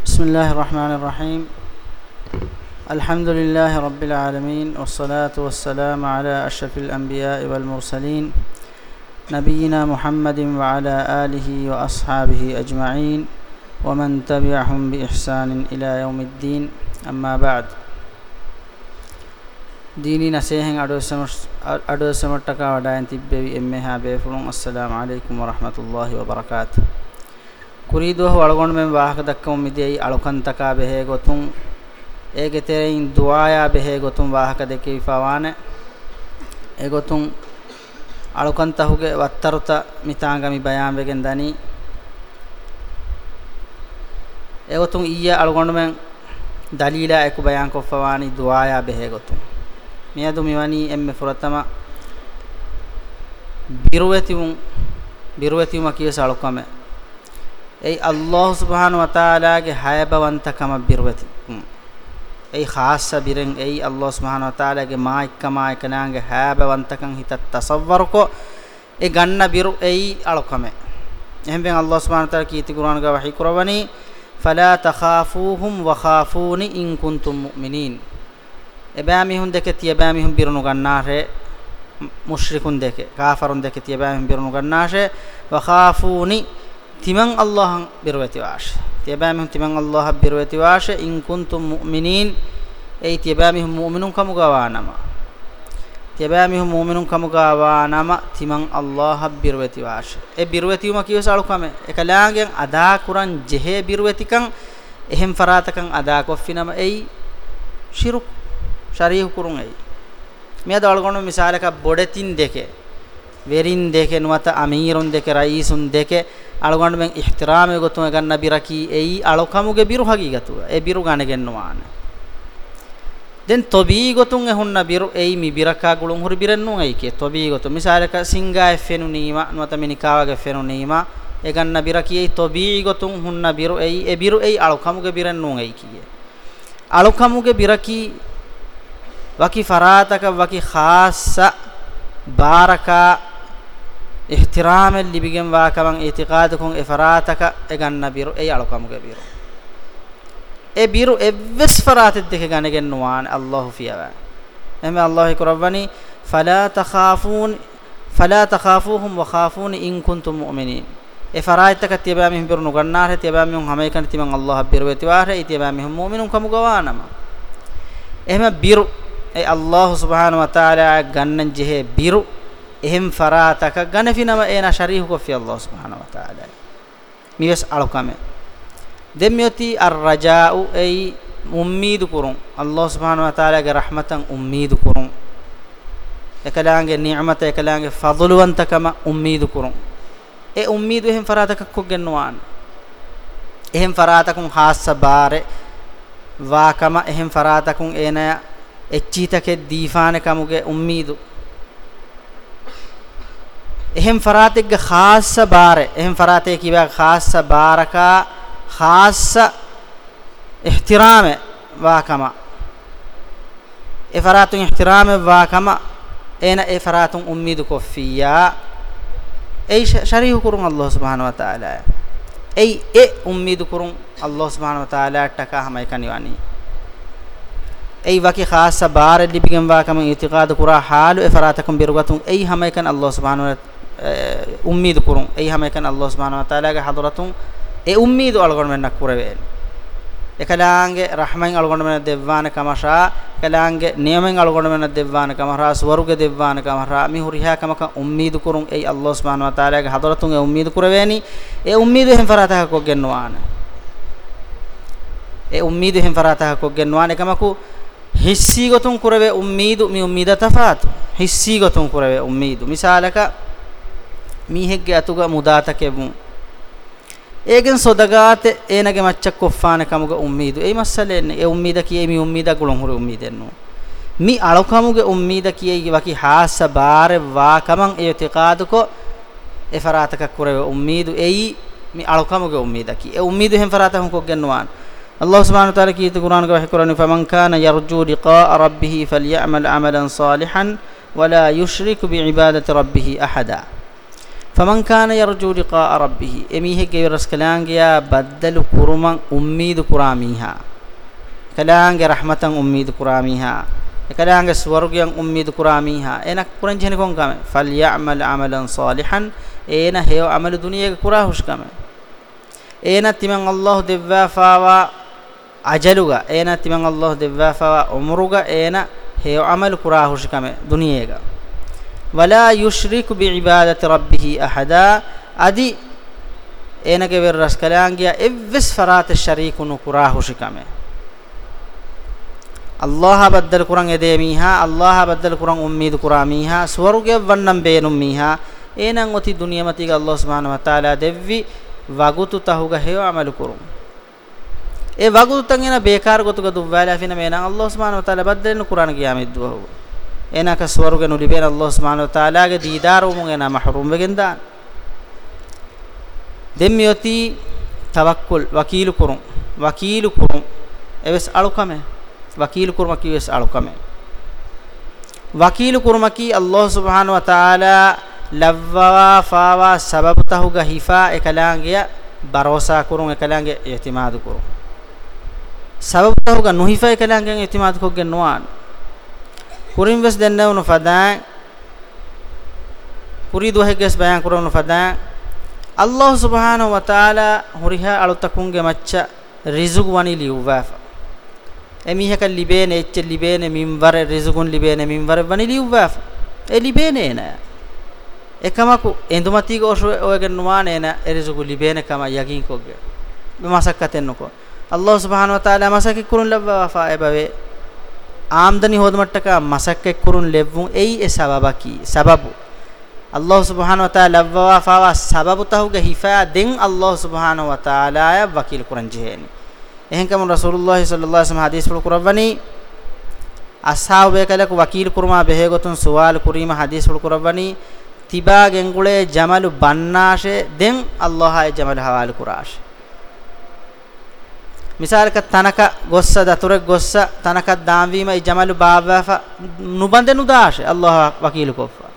بسم الله الرحمن الرحيم الحمد لله رب العالمين والصلاة والسلام على أشرف الأنبياء والمرسلين نبينا محمد وعلى آله وأصحابه أجمعين ومن تبعهم بإحسان إلى يوم الدين أما بعد ديني نسيهن أدو سمرتك ودائن تبعي إمها بيفرون السلام عليكم ورحمة الله وبركاته ಕುರಿದುಹ ಒಳಗೊಂಡ ಮೇ ವಾಹಕ ದಕ್ಕಮ ಮಿದೆಯಿ ಅಳುಕಂತಕ ಬೆಹೆ ಗೊತುಂ ಏಗೆ ತೆರೆಯಿನ್ ದುಆಯ ಬೆಹೆ ಗೊತುಂ ವಾಹಕ ದೆಕೆ ವಿಫಾವಾನೆ ಎ ಗೊತುಂ ಅಳುಕಂತಹುಗೆ ವತ್ತರುತ ಮಿತಾಂಗಮಿ ಬಯಾಂ ಬೆಗೆನ್ ದನಿ ಎ ಗೊತುಂ ಇಯ ಅಳುಗೊಂಡ ಮೇ ದಲೀಲ ಎಕು ಬಯಾಂ ಕೊಫವಾನಿ ದುಆಯ ಬೆಹೆ ಗೊತುಂ ಮಿಯದು ಮಿವನಿ ಎಮ್ಮೆ ಫುರತಮ ಬಿರುವೆತಿವುಂ ಬಿರುವೆತಿವುಮ ಕಿಯಸ ಅಳುಕಮೆ ඒ අල්ලාහ් සුබ්හාන වතාලාගේ හැයබවන්තකම බිරවති ඒ ખાસ බිරෙන් ඒ අල්ලාහ් සුබ්හාන වතාලාගේ මායිකමා එකනාගේ හැයබවන්තකම් හිත තසවරකෝ ඒ ගන්න බිරු ඒ අලකම එහෙන්ෙන් අල්ලාහ් සුබ්හාන වතාලා කීති කුරාන ගා වහී කරවනි ෆලා තඛාෆූහුම් වඛාෆූනි ඉන් කුන්තුම් මුමිනීන් එබෑ මිහුන් දෙකේ තියබෑ මිහුන් බිරුණු ගන්නාරේ මුෂ්රිකුන් දෙකේ කාෆරුන් දෙකේ තියබෑ මිහුන් බිරුණු ගන්නාෂේ වඛාෆූනි තිමන් අල්ලාහන් බිරවති වාෂ තියබෑමහම් තිමන් අල්ලාහ බිරවති වාෂ ඉන් කුන්තුම් මුමිනීන් ඒ තියබෑමහම් මුමිනුන් කමුගවා නම තියබෑමහම් මුමිනුන් කමුගවා නම තිමන් අල්ලාහ බිරවති වාෂ ඒ බිරවතිම කියවසාලු කම එකලාගෙන් අදා කුරන් ජෙහෙ බිරවතිකන් එහෙම් ෆරාතකන් අදා කොෆිනම ඒ ශිරුක් ශරීහ කුරුන් ඒ මෙයා දවල්ගොන මිසාලක බොඩතින් දෙකේ verin deke nuata amirun deke raisun deke alugandu men ihtirame gotum ganna biraki ei alukamuge biru hagigatu e biru gane gennuwana den tobi gotum e hunna biru ei mi biraka gulun hur birennu ei ke tobi gotum misalaka singa e fenu nima nuata minikawa ge fenu nima e ganna biraki ei tobi gotum hunna biru ei e biru ei alukamuge birennu ei kiye alukamuge biraki waki farataka waki khassa baraka ihtiraamen libigen waakaman itiqaadukun ifraataka eganna biru ei alukamuge biru e biru evves faraatiddeke ganegennuwaane allahu fiyawa emme allahi kurawwani falaa takhaafuun falaa takhaafuuhum wa khaafuuni in kuntum mu'miniin e faraaitaka tiyabaamihim biru nugannaare tiyabaamihum hamaykan timan allah biruwetiwaare itiyabaamihum mu'minun kamugawaanama ehma biru e allahu subhaanahu wa ta'aala gannan jehe biru එහෙම් ෆරාතක ගනෆිනම ඒන ශරීහු coffee අල්ලාහ් සුබ්හානහු වතාලා මිවස් අලුකම දෙම්යති අර් රජාඋ එයි උම්මීදු කුරුම් අල්ලාහ් සුබ්හානහු වතාලාගේ රහමතන් උම්මීදු කුරුම් එකලාගේ නිඅමත එකලාගේ ෆදලුවන්තකම උම්මීදු කුරුම් ඒ උම්මීදු එහෙම් ෆරාතක කොගෙන්නවාන එහෙම් ෆරාතකුම් හාස්ස බාරේ වාකම එහෙම් ෆරාතකුම් ඒනය එච්චීතකෙ දීෆානකමුගේ උම්මීදු එහෙම් ෆරාතෙක්ගේ ખાસ බාර එහෙම් ෆරාතේ කියවා ખાસ බාරකා ખાસ ඉහ්තිරාම වාකම ඒ ෆරාතුන් ඉහ්තිරාම වාකම එන ඒ ෆරාතුන් උම්මීදු කොෆියා ඒ ශරීහ කුරුන් අල්ලාහ් සුබ්හානහු වතාලා ඒ ඒ උම්මීදු කුරුන් අල්ලාහ් සුබ්හානහු වතාලා ටකා හැමයි කනිවනි ඒ වකි ખાસ බාර ලිබිගම් වාකම ඉතිකාද කුරා හාලු ඒ ෆරාතකම් බිරුගතුන් ඒ හැමයි කන් අල්ලාහ් සුබ්හානහු উম্মীদ করুন এই হামে এখানে আল্লাহ সুবহান ওয়া তাআলাকে হাদরাতুন এ উম্মীদ অলগণমেন না করবেন එකලාංගේ රහමෙන් අලගොඩමන දෙවවාන කමශා එකලාංගේ නියමෙන් අලගොඩමන දෙවවාන කමරා ස්වර්ග දෙවවාන කමරා මි හුරිහා කමක උම්මීදු කුරුන් ඒ අල්ලාහ් සුබ්හාන ව තාලාගේ හදරතුන් ඒ උම්මීදු කුරවේනි ඒ උම්මීදු හෙන් ෆරාතහ කොගෙන්නවාන ඒ උම්මීදු හෙන් ෆරාතහ කොගෙන්නවාන එකමකු හිස්සී ගතුන් කුරවේ උම්මීදු මි උම්මීද තෆාත් හිස්සී ගතුන් කුරවේ උම්මීදු මිසාලක මීහෙක්ගේ අතුග මුදාත කෙබුම් ඒගෙන් සොදගාත ඒනගේ මච්චක් කොෆාන කමුග උම්මීදු ඒ මස්සලෙන්නේ ඒ උම්මීද කියේ මි උම්මීද ගුලොන් හුරු උම්මීදෙන්නෝ මි අලකමුගේ උම්මීද කියේ වකි හාස බාර වා කමං ඒ තිකාදුකො ඒ ෆරාතක කුරේ උම්මීදු ඒයි මි අලකමුගේ උම්මීද කි ඒ උම්මීදු හෙන් ෆරාතක හුකොක් ගන්නවාන් الله سبحانه وتعالى كيت القرآن كما يقولون فمن كان يرجو لقاء ربه فليعمل عملا صالحا ولا يشرك بعبادة ربه أحدا فمن كان يرجو لقاء ربه اميه گيرس كلانگيا بدل قرمن امید قراميها كلانگ رحمتن امید قراميها كلانگ سورگيان امید قراميها انا قرن جن كون كام فليعمل عملا صالحا انا هيو عمل دنيا قرا هوش كام انا تمن الله دوا فاوا اجلغا انا تمن الله دوا فاوا عمرغا انا هيو عمل قرا هوش كام دنيا ولا يشرك بعبادة ربه أحدا أدي එනක වෙරස් කලයන්ගිය එවස් ෆරාත ශරීකුනු කුරා හුෂිකමේ අල්ලාහ බද්දල් කුරන් එදේ මීහා අල්ලාහ බද්දල් කුරන් උම්මීද කුරා මීහා ස්වර්ගය වන්නම් බේනුම් මීහා එනං ඔති දුනියමතිග අල්ලාහ් සුබ්හානහු වතාලා දෙව්වි වගුතු තහුග හේව අමල කුරුම් ඒ වගුතු තංගෙන බේකාර ගොතුග දුවැලා ෆින මේනං අල්ලාහ් සුබ්හානහු වතාලා බද්දල් කුරාන ගියාමෙද්දුවහුවා enaka suwaruge nulibena Allah subhanahu wa ta'ala ge didar umun ena mahrum wegenda demmiyoti tawakkul wakilu kurun wakilu kurun eves alukame wakilu kurmaki eves alukame wakilu kurmaki Allah subhanahu wa ta'ala lavwa fawa sababu tahuga hifa ekalangeya barosa kurun ekalange ihtimad kurun sababu tahuga nuhifa ekalange ihtimad kogge nuwan පුරින් වෙස් දෙන්නවුණු ෆදා පුරිද වහකස් බයන් කරවුණු ෆදා අල්ලාහ් සුබ්හානහු වතාලා හුරිහා අලුතකුන්ගේ මච්ච රිසුග් වනි ලිව්වාෆ එමිහක ලිබේන එච්ච ලිබේන මින්වර රිසුගුන් ලිබේන මින්වර වනි ලිව්වාෆ එ ලිබේනේ නෑ එකමකු එඳුමතිග ඔයගෙන් නුවානේන එරිසුගු ලිබේන කම යකින් කොග්ගේ මසක්කතෙන්නකෝ අල්ලාහ් සුබ්හානහු වතාලා මසකි කුරුන් ලබ්වා far එබවේ ආම්දනි හොදමට්ටක මසක්කෙක් කුරුන් ලෙව්වුන් එයි ඒ සබබකි සබබු අල්ලාහ් සුබ්හානහු වතාලා ලව්වා ෆාවා සබබු තහුගේ හිෆා දෙන් අල්ලාහ් සුබ්හානහු වතාලා වකීල් කුරන් ජෙහෙනි එහෙන්කම රසූලුල්ලාහි සල්ලල්ලාහු අලයිහි වසල්ලම් හදීස් වල කුරවණි අස්හාබේ කලක වකීල් කුරුමා බෙහෙගතුන් සුවාල් කුරීම හදීස් වල කුරවණි තිබා ගෙන්ගුලේ ජමලු බන්නාෂේ දෙන් අල්ලාහ් ජමල් හවාල් කුරාෂේ මිසාලක තනක ගොස්ස දතුරෙක් ගොස්ස තනක දාම්වීමයි ජමලු බාබාෆ නුබන්දෙනු දාශ අල්ලාහ වකීලු කොෆා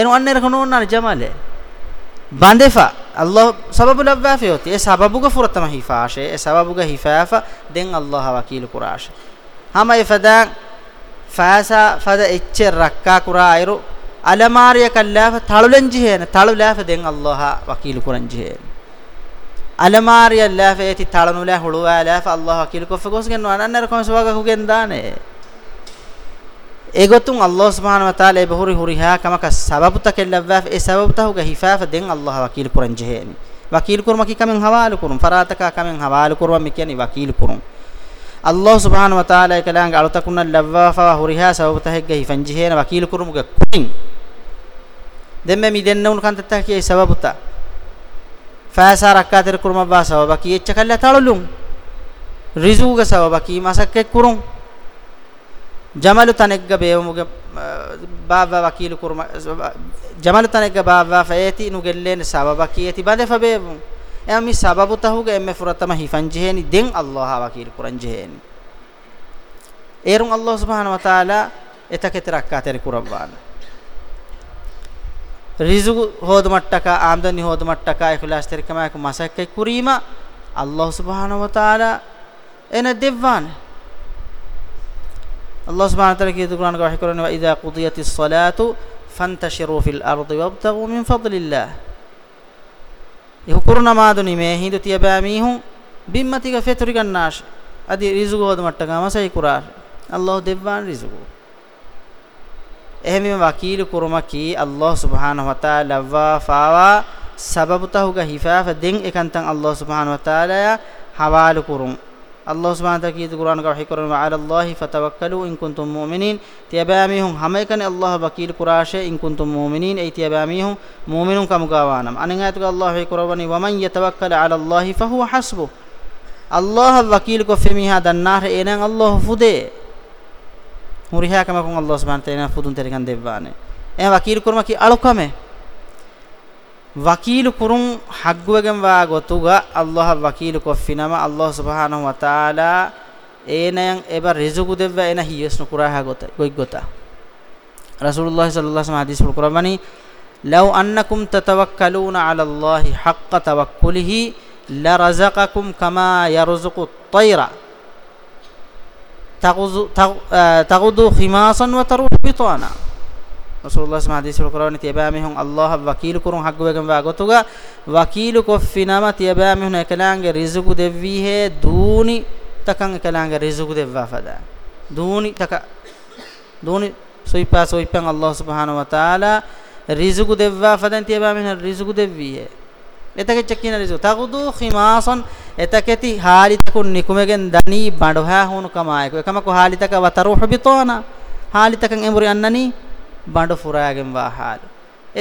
එනු අන්නේර කනෝන්නා ජමලේ බඳෙෆා අල්ලාහ සබබුල අවවාෆේ යෝති ඒ සබබුග ෆුරතම හිෆාෂේ ඒ සබබුග හිෆාෆා දෙන් අල්ලාහ වකීලු කුරාෂ හමයි ෆදා ෆාසා ෆද එච්ච රක්කා කුරා අයරු අලමාරිය කල්ලාෆ තලුලෙන්ජි හේන තලුලාෆ දෙන් අල්ලාහ වකීලු කුරන්ජි හේන අලමාරිය ලෑෆේ ති තලනු ලෑ හුළු ලෑෆ අල්ලාහ කිල් කොෆ ගොස්ගෙන අනන්නර කොම සුවග හුගෙන් දානේ ඒගොතුන් අල්ලාහ් සුබ්හාන ව තාලා බහුරි හුරිහා කමක සබබ තකල්ලවෆ ඒ සබබ තහුග හිෆාෆ දෙන් අල්ලාහ් වකීල් පුරන් ජෙහෙමි වකීල් කුරුම කි කමෙන් හවාලු කුරුම් ෆරාතකා කමෙන් හවාලු කුරුම් මි කියන්නේ වකීල් කුරුම් අල්ලාහ් සුබ්හාන ව තාලා කලංග අලතකුන්න ලවෆා හුරිහා සබබ තහෙග හිෆන් ජෙහෙන වකීල් කුරුමුග කුමින් දෙම්මෙ මි දෙන්නුන් කන්තත්තා කියේ සබබතා paisa rakkatir kurma ba sababa ki echa kala talulun rizuga sababa ki masakke kurun jamalu tanegga beemuge baava wakilu kurma jamalu tanegga baava faeti nugellen sababa ki eti bade fa beemu emi sababu tahuge emme furatama hifanjeheni den allah wakil kuranjeheni erun allah subhanahu wa taala etakete rakkatir kurabana රිසුගු හෝදමට්ටක ආම්දනි හෝදමට්ටක ඉඛලාස් තරිකමයක මසක්කේ කුරීම අල්ලාහ් සුබ්හානහු වතාලා එන දෙවන අල්ලාහ් සුබ්හානහු වතාලා කියතු කුරාන ගාහි කරනවා ඉදා කුදියතිස් සලාතු ෆන්තෂිරු feel අර්දි වබ්තගු මින් ෆද්ලිල්ලාහ් යහුකුරු නමාදුනි මේ හිඳු තියබෑමීහුන් බිම්මතික ෆෙතුරි ගන්නාශ අදි රිසුගු හෝදමට්ටක මසයි කුරාන අල්ලාහ් දෙවන රිසුගු ehme wakil kurmaki Allah subhanahu wa ta'ala wa fawa sababu tahuga hifafa den ekantan Allah subhanahu wa ta'ala ya hawalu kurum Allah subhanahu wa ta'ala kiyat Qur'an ka hikurun wa ala Allah fatawakkalu in kuntum mu'minin tiyabami hum hamaykan Allah wakil kurashe in kuntum mu'minin ay tiyabami hum mu'minun kamugawanam anengatu Allah hikurwani wa man yatawakkal ala Allah fa huwa hasbu Allah wakil ko femiha dannar enan Allah fude huriha kama kon Allah subhanahu wa ta'ala fudun terikan devwane e wakil kurma ki alukame wakil kurun hagguwegen wa gotuga Allah wakil ko finama Allah subhanahu wa ta'ala enayan eba rizuku devwa ena hiyesnu kuraha gota goi gota Rasulullah sallallahu alaihi wasallam hadis pul kurmani law annakum tatawakkaluna ala Allah haqqa tawakkuluhi larazaqakum kama yarzuqu at-tayra තගුදු හිමාසන් වතරු පිතවන රසූලුල්ලාහ් සම හදීස් වල කරවන තියබෑ මෙහුන් අල්ලාහ් වකීල් කුරුන් හග්ගවගම් වාගතුග වකීල් කොෆිනම තියබෑ මෙහුන එකලාංගේ රිසුකු දෙව්වි හේ දූනි තකන් එකලාංගේ රිසුකු දෙව්වා ෆදා දූනි තක දූනි සොයිපා සොයිපන් අල්ලාහ් සුබ්හානහු වතාලා රිසුකු දෙව්වා ෆදන් තියබෑ මෙහුන රිසුකු දෙව්වි හේ එතකෙච්ච කියන රිසු තගුදු ඛිමාසන් එතකෙති හාලිතකුන් නිකුමෙගෙන් දනී බඬවා හුණු කමායක එකමක හාලිතක වතරුහ බිතෝන හාලිතකන් එමුරි අන්නනි බඬ ෆුරාගෙන් වාහාල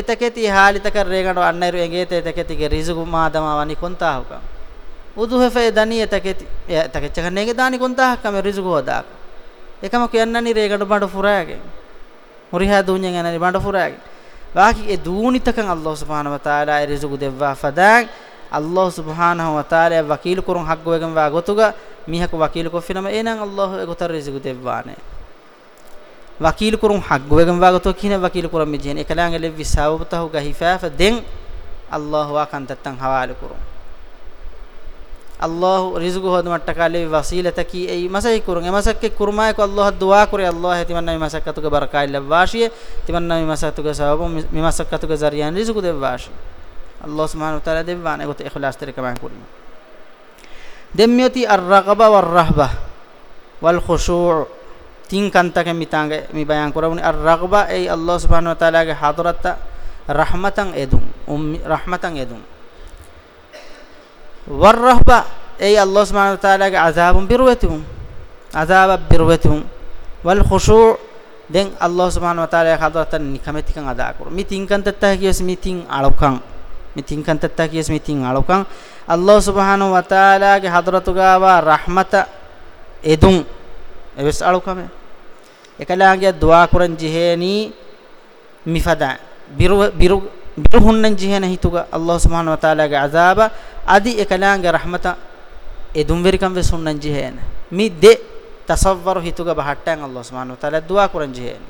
එතකෙති හාලිතක රේගඬ අන්නයිරු එගේත එතකෙති ගේ රිසු මාදම වනි කොන්තාහුක උදුහෙෆේ දනී එතකෙති එතකෙච්ච කන්නේගේ දානි කොන්තාහක මේ රිසු ගෝදා එකමක යන්නනි රේගඬ බඬ ෆුරාගෙන් මුරිහා දුඤ්ඤෙන් අන්නනි බඬ ෆුරාගෙන් waki e duunitakan allah subhanahu wa taala e rizuku devwa fadan allah subhanahu wa taala e wakil kurun haggowegen wa gotuga mihaku wakil ko finama enan allah e gotar rizuku devwane wakil kurun haggowegen wa gotu kine wakil kurun mijhen ekalange levvi sawbatahu ga hifafa den allah wa kan tattan hawale kurun අල්ලාහ් රිස්කු හොද මට්ටකාලේ වසීලතකි ඒ මසයි කුරුන් ඒ මසක්කේ කුර්මාය කො අල්ලාහ් දුවා කුරේ අල්ලාහ් තිමන්නා මේ මසක්කතුක බරකා ඉල්ලවාෂිය තිමන්නා මේ මසක්කතුක සවබ මේ මසක්කතුක ජරියන් රිස්කු දෙවාෂි අල්ලාහ් සුබ්හානහු තාලා දෙවාන ඒකත් ඉඛලාස් තරක මං කුරින් දෙම්යති අර්රගබ වර්රහබ වල් ඛුෂූ තින් කන්තක මිතාගේ මේ බයන් කරවුනි අර්රගබ ඒ අල්ලාහ් සුබ්හානහු තාලාගේ හදරත රහමතන් එදුම් උම් රහමතන් එදුම් والرهبة أي الله سبحانه وتعالى عذاب بروتهم عذاب بروتهم والخشوع دين الله سبحانه وتعالى حضرت نكمتك أدا كور ميتين كان تتحكيس ميتين عربكان ميتين كان تتحكيس ميتين عربكان الله سبحانه وتعالى حضرتك ورحمة إدوم එවස් අලුකම එකලාගේ දුවා කරන් ජිහේනි මිෆදා බිරු බිරු bir hunnan jihena hituga Allah subhanahu wa ta'ala ge azaba adi ekalaange rahmata edum verikam ve sunnan jihena mi de tasawwur hituga bahattan Allah subhanahu wa ta'ala dua kuran jihena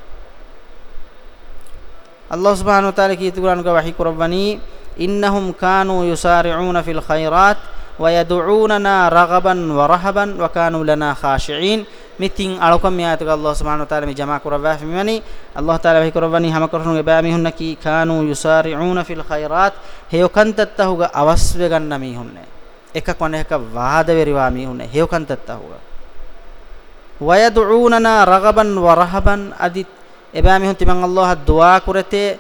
Allah subhanahu wa ta'ala ki Qur'an ka wahi kurabani innahum kanu yusari'una fil khairat wa yad'unana raghaban wa rahaban wa kanu lana khashi'in mitin alokam miatak Allah subhanahu wa ta'ala mi jama kurawa fimani Allah ta'ala hi kurawani hama kurhun ge ba mi hunna ki kanu yusari'una fil khairat heyokantatta huga awasve ganna mi hunne ekak wane ekak waada veriwa mi hunne heyokantatta huga wayad'unana raghaban wa rahaban adit eba mi hun timan Allah du'a kurate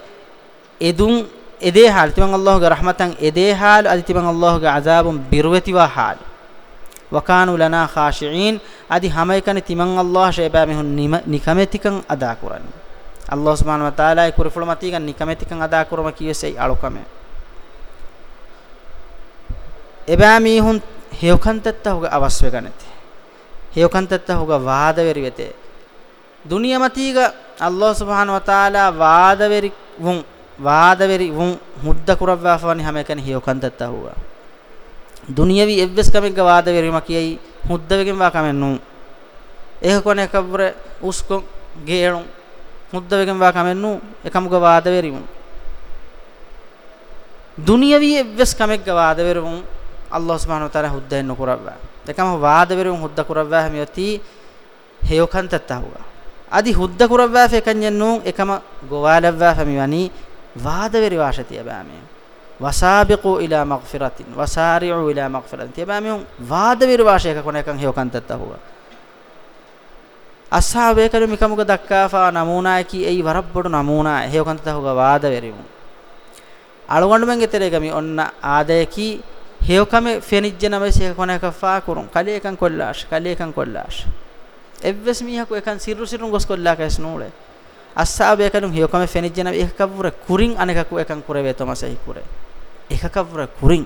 edun ede hal timan Allah ge rahmatan ede hal adi timan Allah ge azabun birwetiwa hal وكانوا لنا خاشعين ادي حميكن تيمن الله شيبا مهن نيكمتكن ادا قران الله سبحانه وتعالى كرفل متيكن نيكمتكن ادا قرما كيسي الوكمه එබෑ මීහුන් හේවකන්තත්ත හොග අවශ්‍ය ගනති හේවකන්තත්ත හොග වාද වෙරි වෙතේ දුනිය මතීග අල්ලාහ් සුබ්හාන වතාලා වාද වෙරි වුන් වාද වෙරි වුන් මුද්ද කුරව්වාෆානි හැම එකන හේවකන්තත්ත හොගා දුනියවි එව්වස් කමෙක්ග වාද වෙරිම කියයි හුද්දවගෙන් වා කමෙන් නු ඒක කොනේ කබර උස්කො ගේණු හුද්දවගෙන් වා කමෙන් නු එකමුග වාද වෙරිමු දුනියවි එව්වස් කමෙක්ග වාද වෙරිමු අල්ලාහ් සුබ්හානහු තාලා හුද්දෙන් නුකරවා එකම වාද වෙරිමු හුද්ද කරවා හැමියති හේයකන්ත තහුවා අදි හුද්ද කරවා ෆේකන් යන්නු එකම ගෝවාලවා හැමිවනි වාද වෙරි වාශතිය බෑමේ wasabiqu ila maghfiratin wasari'u ila maghfiratin තියබෑ මෙහුන් වාද විරවාශයක කොනකන් හේවකන්තත් අහුවා අස්හාබේ කරු මිකමුග දක්කාෆා නමූනායකි එයි වරබ්බඩු නමූනා හේවකන්තත් අහුවා වාද වෙරිමු අලුගණ්ඩුමෙන් ගෙතරේගමි ඔන්න ආදයකි හේවකමේ ෆෙනිජ්ජ නමසේ කොනකෆා කුරුන් කලේකන් කොල්ලාශ කලේකන් කොල්ලාශ එවස් මීහකු එකන් සිරු සිරුන් ගොස් කොල්ලාකස් නූලේ අස්සාබේ කරු හේවකමේ ෆෙනිජ්ජ නම එකකවුර කුරින් අනකකු එකන් කුරේ වේතමසෙහි කුරේ එකකවර කුරින්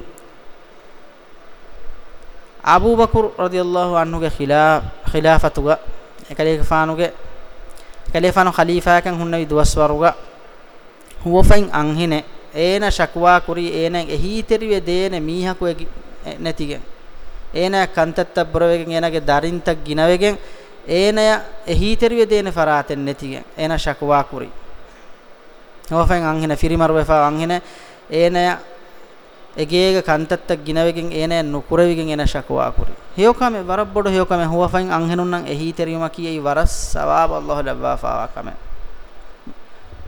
අබූ බකර් රදියල්ලාහු අන්හුගේ ඛිලා ඛිලාෆතුග එකලේකෆානුගේ එකලේෆානු ඛලීෆාකන් හුන්න විදවස්වරුග හුවෆයින් අංහිනේ ඒන ශක්වා කුරි ඒන එහීතරිවේ දේන මීහකුවේ නැතිගෙන් ඒන කන්තත්ත බරවෙගෙන් ඒනගේ දරින්තක් ගිනවෙගෙන් ඒන එහීතරිවේ දේන ෆරාතෙන් නැතිගෙන් ඒන ශක්වා කුරි හුවෆයින් අංහිනේ ෆිරිමරුවේ ෆා අංහිනේ ඒන egege kantatta ginawegen ene nukurewegen ene shakwa kuri heyokame warab bodo heyokame huwafain anhenun nan ehi teriyuma kiyei waras sawab allah labwa fawa kame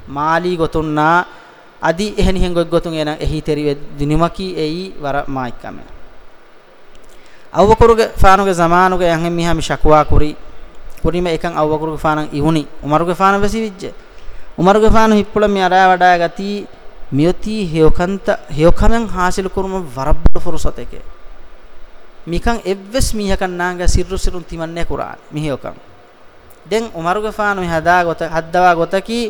mali gotunna adi ehni hengog gotun ena ehi teriwe dinimaki ei wara maikame අවවකුරුගේ ෆානුගේ සමානුගේ යන් මිහා මිශක්වා කුරි කුරිම එකන් අවවකුරුගේ ෆානන් ඉවුනි උමරුගේ ෆාන වැසිවිජ්ජ උමරුගේ ෆාන හිප්පුල මෙ අරා වඩා ගති මියති හේයකන්ත හේයකමෙන් හාසිල් කුරුම වරබ්බ ෆුරසතේක මිකන් එව්වස් මීහකන් නාංග සිරු සිරුන් තිමන්නේ කුරාන මිහයකම් දැන් උමරු ගෆානු හදා ගොත හද්දවා ගොතකි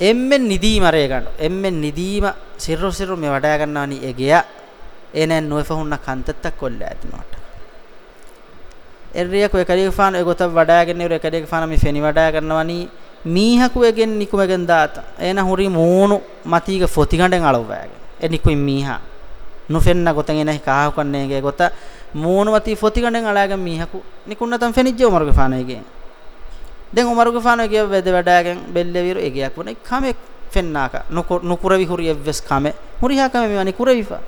එම්මෙන් නිදීම රේ ගන්න එම්මෙන් නිදීම සිරු සිරු මේ වඩා ගන්නවනි එගියා එනෙන් නොයෆහුන්න කන්තත්තක් කොල්ල ඇතිනොට එරියක ඔය කලිය ගෆානු ඔය ගොත වඩාගෙන ඔය කලිය ගෆානු මේ ෆෙනි වඩා ගන්නවනි මීහකුවගෙන් නිකුමගෙන් දාත එන හුරි මූණු මතීගේ ෆොති ගඬෙන් අලවෑගේ එනිකුයි මීහා නොෆෙන්න ගොතෙන් එනයි කාහ කන්නේගේ ගොත මූණු මතී ෆොති ගඬෙන් අලාගෙන් මීහකු නිකුන්නතම් ෆෙනිජ්ජෝ මරුගේ ෆානේගේ දැන් උමරුගේ ෆානෝ කිය වෙද වැඩාගෙන් බෙල්ලවිරු එගයක් වුණේ කමෙක් ෆෙන්නාක නුකුරවි හුරි එවස් කමෙ හුරිහා කමෙ මෙවනි කුරවිෆා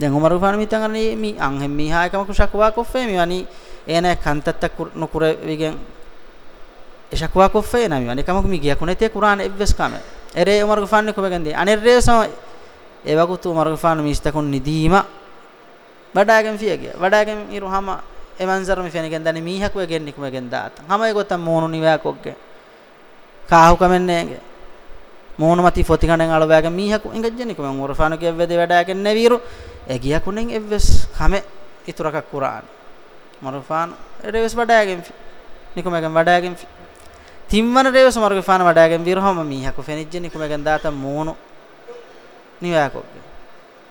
දැන් උමරුගේ ෆානෝ මිතන් අරනේ මී අංහෙ මීහා එකම කුෂක් වා කොෆේ මෙවනි එන කන්තත්ත නුකුරවිගෙන් එෂක්වා කොෆේ නමි වනේ කමකු මි ගියා කුනේ තේ කුරාන එවස් කම එරේ උමර් ගෆාන්නේ කොබගන්දී අනේ රේ සම ඒ වගුතු උමර් ගෆාන මිස්තකුන් නිදීම වඩාගෙන් ෆිය ගියා වඩාගෙන් ඉරුහම එමන්සර් මි ෆෙනගෙන් දනි මීහකු ගෙන්නි කුමගෙන් දාත හමයි ගොතම් මෝනු නිවා කොග්ගේ කාහු කමන්නේ මෝන මති ෆොති කණෙන් අලවැගේ මීහකු ඉංගජ්ජනි කුමන් උමර් ගෆාන කෙව්වේදී වඩාගෙන් නැවිරු ඒ ගියා කුනෙන් එවස් කම ඉතුරකක් කුරාන මරෆාන එරේ වෙස් වඩාගෙන් නිකුමගෙන් වඩාගෙන් ෆිය තිම්වන රේවස මර්ග ෆාන වඩාගෙන් විරහම මීහකු ෆෙනිජ්ජනි කුමගෙන් දාත මූණු නිවාකොග්ගේ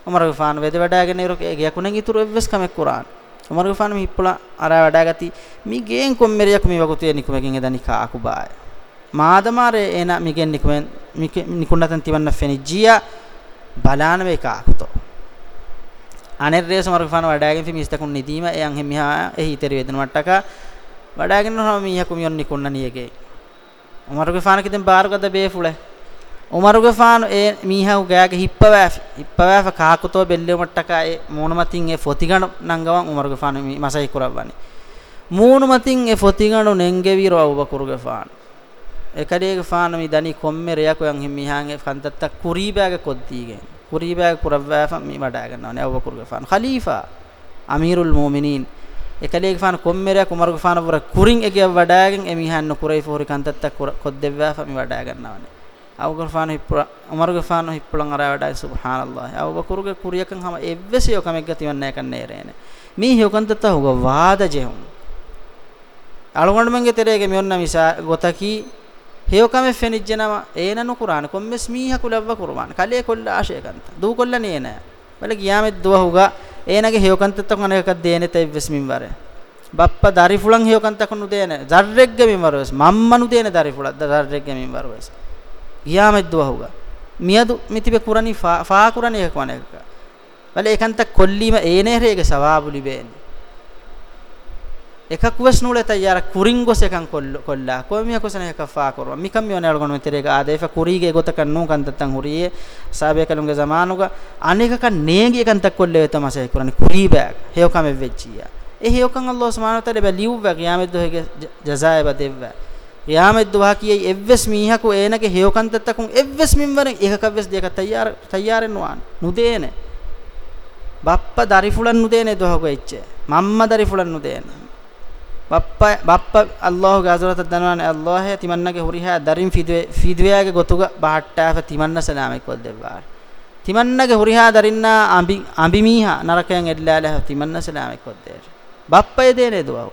උමර්ග ෆාන වේද වඩාගෙන ඉරක ගියකුණෙන් ඉතුරු එවස් කමෙක් කුරාන උමර්ග ෆාන මිහිප්පුලා අරා වඩාගති මී ගේන් කොම්මෙරියක් මේ වගුතේ නිකුමගෙන් එදනි කාකු බාය මාදමාරේ එන මිගෙන් නිකුමෙන් නිකුණතන් තිවන්න ෆෙනිජ්ජියා බලාන වේ කාකුතෝ අනෙර රේවස මර්ග ෆාන වඩාගෙන් ෆිමිස්තකුන් නිදීම එයන් හෙමිහා එහි ඉතර වේදන වට්ටක වඩාගෙන හම මීහකු මියොන් නිකුන්න නියගේ උමරුගේ ෆාන කිදෙන් බාරුගද බේෆුල උමරුගේ ෆාන ඒ මීහව ගෑගේ හිප්පවෑෆ හිප්පවෑෆ කාකුතෝ බෙල්ලෙ මට්ටක ඒ මූණමතින් ඒ ෆොතිගණ නංගවන් උමරුගේ ෆාන මසයි කුරවන්නේ මූණමතින් ඒ ෆොතිගණ නෙන්ගෙවි රවව කුරුගේ ෆාන එකඩේගේ ෆාන මි දනි කොම්මෙ රයක් යන් හිමිහාගේ ෆන්තත්ත කුරීබෑගේ කොද්දීගේ කුරීබෑගේ කුරවෑෆ මි වඩා ගන්නවනේ අවව කුරුගේ ෆාන ඛලීෆා අමීරුල් මුමිනීන් ekaleeg faana kommere kumargu faana bura kurin ege wadaagen emihan nukurai fohri kantatta koddevva fami wadaagannawani awgur faana hippula umargu faana hippulan ara wadaag subhanallah awbakurge kuriyakan hama evvesi yokamegga tiwanne kanneerene mi hiyokantatta huga waada jehum alugond menge terege mionna misa gotaki heyokame fenijjenama ena nukurani kommes miha kulawwa kurwan kale kolla ashekanta du kolla neena bale qiyamit duwa huga enage heyokantattak anaka deene tay vesmin ware bappa dari fulan heyokantak nu deene zarregge min ware mamma nu deene dari fulan zarregge min ware qiyamit duwa huga miyadu mitibe kurani fa kurani ekwaneka bale ekantak kollima ene herege sawabu libeni එකක් වස් නූලත යාර කුරින් ගොස එකන් කොල්ලා කොමිය කොසන එක far කරව මිකම් යෝන අල්ගොන මෙතරේක ආදේෆ කුරීගේ ගොතකන් නූ කන්තත්තන් හුරියේ සාබේ කලුගේ zamanuග අනේකක නේගි එකන් තක් කොල්ලේ තමසේ කුරණ කුරී bag හේවකම වෙච්චියා ඒ හේවකන් අල්ලාහ් සුබ්හානහු වතාලා බැලියුව ගියාමෙත් දොහගේ ජසාය බදෙව්ව ගියාමෙත් දුවා කියයි එව්වස් මීහකු ඒනගේ හේවකන් තත්තකුන් එව්වස් මින්වර එකකවස් දෙක තයාර තයාරෙන් වාන නුදේනේ බප්ප දරිෆුලන් නුදේනේ දොහගො එච්චේ මම්ම දරිෆුලන් නුදේනේ bappa bappa Allahu gazurat danwan Allah timannage huriha darin fidwe fidweyage gotuga bahattafa timanna salamek waddewar timannage huriha darinna ambi ambimiha narakayan edlala timanna salamek wadder bappa edene duwa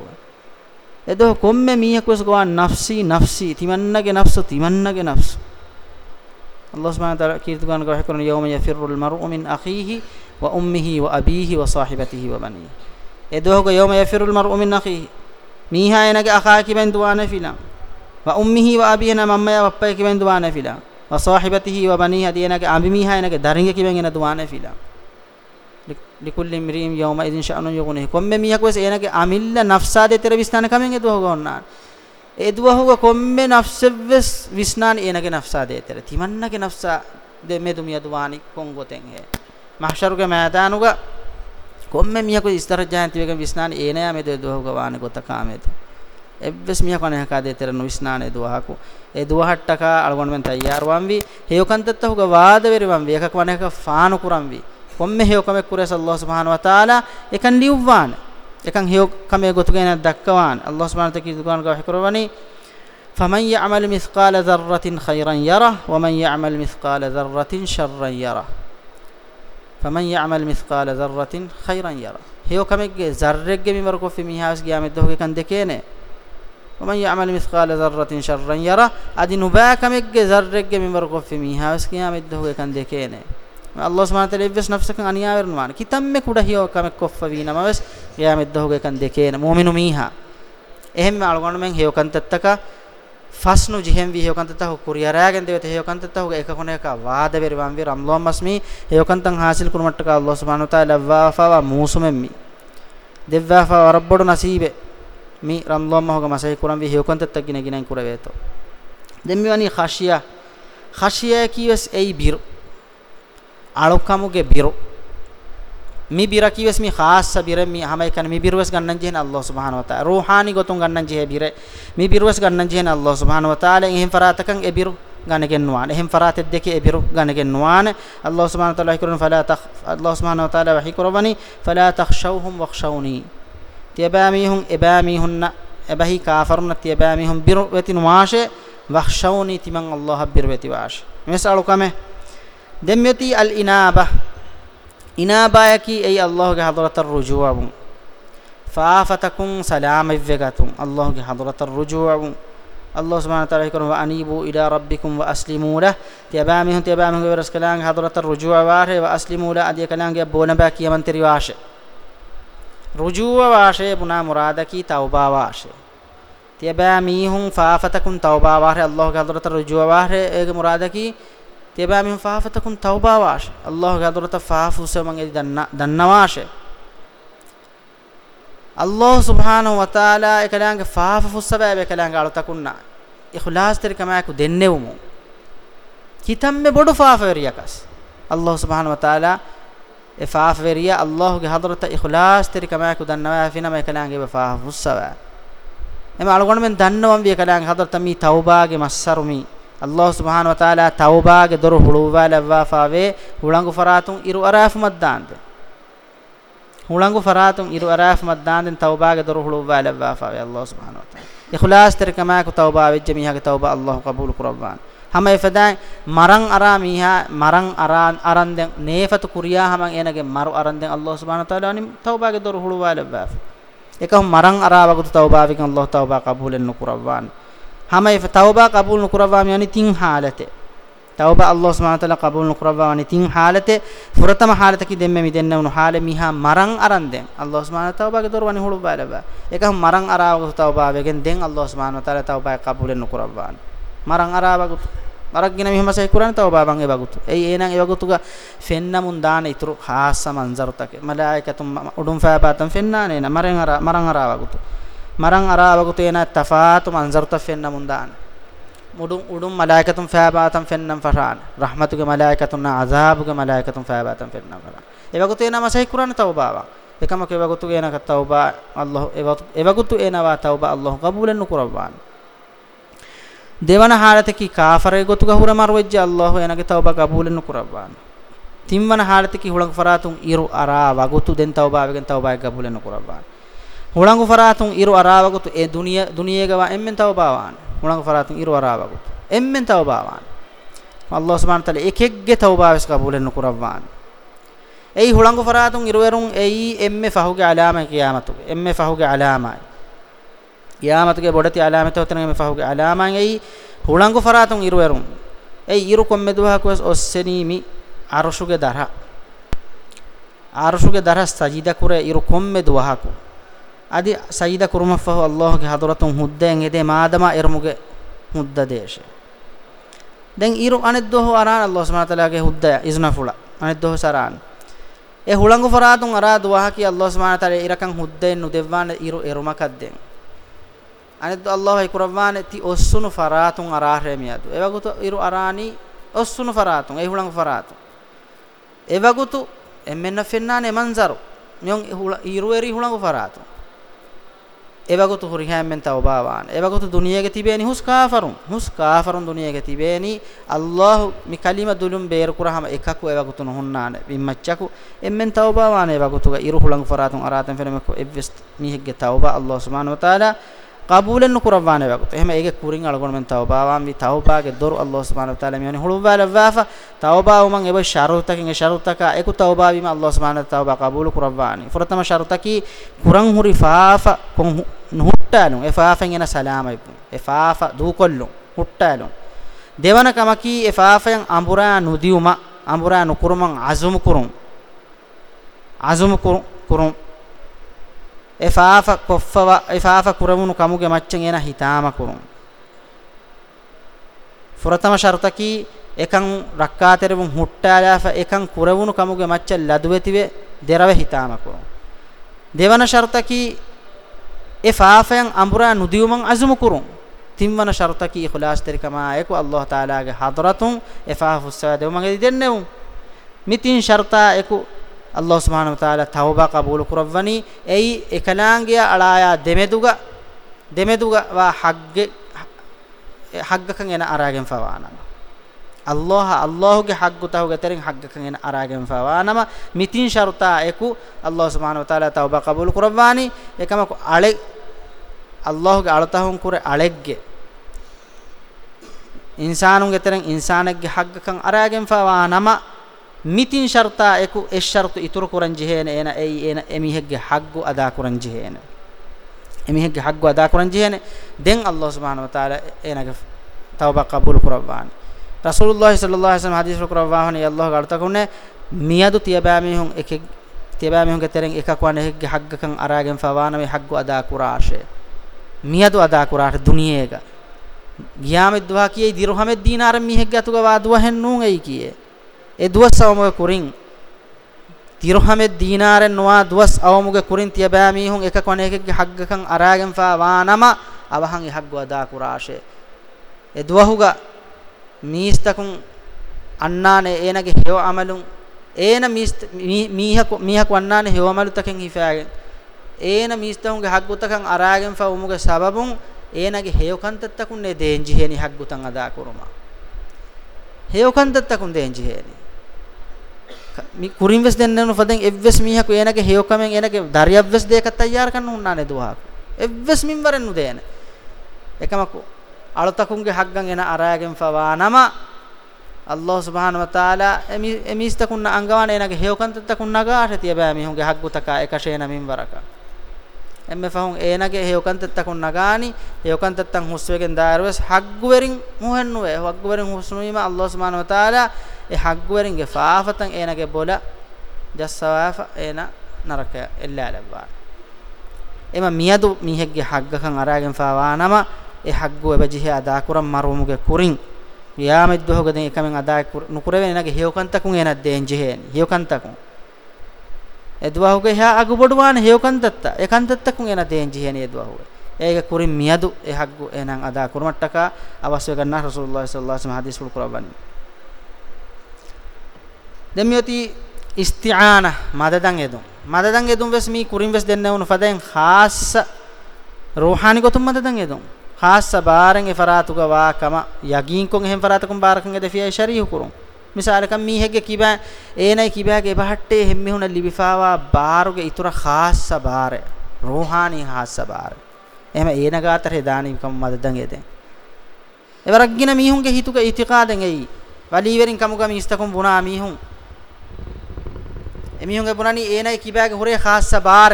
edo komme mihakos gowan nafsi nafsi timannage nafsu timannage nafsu Allah subhanahu wa ta'ala kirtugan gah karun yawma yafirru al-mar'u min akhihi wa ummihi wa abihi wa sahibatihi wa banihi edo go yawma yafirru al-mar'u min akhihi මීහායනගේ අඛා කිවෙන් දුවා නැෆිලා ව උම්මිහි ව අබියන මම්මයා වප්පය කිවෙන් දුවා නැෆිලා ව සාහිබතිහි ව බනී හදියනගේ අඹි මීහායනගේ දරින්ගේ කිවෙන් එන දුවා නැෆිලා ලිකුල්ලි ඉම්රීම් යවම ඉදින් ශානු යගුනේ කොම්මෙ මියක් වෙස් එනගේ අමිල්ල නෆ්සා දෙතර විස්තන කමෙන් එදුව ගොන්නා එදුව හුග කොම්මෙ නෆ්සෙවස් විස්නාන එනගේ නෆ්සා දෙතර තිමන්නගේ නෆ්සා දෙ මෙදුමිය දුවානි කොංගොතෙන් හේ මහෂරුගේ මෑදානුගේ කොම්මෙ මියකු ඉස්තර ජයන්ති වේග විස්නාන ඒනයා මේ දෙදුවහුක වාන ගොත කාමේත එබ්බස් මියකු නැහකා දෙතර නුස්නානේ දුවහකු ඒ දුවහට්ටක අලගොණ මෙන් තයාර වම්වි හේයකන්තත්තහුක වාද වෙරි වම්වි එකක් වනක ෆානු කුරම්වි කොම්මෙ හේයකමෙ කුරස අල්ලාහ් සුබ්හාන වතාලා එකන් ලිව්වාන එකන් හේයකමෙ ගොතුගෙන දක්කවාන අල්ලාහ් සුබ්හාන තකී දුකාන ගහ කරවනි فمن يعمل مثقال ذرة خيرا يره ومن يعمل مثقال ذرة شرا يره فمن يعمل مثقال ذره خيرا يره هيو كمگه ذرهگه میمر کو فی میهاس قیامت دوگه کن دکینه ومن يعمل مثقال ذره شرا يره ادي نبا كمگه ذرهگه میمر کو فی میهاس قیامت دوگه کن دکینه الله سبحانه وتعالى يبس نفسك ان يعبر نمان كتم كودا هيو كمك كفوينا ما بس قيامت دوگه کن دکینه مؤمن میها එහෙම අලගොන්න මෙන් හේව කන්තත්තක ಫಸ್ನು ಜಿಹೆಂವಿ ಹೇಕಂತತಹು ಕುರಿಯರಾಗನ್ ದೇವತೆ ಹೇಕಂತತಹು ಏಕಕೊನೆಕ ವಾದವೆರಿ ವಾಂವಿ ರಮ್ಲೋಮ್ ಮಸ್ಮಿ ಹೇಕಂತಂ ಹಾಸಿಲ್ ಕುರುಮಟ್ಟಕ ಅಲ್ಲಾಹ್ ಸುಬ್ಹಾನಹು ತಾಲ ವಾಫವ ಮೂಸುಮೆಮ್ಮಿ ದಿವ್ವಾಫ ರಬ್ಬಡು ನಸೀಬೆ ಮಿ ರಮ್ಲೋಮ್ ಹೋಗ ಮಸೈ ಕುರಂವಿ ಹೇಕಂತತಗಿನ ಗಿನಂ ಕುರವೇತೋ ದೆಮ್ಮಿವನಿ ಖಾಶಿಯಾ ಖಾಶಿಯಾ ಕೀವಸ್ ಐ ಬಿರು ಆಳುಕಮುಗೆ ಬಿರು mi bira kiwes mi khassa bira mi hama ikan mi birwes gannan jehen Allah subhanahu wa ta'ala ruhani gotun gannan jehe bira mi birwes gannan jehen Allah subhanahu wa ta'ala ehim faratakan e biru ganegen nuan ehim faratet deke e biru ganegen nuan Allah subhanahu wa ta'ala hikurun fala takh Allah subhanahu wa ta'ala hikurwani fala takhshawhum wakhshawni tibamihum ibamihunna ebahi kafarunna tibamihum biru wetin waashe wakhshawni timan Allah birweti waashe mesalu kame demyati al inabah ඉනාබාය කි ඒ අල්ලාහගේ හදරතර රුජුවබුන් ෆාෆතකුම් සලාම ඉවගතුම් අල්ලාහගේ හදරතර රුජුවබුන් الله سبحانه وتعالى يقول وأنيبوا إلى ربكم وأسلموا له تيبامهم تيبامهم ورس كلام حضرة الرجوع واره وأسلموا له أدي كلام بولا باكي من تري واشه رجوع واشه بنا مرادكي توبة واشه تيباميهم فافتكم توبة واره الله حضرة الرجوع واره مرادكي teba min fahafatakun tauba wash allah ga dorata fahafu se man edi danna danna wash allah subhanahu wa taala ekalange fahafu sababe ekalange alutakunna ikhlas ter kama ku dennewumu kitamme bodu fahaveriyakas allah subhanahu wa taala e fahaveriya allah ge hadrata ikhlas ter kama ku danna wa fina ma ekalange be fahafu sababe ema algon men danna wam be ekalange hadrata mi tauba ge massarumi ಅಲ್ಲಾಹ್ ಸುಬಹಾನ್ ವತಾಲ ತೌಬಾಗೆ ದೊರು ಹುಳುವಾಲವ್ವಾಫಾವೆ ಹುಳಂಗು ಫರಾತುಂ ಇರು ಅರಾಫ್ ಮದ್ದಾಂದೆ ಹುಳಂಗು ಫರಾತುಂ ಇರು ಅರಾಫ್ ಮದ್ದಾಂದೆ ತೌಬಾಗೆ ದೊರು ಹುಳುವಾಲವ್ವಾಫಾವೆ ಅಲ್ಲಾಹ್ ಸುಬಹಾನ್ ವತಾಲ ಇಖ್ಲಾಸ್ ತಿರ್ಕಮಾಕು ತೌಬಾ ವಿಜ್ಜ ಮೀಹಾಗೆ ತೌಬಾ ಅಲ್ಲಾಹ್ ಕಬೂಲ್ ಕುರವ್ವಾನ್ ಹಮ ಎಫದಾಯ್ ಮರಂ ಅರಾ ಮೀಹಾ ಮರಂ ಅರಾ ಅರಂದೆ ನೇಫತು ಕುರಿಯಾ ಹಮ ಏನಗೆ ಮರು ಅರಂದೆ ಅಲ್ಲಾಹ್ ಸುಬಹಾನ್ ವತಾಲ ನಿಮ್ ತೌಬಾಗೆ ದೊರು ಹುಳುವಾಲವ್ವಾಫ එකහ මරන් අරාවකට තවභාවිකන් ලොහ තවබා කබූලෙන් නුකුරව්වාන් hama if tauba qabul nukurwa yani tin halate tauba allah subhanahu wa taala qabul nukurwa yani tin halate furatama halate ki demme midenne unu hale miha marang aran den allah subhanahu wa tauba ge dorwani hulu balaba ekam marang arawa tauba wegen den allah subhanahu wa taala tauba qabul nukurwa marang arawa මරක්ගෙන මෙහෙම සයි කුරාන තව බාබන් ඒ වගුතු. එයි එහෙනම් ඒ වගුතුක ෆෙන්නමුන් දාන ඉතුරු හාස්ස මන්සරතක මලායිකතුම් උඩුම් ෆාබාතම් ෆෙන්නානේ නමරන් අර මරන් අර වගුතු. maran ara abagutena tafatum anzarta fenna mundan mudum udum malaikatum faabatam fennam faran rahmatuge malaikatunna azabuge malaikatum faabatam fennam faran ebagutena masai qur'an tawbaba ekamak ebagutena ka tawba allah ebagutu enawa tawba allah qabulan qurban devana harateki kafare gotuga hura marwajja allah enage tawba qabulan qurban timwana harateki hulang faratun iru ara wagutu den tawba agen tawba qabulan qurban ಹುಳಂಗು ಫರಾತುಂ ಇರು ಅರಾವಗುತು A ದುನಿಯ ದುನಿಯೇಗವ ಎಮ್ಮೆನ್ ತವ ಬಾವಾನ ಹುಳಂಗು ಫರಾತುಂ ಇರು ಅರಾವಗುತು ಎಮ್ಮೆನ್ ತವ ಬಾವಾನ ಅಲ್ಲಾಹ್ ಸುಬ್ಹಾನಹು ತಆಲಾ ಏಕೆಗ್ಗೆ ತೌಬಾವಿಸ್ ಕಬೂಲೆನ್ನು ಕುರವಾನ ಎಯಿ ಹುಳಂಗು ಫರಾತುಂ ಇರುವೆರುಂ ಎಯಿ ಎಮ್ಮೆ ಫಹುಗೆ ಅಲಾಮ ಕಿಯಾಮತು ಎಮ್ಮೆ ಫಹುಗೆ ಅಲಾಮ ಕಿಯಾಮತುಗೆ ಬೊಡತಿ ಅಲಾಮತ ಹೊತನ ಎಮ್ಮೆ ಫಹುಗೆ ಅಲಾಮ ಎಯಿ ಹುಳಂಗು ಫರಾತುಂ ಇರುವೆರುಂ ಎಯಿ ಇರು ಕೊಮ್ಮೆದುಹಕುವೆಸ್ ಒಸ್ಸೆನೀಮಿ ಅರ್ಶುಗೆ ದರ ಅರ್ಶುಗೆ ದರ ಸಜಿದ ಕುರೆ ಇರು ಕೊಮ್ಮೆದುಹಕು අදි සයිද කුරුමෆහ අල්ලාහගේ හදරතුන් හුද්දෙන් එදේ මාදමා එරමුගේ මුද්ද දේශ දැන් ඊරු අනෙත් දොහ අරාන අල්ලාහ සුබ්හානහු තාලාගේ හුද්ද ඉස්නෆුලා අනෙත් දොහ සරාන ඒ හුලංගු ෆරාතුන් අරා දුවාහ කි අල්ලාහ සුබ්හානහු තාලා ඉරකන් හුද්දෙන් නුදෙව්වාන ඊරු එරුමකක් දෙන් අනෙත් අල්ලාහ කුරවාන ති ඔස්සුනු ෆරාතුන් අරා රේමියදු එවගුතු ඊරු අරානි ඔස්සුනු ෆරාතුන් ඒ හුලංගු ෆරාතුන් එවගුතු එමෙන්න ෆෙන්නානේ මන්සරු මියොන් ඊරු එරි හුලංගු ෆරාතුන් එවගොතු හුරිහෑම්ෙන් තවබාවාන එවගොතු දුනියගේ තිබේනි හුස් කාෆරුන් හුස් කාෆරුන් දුනියගේ තිබේනි අල්ලාහ් මි කලිම දුලුම් බේර කුරහම එකකු එවගොතු නොහුන්නාන විම්මච්චකු එම්ෙන් තවබාවාන එවගොතුගේ ඉරුහුලං ෆරාතුන් අරාතන් ෆෙනමකු එව්ස් මිහිග්ගේ තවබා අල්ලාහ් සුබ්හානහු වතාලා قبولن قربان وقت هم ايك كورين الگون من توبه وام وي توبه کے دور اللہ سبحانہ و تعالی میونی ہلوا لوافا توبه ومن ایب شرط تکین شرط تک ایک توبه بما اللہ سبحانہ و تعالی قبول قربان فرتم شرط کی قران ہری فاف کون ہٹالو افافن ena سلام ایب افاف دو کلو ہٹالو දෙවන කමකී එෆාෆයන් අඹුරා නුදියුම අඹුරා නුකුරුමන් අසුමු කුරුම් අසුමු කුරුම් ifaafa koffawa ifaafa kuramunu kamuge maccen ena hitama kurun furatama shartaki ekan rakkaaterun huttaalaafa ekan kuravunu kamuge macca laduwetiwe derave hitama kurun devana shartaki ifaafayan amura nudiuman azumu kurun timwana shartaki ikhlas terikama eku allah taala ge hadratun ifaafu sawa devumage denneu mitin sharta eku අල්ලාහ් සුබ්හානහු තාලා තවබා කබූල් කරවවනි එයි එකලාංගය අලායා දෙමෙදුග දෙමෙදුග වා හග්ගේ හග්ගකන් එන අරාගෙන් ෆවානම අල්ලාහ් අල්ලාහ්ගේ හග්ගු තවග තරින් හග්ගකන් එන අරාගෙන් ෆවානම මිතින් ෂර්තා එකු අල්ලාහ් සුබ්හානහු තාලා තවබා කබූල් කරවවනි එකමක අලෙ අල්ලාහ්ගේ අලතහුන් කුර අලෙග්ගේ ඉන්සානුන් ගෙතරෙන් ඉන්සානෙක්ගේ හග්ගකන් අරාගෙන් ෆවානම mitin sharta eku es shartu ituru kuran jihena ena ei ena emihegge haggu ada kuran jihena emihegge haggu ada kuran jihena den allah subhanahu wa taala enage tawba qabul kurabwan rasulullah sallallahu alaihi wasallam hadith kurabwan ya allah galta kunne miyadu tiyabami hun ek tiyabami hun geteren ekakwan ehegge haggakan aragen fawana me haggu ada kurashe miyadu ada kurashe duniyega giyame duha kiye dirhamed dinar mihegge atuga wadwa hen nun ei kiye ඒ දුවස් අවමුගේ කුරින් තිරහමෙ දීනාරෙන් නොවා දුවස් අවමුගේ කුරින් තිය බෑ මීහුන් එක කොනේකගේ හග්ගකන් අරාගෙන් far වානම අවහන් ඉහග්ගවා දා කුරාෂේ ඒ දුවහුගා මීස්තකුන් අන්නානේ ඒනගේ හේව අමලුන් ඒන මීස්ත මීහක මීහක වන්නානේ හේව අමලුතකෙන් හිෆාගෙන් ඒන මීස්තහුන්ගේ හග්ගුතකන් අරාගෙන් far උමුගේ සබබුන් ඒනගේ හේවකන්තත්තකුන් නේ දේන්ජි හේනි හග්ගුතන් අදා කුරුමා හේවකන්තත්තකුන් දේන්ජි හේනි කුරින් වෙස් දෙන්න නෝ ෆදෙන් එව්වස් මීහක එනගේ හේයොකමෙන් එනගේ දරියව්වස් දෙක තයාර කන්න උන්නානේ දුවා එව්වස් මින්වරන් උදේන එකමකු අලතකුන්ගේ හග්ගන් එන අරයගෙන් ෆවා නම අල්ලාහ් සුබ්හාන ව තාලා එමිස් තකුන්න අංගවාන එනගේ හේයොකන් තකුන්න ගාට තිය බෑ මිහුගේ හග්ගුතකා එකෂේන මින්වරක එම්මෙ ෆහුන් එනගේ හේයොකන් තකුන්න ගානි හේයොකන් තත්තන් හුස්වෙගෙන් දාරවස් හග්ගු වෙරින් මොහෙන්නුවේ හග්ගු වෙරින් හුස්නුවීම අල්ලාහ් සුබ්හාන ව තාලා e haqqwerin ge faafatan ena ge bola jassawafa ena naraka ella labwa ema miyadu mihegge haggakan aragen faawanama e haggu eba jihe ada kuram marumuge kurin qiyamet dohoge den ekamen ada nukureveni nage heukantakun ena den jiheni heukantakun edwahuge ha agubodwan heukantatta ekantattakun ena den jiheni edwahuge ege kurin miyadu e haggu enan ada kurumattaka avaswe ganna rasulullah sallallahu alaihi wasallam hadis pul kurabani demyoti isti'ana madadan edum madadan edum wes mi kurin wes denne unu faden khas ruhani gotum madadan edum khas barang e faratuga wa kama yagin kon ehem faratukum barakan ede fiya sharihu kurun misal kam mi hegge kiba enai kiba ge bahatte hemme huna libifawa baruge itura khas bare ruhani khas bare ehma ena gatar hedani kam madadan ede evaragina mihunge hituga itiqaden ei waliverin kamuga mi istakum buna mihun එමිහුන්ගේ පුනනි ඒනයි කිබෑගේ හොරේ ખાස්ස බාර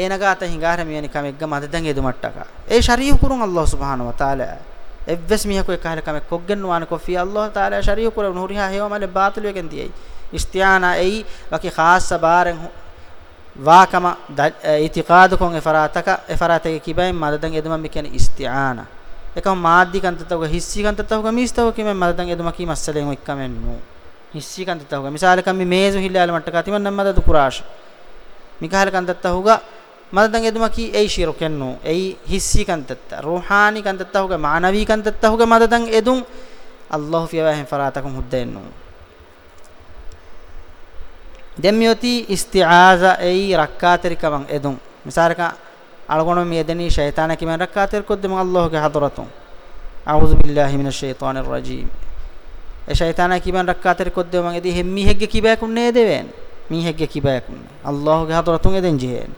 ඒනගා ත හිඟාර මියනි කමෙක්ග මත දන් එදු මට්ටක ඒ ශරීහ කුරුන් අල්ලාහ් සුබ්හානහු වතාලා එවස් මිහකෝ එකහල කමෙක් කොග්ගෙන් වාන කො fee අල්ලාහ් තාලා ශරීහ කුරුන් හොරිහා හේවමල බාතුල එකෙන් තියයි ඉස්තියානා එයි වකි ખાස්ස බාරෙන් වාකම ඉතිකාදකෝන් එෆරාතක එෆරාතක කිබෙන් මදදන් එදුම මිකෙන ඉස්තිආන එකම මාද්දිකන්තතවක හිස්සිකන්තතවක මිස්තවක කිමෙන් මදදන් එදුම කි මස්සලෙන් එක්කමෙන් නෝ hissi kan datta hoga misal kam mi mezu hillal matta ka timan namma da qurash mikahal kan datta hoga මදදන් එදුමකි ඒ ශිරකෙන්නු ඒ හිස්සි කන්තත්ත රූහානි කන්තත්ත හොග මානවී කන්තත්ත හොග මදදන් එදුන් අල්ලාහ් ෆියවහන් ෆරාතකම් හුද්දෙන්නු දෙම්යෝති ඉස්තිආසා ඒ රක්කාතරිකවන් එදුන් මිසාරක අලගොණ මියදෙනි ෂයිතාන කිමන් රක්කාතර කොද්දම අල්ලාහ්ගේ හදරතුන් අහුසු බිල්ලාහි මිනෂ් ෂයිතානිර් රජීම් ඒ ෂයිතානා කිබන් රක්කාතර කොද්දේ මං එදී හෙම් මීහෙක්ගෙ කිබයකුන් නේ දෙවෙන් මීහෙක්ගෙ කිබයකුන් අල්ලාහ්ගේ හතරතුන් එදෙන් ජීහෙන්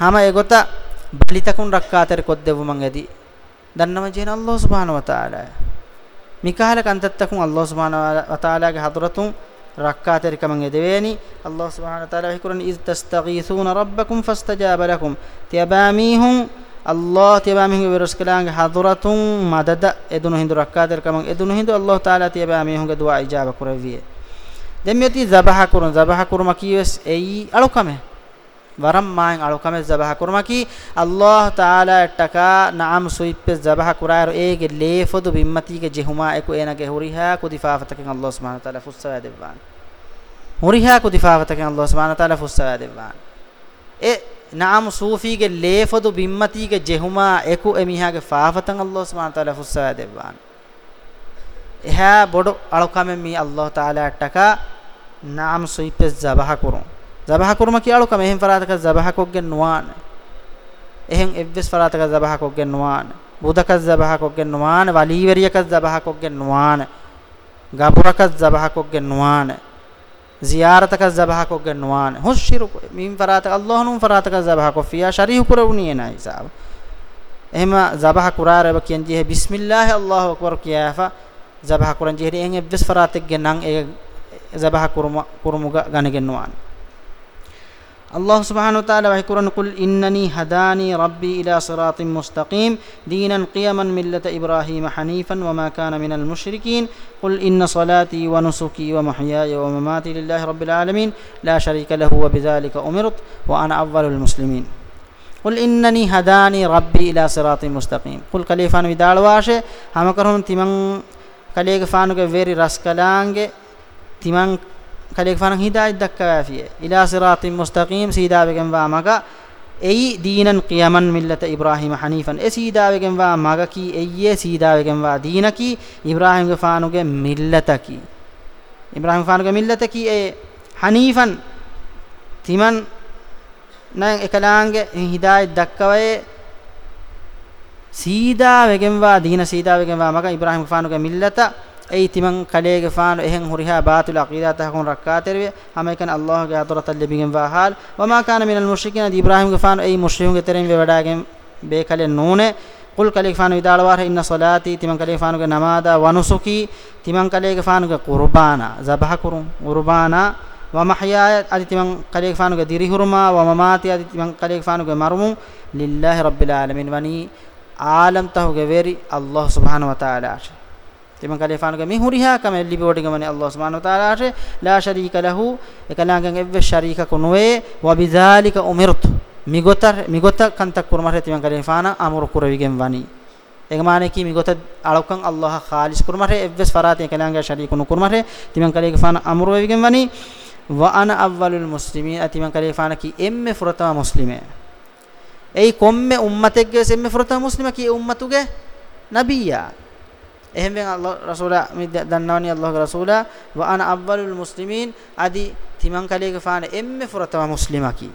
හැම ඒගොත බලිතකුන් රක්කාතර කොද්දේ මං එදී දන්නම ජීන අල්ලාහ් සුබ්හානහු වතාලා මිකාල කන්තත්තකුන් අල්ලාහ් සුබ්හානහු වතාලාගේ හතරතුන් ركعتك من يدويني الله سبحانه وتعالى يقولون إذ تستغيثون ربكم فاستجاب لكم تيباميهم الله تيبامي برسكلانغ حضرة مدد ادونو هندو ركاتر كمان ادونو هندو الله تعالى تيبامي هونغ دعاء إجابة كرويه دميتي ذبح كرون ذبح كرما كيس اي ألوكمه වරම් මායන් අලුකම ජබහ කුරමකි අල්ලාහ් තාලා ටකා නාම් සුයිප්ප ජබහ කුරායර ඒගේ ලේෆොදු බිම්මතිගේ ජෙහුමා එක එනගේ හුරිහා කුදිෆාවතකෙන් අල්ලාහ් සුබ්හාන තාලා ෆුස්සවා දෙවාන් හුරිහා කුදිෆාවතකෙන් අල්ලාහ් සුබ්හාන තාලා ෆුස්සවා දෙවාන් ඒ නාම සූෆීගේ ලේෆදු බිම්මතිගේ ජෙහුමා එකු එමිහාගේ ෆාෆතන් අල්ලාහ් සුබ්හාන තාලා හුස්සා දෙවාන එහා බොඩ අලකම මි අල්ලාහ් තාලා ටක නාම සූයිපේ ජබහ කුරුම් ජබහ කුරුම කිය අලකම එහෙන් ෆරාතක ජබහ කොග්ගේ නුවාන එහෙන් එව්වස් ෆරාතක ජබහ කොග්ගේ නුවාන බුදක ජබහ කොග්ගේ නුවාන වලීවරියක ජබහ කොග්ගේ නුවාන ගබුරක ජබහ කොග්ගේ නුවාන ziyaratakas zabaha ko ganwan hushiru min farata allahunum faratakas zabaha ko fiya sharihu kurawniye na hisab ehma zabaha kurare ba kiyan jihe bismillah allahu akbar kiyafa zabaha kuran jihe en ebdes farate genan e zabaha kuruma kurumuga gane ganwan الله سبحانه وتعالى في القرآن قل إنني هداني ربي إلى صراط مستقيم دينا قيما ملة إبراهيم حنيفا وما كان من المشركين قل إن صلاتي ونسكي ومحياي ومماتي لله رب العالمين لا شريك له وبذلك أمرت وأنا أفضل المسلمين قل إنني هداني ربي إلى صراط مستقيم قل كليفان ودال واش هم كرهم تمن کلیگ فانو کے تمن කලේක ෆරන් හිදායත් දක්කවාෆිය ඉලා සිරාතින් මුස්තකීම් සීදාවෙකම් වා මග එයි දීනන් ක්‍රියමන් මිල්ලත ඉබ්‍රාහිම හනීෆන් ඒ සීදාවෙකම් වා මග කී එයියේ සීදාවෙකම් වා දීනකි ඉබ්‍රාහිම්ගේ ෆානුගේ මිල්ලතකි ඉබ්‍රාහිම් ෆානුගේ මිල්ලතකි ඒ හනීෆන් තිමන් නං එකලාංගේ හිදායත් දක්කවයේ සීදාවෙකම් වා දීන සීදාවෙකම් වා මග ඉබ්‍රාහිම් ෆානුගේ මිල්ලත ei timan kalege faano ehen huriha baatil aqida tahkun rakkaterwe hamekan allah ge hadrat allibingen wa hal wama kana min al mushrikin ad ibrahim ge faano ei mushrihun ge teren we wadagen be kale nuune qul kalege faano idalwar inna salati timan kalege faano ge namada wa nusuki timan kalege faano ge qurbana zabah kurun qurbana wa mahyaya ad timan kalege faano ge dirihurma wa mamati ad timan kalege faano ge marmum lillahi rabbil alamin wani alam tahu ge veri allah subhanahu wa ta'ala تمن قال يفانو كمي هوريها كما اللي بودين من الله سبحانه وتعالى لا شريك له اكلانكن ايو شريك كنوي وبذلك امرت මිගොතර මිගොත කන්තක් කුරමර තිමන් කලේ ෆානා අමර කුරවිගෙන් වනි එගමානේ කි මිගොත අලොකන් අල්ලාහ ખાලිස් කුරමර එවස් ෆරාති කලංගා ශරීකුන කුරමර තිමන් කලේ ෆානා අමර වෙවිගෙන් වනි වාන අවවලුල් මුස්ලිමීන් අතිමන් කලේ ෆානා කි එම්මෙ ෆුරතම මුස්ලිමේ එයි කොම්මෙ උම්මතෙක්ගේ සෙම්මෙ ෆුරතම මුස්ලිම කි උම්මතුගේ නබියා එහෙම්බෙන් අල්ලාහ් රසූලා මි දන්නවනි අල්ලාහ්ගේ රසූලා ව අන අවවලුල් මුස්ලිමීන් আদি තිමන් කලේක ෆාන එම්මේ ෆුරතව මුස්ලිමකි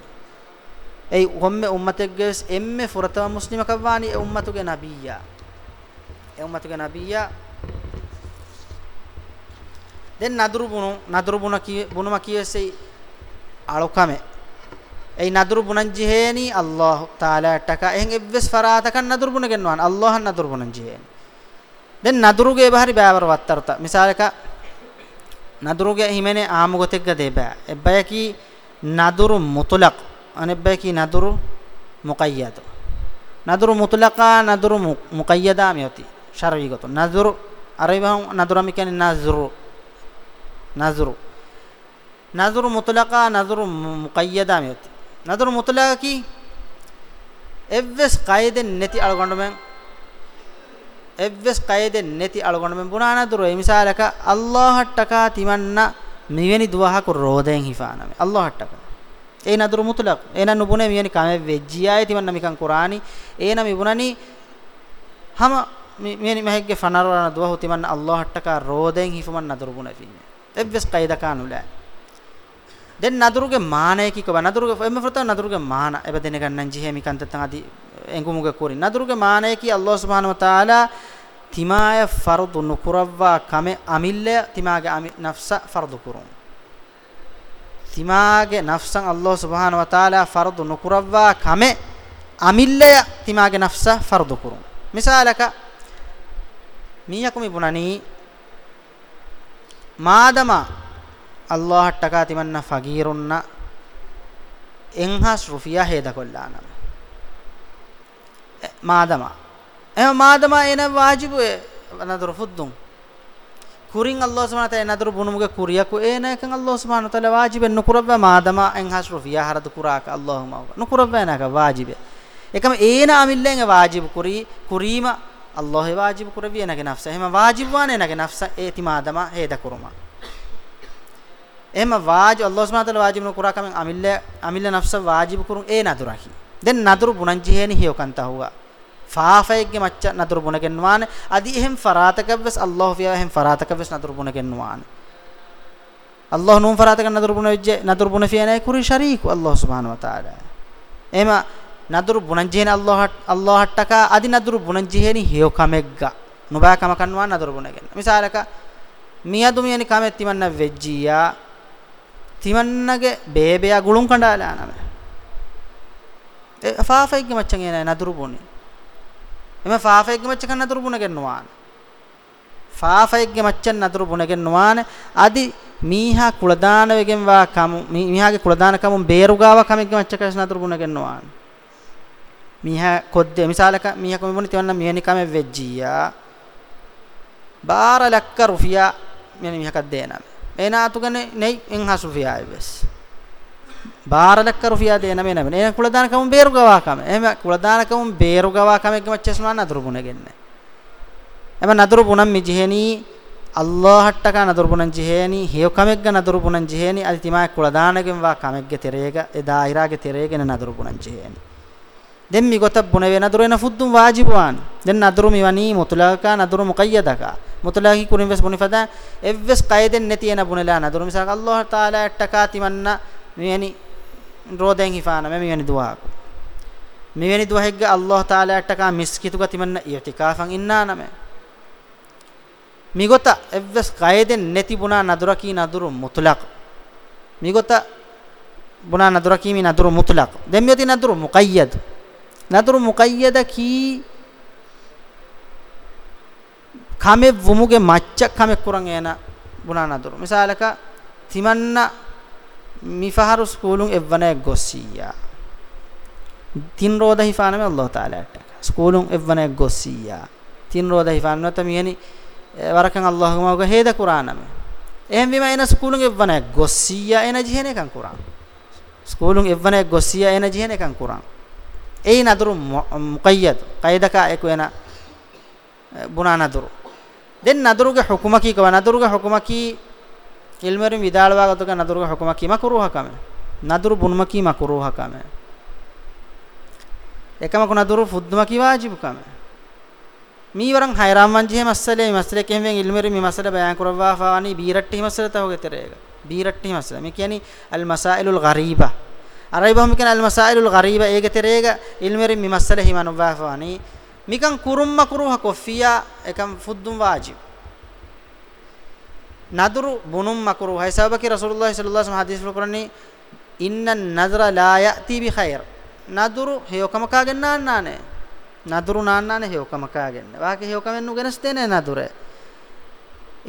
ඒ උම්මේ උම්මතෙක්ගේ එම්මේ ෆුරතව මුස්ලිමක වානි ඒ උම්මතුගේ නබියා ඒ උම්මතුගේ නබියා දැන් නදරුබුණු නදරුබුණ කී බුණම කියසේ අලොකම ඒ නදරුබුණන් ජිහේනි අල්ලාහ් තාලා ටක එහෙන් එව්ස් ෆරාතකන් නදරුබුණ ගෙන්නවන් අල්ලාහ් නදරුබුණන් ජිහේනි දැන් නදුරුගේ බහරි බෑවර වත්තරත මිසාලක නදුරුගේ හිමනේ ආමුගතෙක්ග දෙබෑ එබ්බය කි නදුරු මුතුලක් අනෙබ්බය කි නදුරු මුකයද නදුරු මුතුලකා නදුරු මුකයදා මියති ශරීගත නදුරු අරයිබහම් නදුරම කියන්නේ නදුරු නදුරු නදුරු මුතුලකා නදුරු මුකයදා මියති නදුරු මුතුලකා කි එවස් කයිදෙන් නැති අලගොඬමෙන් evves qayden neti algonmen bunana duro e misalaka allah hattaka timanna miweni duwaha ku roden hifaname allah hattaka eina duro mutlaq eina nubune miweni kame vejjiya timanna mikan qurani eina mibunani hama miweni mahegge fanarwana duwahu timanna allah hattaka roden hifamanna duro bune finne evves qayda kanula den naduruge maana ekikoba naduruge emme frota naduruge maana eba denegannan jihe mikan tetan adi engumuge kuri naduruge maanaye ki allah subhanahu wa taala timaya fardu nukurawwa kame amille timage ami nafsa fardu kurun timage nafsan allah subhanahu wa taala fardu nukurawwa kame amille timage nafsa fardu kurun misalaka miyakumi bunani maadama allah hattaka timanna fagirunna enhas rufiya heda kollana മാദമ എഹ മാദമ എന വാജിബ് നദറു ഫുദ്ദും kurin Allah subhanahu wa ta'ala nadru bunumuge kuriyaku ena kan Allah subhanahu wa ta'ala wajibe nukurabba madama en hasruf ya harad kuraka Allahumma nukurabba enaka wajibe ekam ena amillen wajib kuri kurima Allah wajib kurabi enake nafsa ehma wajib wan enake nafsa eti madama heda kuruma ehma wajib Allah subhanahu wa ta'ala wajib nukuraka men amille amille nafsa wajib kurun ena duraki දැන් නතුරු පුණංජිහෙන හියොකන්ත හුවා ෆාෆයිගේ මච්ච නතුරු පුණගෙන් වාන අදි එහෙම් ෆරාතකවස් අල්ලාහ් ෆියා එහෙම් ෆරාතකවස් නතුරු පුණගෙන් වාන අල්ලාහ් නුම් ෆරාතක නතුරු පුණ වෙජ්ජ නතුරු පුණ ෆියානේ කුරි ශරීකු අල්ලාහ් සුබ්හානහු වතාලා එම නතුරු පුණංජිහෙන අල්ලාහ් අල්ලාහ් ටක අදි නතුරු පුණංජිහෙන හියොකමෙග්ගා නුබෑ කම කන්වා නතුරු පුණගෙන් මිසාලක මියදු මියනි කමෙත් තිමන්න වෙජ්ජියා තිමන්නගේ බේබයා ගුළුම් කණ්ඩාලා නම ෆාෆෙක්ගේ මච්චන් එන නදුරුපුනේ එම ෆාෆෙක්ගේ මච්චන් නදුරුපුන ගෙන්නවාන ෆාෆෙක්ගේ මච්චන් නදුරුපුන ගෙන්නවාන আদি මීහා කුලදාන වෙගෙන් වා කම මීහාගේ කුලදාන කම බේරුගාව කමෙක්ගේ මච්චකස් නදුරුපුන ගෙන්නවාන මීහා කොද්ද මිසාලක මීහා කොමෙ මොනි තියන්න මීහනි කම වෙජ්ජියා බාර ලක්ක රුෆියා මෙනි මීහකක් දේනම් එනාතුගනේ නෙයි එන් හසුෆියායි වෙස් ಬಾರಲಕ್ಕರು ಫಿಯಾದೆ ನಮೆ ನಮೆ ಏನ ಕುಳದಾನಕಮ ಬೇರುಗವಾಕಮ ಎಮ ಕುಳದಾನಕಮ ಬೇರುಗವಾಕಮ ಎಗ ಮಚ್ಚಸ್ನ ನದರುಬುನಗೆನ್ನೆ ಎಮ ನದರುಬುನಂ ಮಿಜಿಹೆನಿ ಅಲ್ಲಾಹಟ್ಟಕ ನದರುಬುನಂ ಜಿಹೆನಿ ಹೇಕಮೆಗ್ಗ ನದರುಬುನಂ ಜಿಹೆನಿ ಅದಿ ತಿಮಾ ಕುಳದಾನಗೆಂ ವಾ ಕಮೆಗ್ಗ ತೆರೆಗ ಎದಾ ಇರಾಗೆ ತೆರೆಗೆ ನದರುಬುನಂ ಜಿಹೆನಿ ದೆಮ್ಮಿ ಗೊತಬ್ಬುನವೆ ನದರುನ ಫುದ್ದುಂ ವಾಜಿಬುವಾನ್ ದೆನ್ ನದರು ಮಿವನಿ ಮುತಲಕ ನದರು ಮುಕಯ್ಯದಕ ಮುತಲಕಿ ಕುರಿವೆಸ್ ಬುನಿಫದ ಎವ್ವೆಸ್ ಕೈದೆನ್ ನೆತಿಯನ ಬುನಲ ನದರು ಮಿಸಾಕ ಅಲ್ಲಾಹ ತಾಲಾ ಅಟ್ಟಕ ತಿಮನ್ನ ಮಿಯನಿ රෝදෙන් හිෆාන මෙවැනි දුවාක මෙවැනි දුවහෙක්ග අල්ලාහ් තාලාට කා මිස්කිතු ගතිමන්න ඉතිකාෆන් ඉන්නා නම මිගත එවස් කයදෙන් නැතිබුණා නදුරකී නදුරු මුතුලක් මිගත බුණා නදුරකී මි නදුරු මුතුලක් දෙම්යති නදුරු මුකයද් නදුරු මුකයද කී කමෙ වමුගේ මච්චක් කමෙ කුරන් එන බුණා නදුරු මිසාලක තිමන්න මිෆහරු ස්කූලුන් එවනයක් ගොස්සියා තින් රෝද හිෆානම අල්ලාහ් තාලාට ස්කූලුන් එවනයක් ගොස්සියා තින් රෝද හිෆානම තමියනි වරකන් අල්ලාහ් මාග හේද කුරානම එහෙන් විම එන ස්කූලුන් එවනයක් ගොස්සියා එන ජීහෙනකන් කුරාන ස්කූලුන් එවනයක් ගොස්සියා එන ජීහෙනකන් කුරාන ඒ නදරු මුකයද් කයිදකා එක වෙන බුනා නදරු දෙන් නදරුගේ හුකුමකී කව නදරුගේ හුකුමකී ilmarim vidalwagatuga naduru hukuma kima kuruha kame naduru bunma kima kuruha kame ekama ku naduru fuddma ki wajib kame miwaran hayram manjhe masale masale kemven ilmarim mi masale bayan kurawwa faani biratti masale ta hoge terega biratti masale me kiyani al masailul ghariba arayba hum kiyani al masailul ghariba ege terega ilmarim mi masale himanwa faani mikan kurumma kuruha kofiya ekam fuddum wajib නදුරු බුනුම් මකරු හයිසබකි රසූලුල්ලාහි සල්ලල්ලාහු අලයිහි වසල්ලම් හදීස් කරන්නේ ඉන්න නදර ලා යති බි ඛෛර් නදුරු හේයකම කාගෙන නාන්නානේ නදුරු නාන්නානේ හේයකම කාගෙන වාකේ හේයකමෙන් නුගෙනස් තේනේ නදුරේ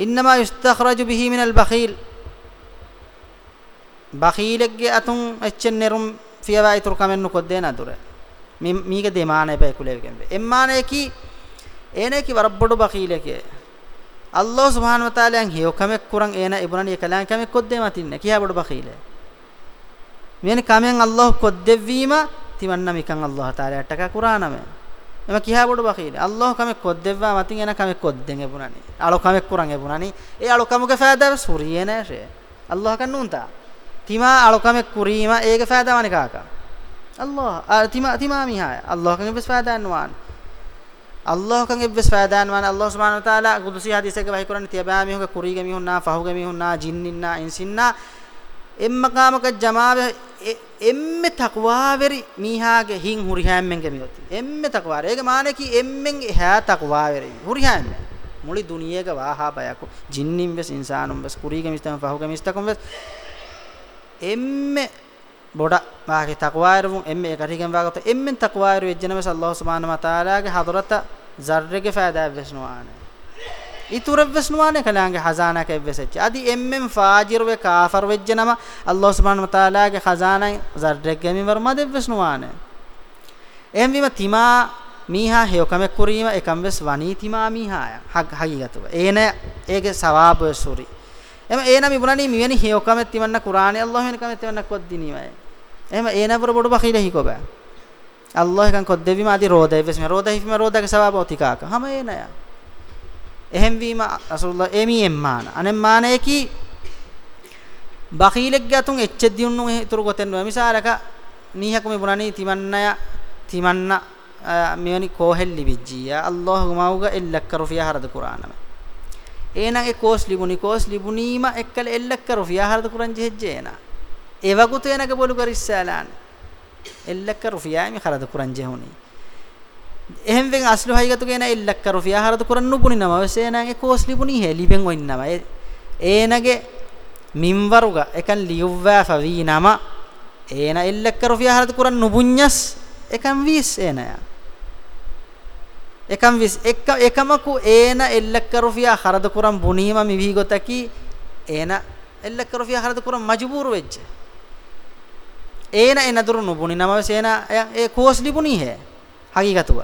ඉන්නමා යස්තඛරජු බිහි මිනල් බඛීල් බඛීලෙක්ගේ අතුන් එච්චෙන් නෙරුම් ෆියවා ඉතුරු කමෙන් නුකොද්දේ නදුරේ මීක දෙමානේ බෑ කුලේ වෙකෙන් එම්මානේ කි එනේ කි වරබ්බඩු බඛීලකේ අල්ලාහ් සුබ්හාන වතාලයන් හියොකමෙක් කුරන් එන ඉබුනනි කලයන් කමෙක් කොද්දේම තින්න කියා බඩ බඛීල මෙනි කමෙන් අල්ලාහ් කොද්දෙවීම තිවන්න මිකන් අල්ලාහ් තාලයට ටක කුරානම එම කියා බඩ බඛීල අල්ලාහ් කමෙක් කොද්දෙවවා මතින් එන කමෙක් කොද්දෙන් ඉබුනනි අලෝ කමෙක් කුරන් ඉබුනනි ඒ අලෝ කමුගේ ෆෑදාව සුරියේ නෑෂේ අල්ලාහ් කන්නුන්තා තිමා අලෝ කමෙක් කුරීම ඒගේ ෆෑදාවනි කාකා අල්ලාහ් තිමා තිමා මිහා අල්ලාහ් කමෙක් ෆෑදාන්නවානි අල්ලාහ් කංගෙ බෙස් ෆෑදාන් වන අල්ලාහ් සුබ්හානහු තාලා කුදුසි හදීසක වහි කරන්නේ තියබෑ මිහුක කුරීග මිහුන්නා ෆහුග මිහුන්නා ජින්නින්නා ඉන්සින්නා එම්මකාමක ජමාවේ එම්මෙ තකවාවරි මීහාගේ හින් හුරිහෑම්මෙන් ගෙමියොත් එම්මෙ තකවාර ඒක මානේ කි එම්මෙන් එහා තකවාවරි හුරිහෑම්ම මුලි දුනියේක වාහා බයකු ජින්නින් වෙස් ඉන්සානුම් වෙස් කුරීගේ මිස්තම පහුගේ මිස්තකම් වෙස් එම්මෙ බොඩ වාගේ තකවාරුම් එම්මෙ කරිගෙන් වාගත එම්මෙන් තකවාරු වෙජ්ජනම සල්ලාහ් සුබ්හානහු වතාලාගේ හදරත zarrege faada vesnuane ඉතුරු වෙස්නුවානේ කලාගේ ඛසානක වෙසෙච්ච. අදි එම්මෙන් ෆාජිර් වේ කාෆර් වෙච්ච නම අල්ලාහ් සුබ්හානහු වතාලාගේ ඛසානයි zarrege ගෙමි වර්මද වෙස්නුවානේ. එම් විම තිමා මීහා හේකම කුරීම එකම් වෙස් වනී තිමා මීහාය. හග් හගීගතව. ඒන ඒගේ සවාබ සූරි. එම ඒන මිබුණනි මියනි හේකම තිමන්න කුරානේ අල්ලාහ් වෙනකම තිමන්න කොද්දිනීමයි. එහෙම ඒන වර බොඩ බඛීල හිකොබෑ. අල්ලාහ් එකන් කොද්දෙවිම আদি රෝදේ වෙස්ම රෝදේ හිම රෝදාක සවාබෝතිකාක හැම එනය එහෙම් වීම රසූලුල්ලාහ එමියෙන් මාන අනෙන් මානේකි බඛීලෙක් ගතුන් එච්ච දියුන්නු හිතුරු ගොතෙන් මිසාරක නීහකම බුණනි තිමන්නය තිමන්න මෙවැනි කෝහෙල්ලි විජ්ජිය අල්ලාහ් ගමවුග එල්ලක්කරු ෆියා හරද කුරානම එනං ඒ කෝස් ලිබුනි කෝස් ලිබුනීම එක්කල එල්ලක්කරු ෆියා හරද කුරන් ජෙහෙජ්ජේනා එවගුතේනක බොලු කරිස්සලාන එල්ලක රුෆියාමි හරද කුරන් ජෙහුනි එහෙන් වෙන් අස්ලු හයිගතු කියන එල්ලක රුෆියා හරද කුරන් නුපුනි නම වසේනාගේ කෝස් ලිපුනි හෙ ලිබෙන් ඔින්නම ඒනගේ මින්වරුග එකන් ලියුවා ෆවී නම ඒන එල්ලක රුෆියා හරද කුරන් නුබුඤ්ඤස් එකන් වීස් ඒනයා එකම් විස් එක එකමකු ඒන එල්ලක රුෆියා හරද කුරන් බුනීම මිවිගතකි ඒන එල්ලක රුෆියා හරද කුරන් මජබූර් වෙච්චා ඒන එන දුරු නුබුනි නම සේන ඒ කෝස් ලිබුනි හැ හකිගතුව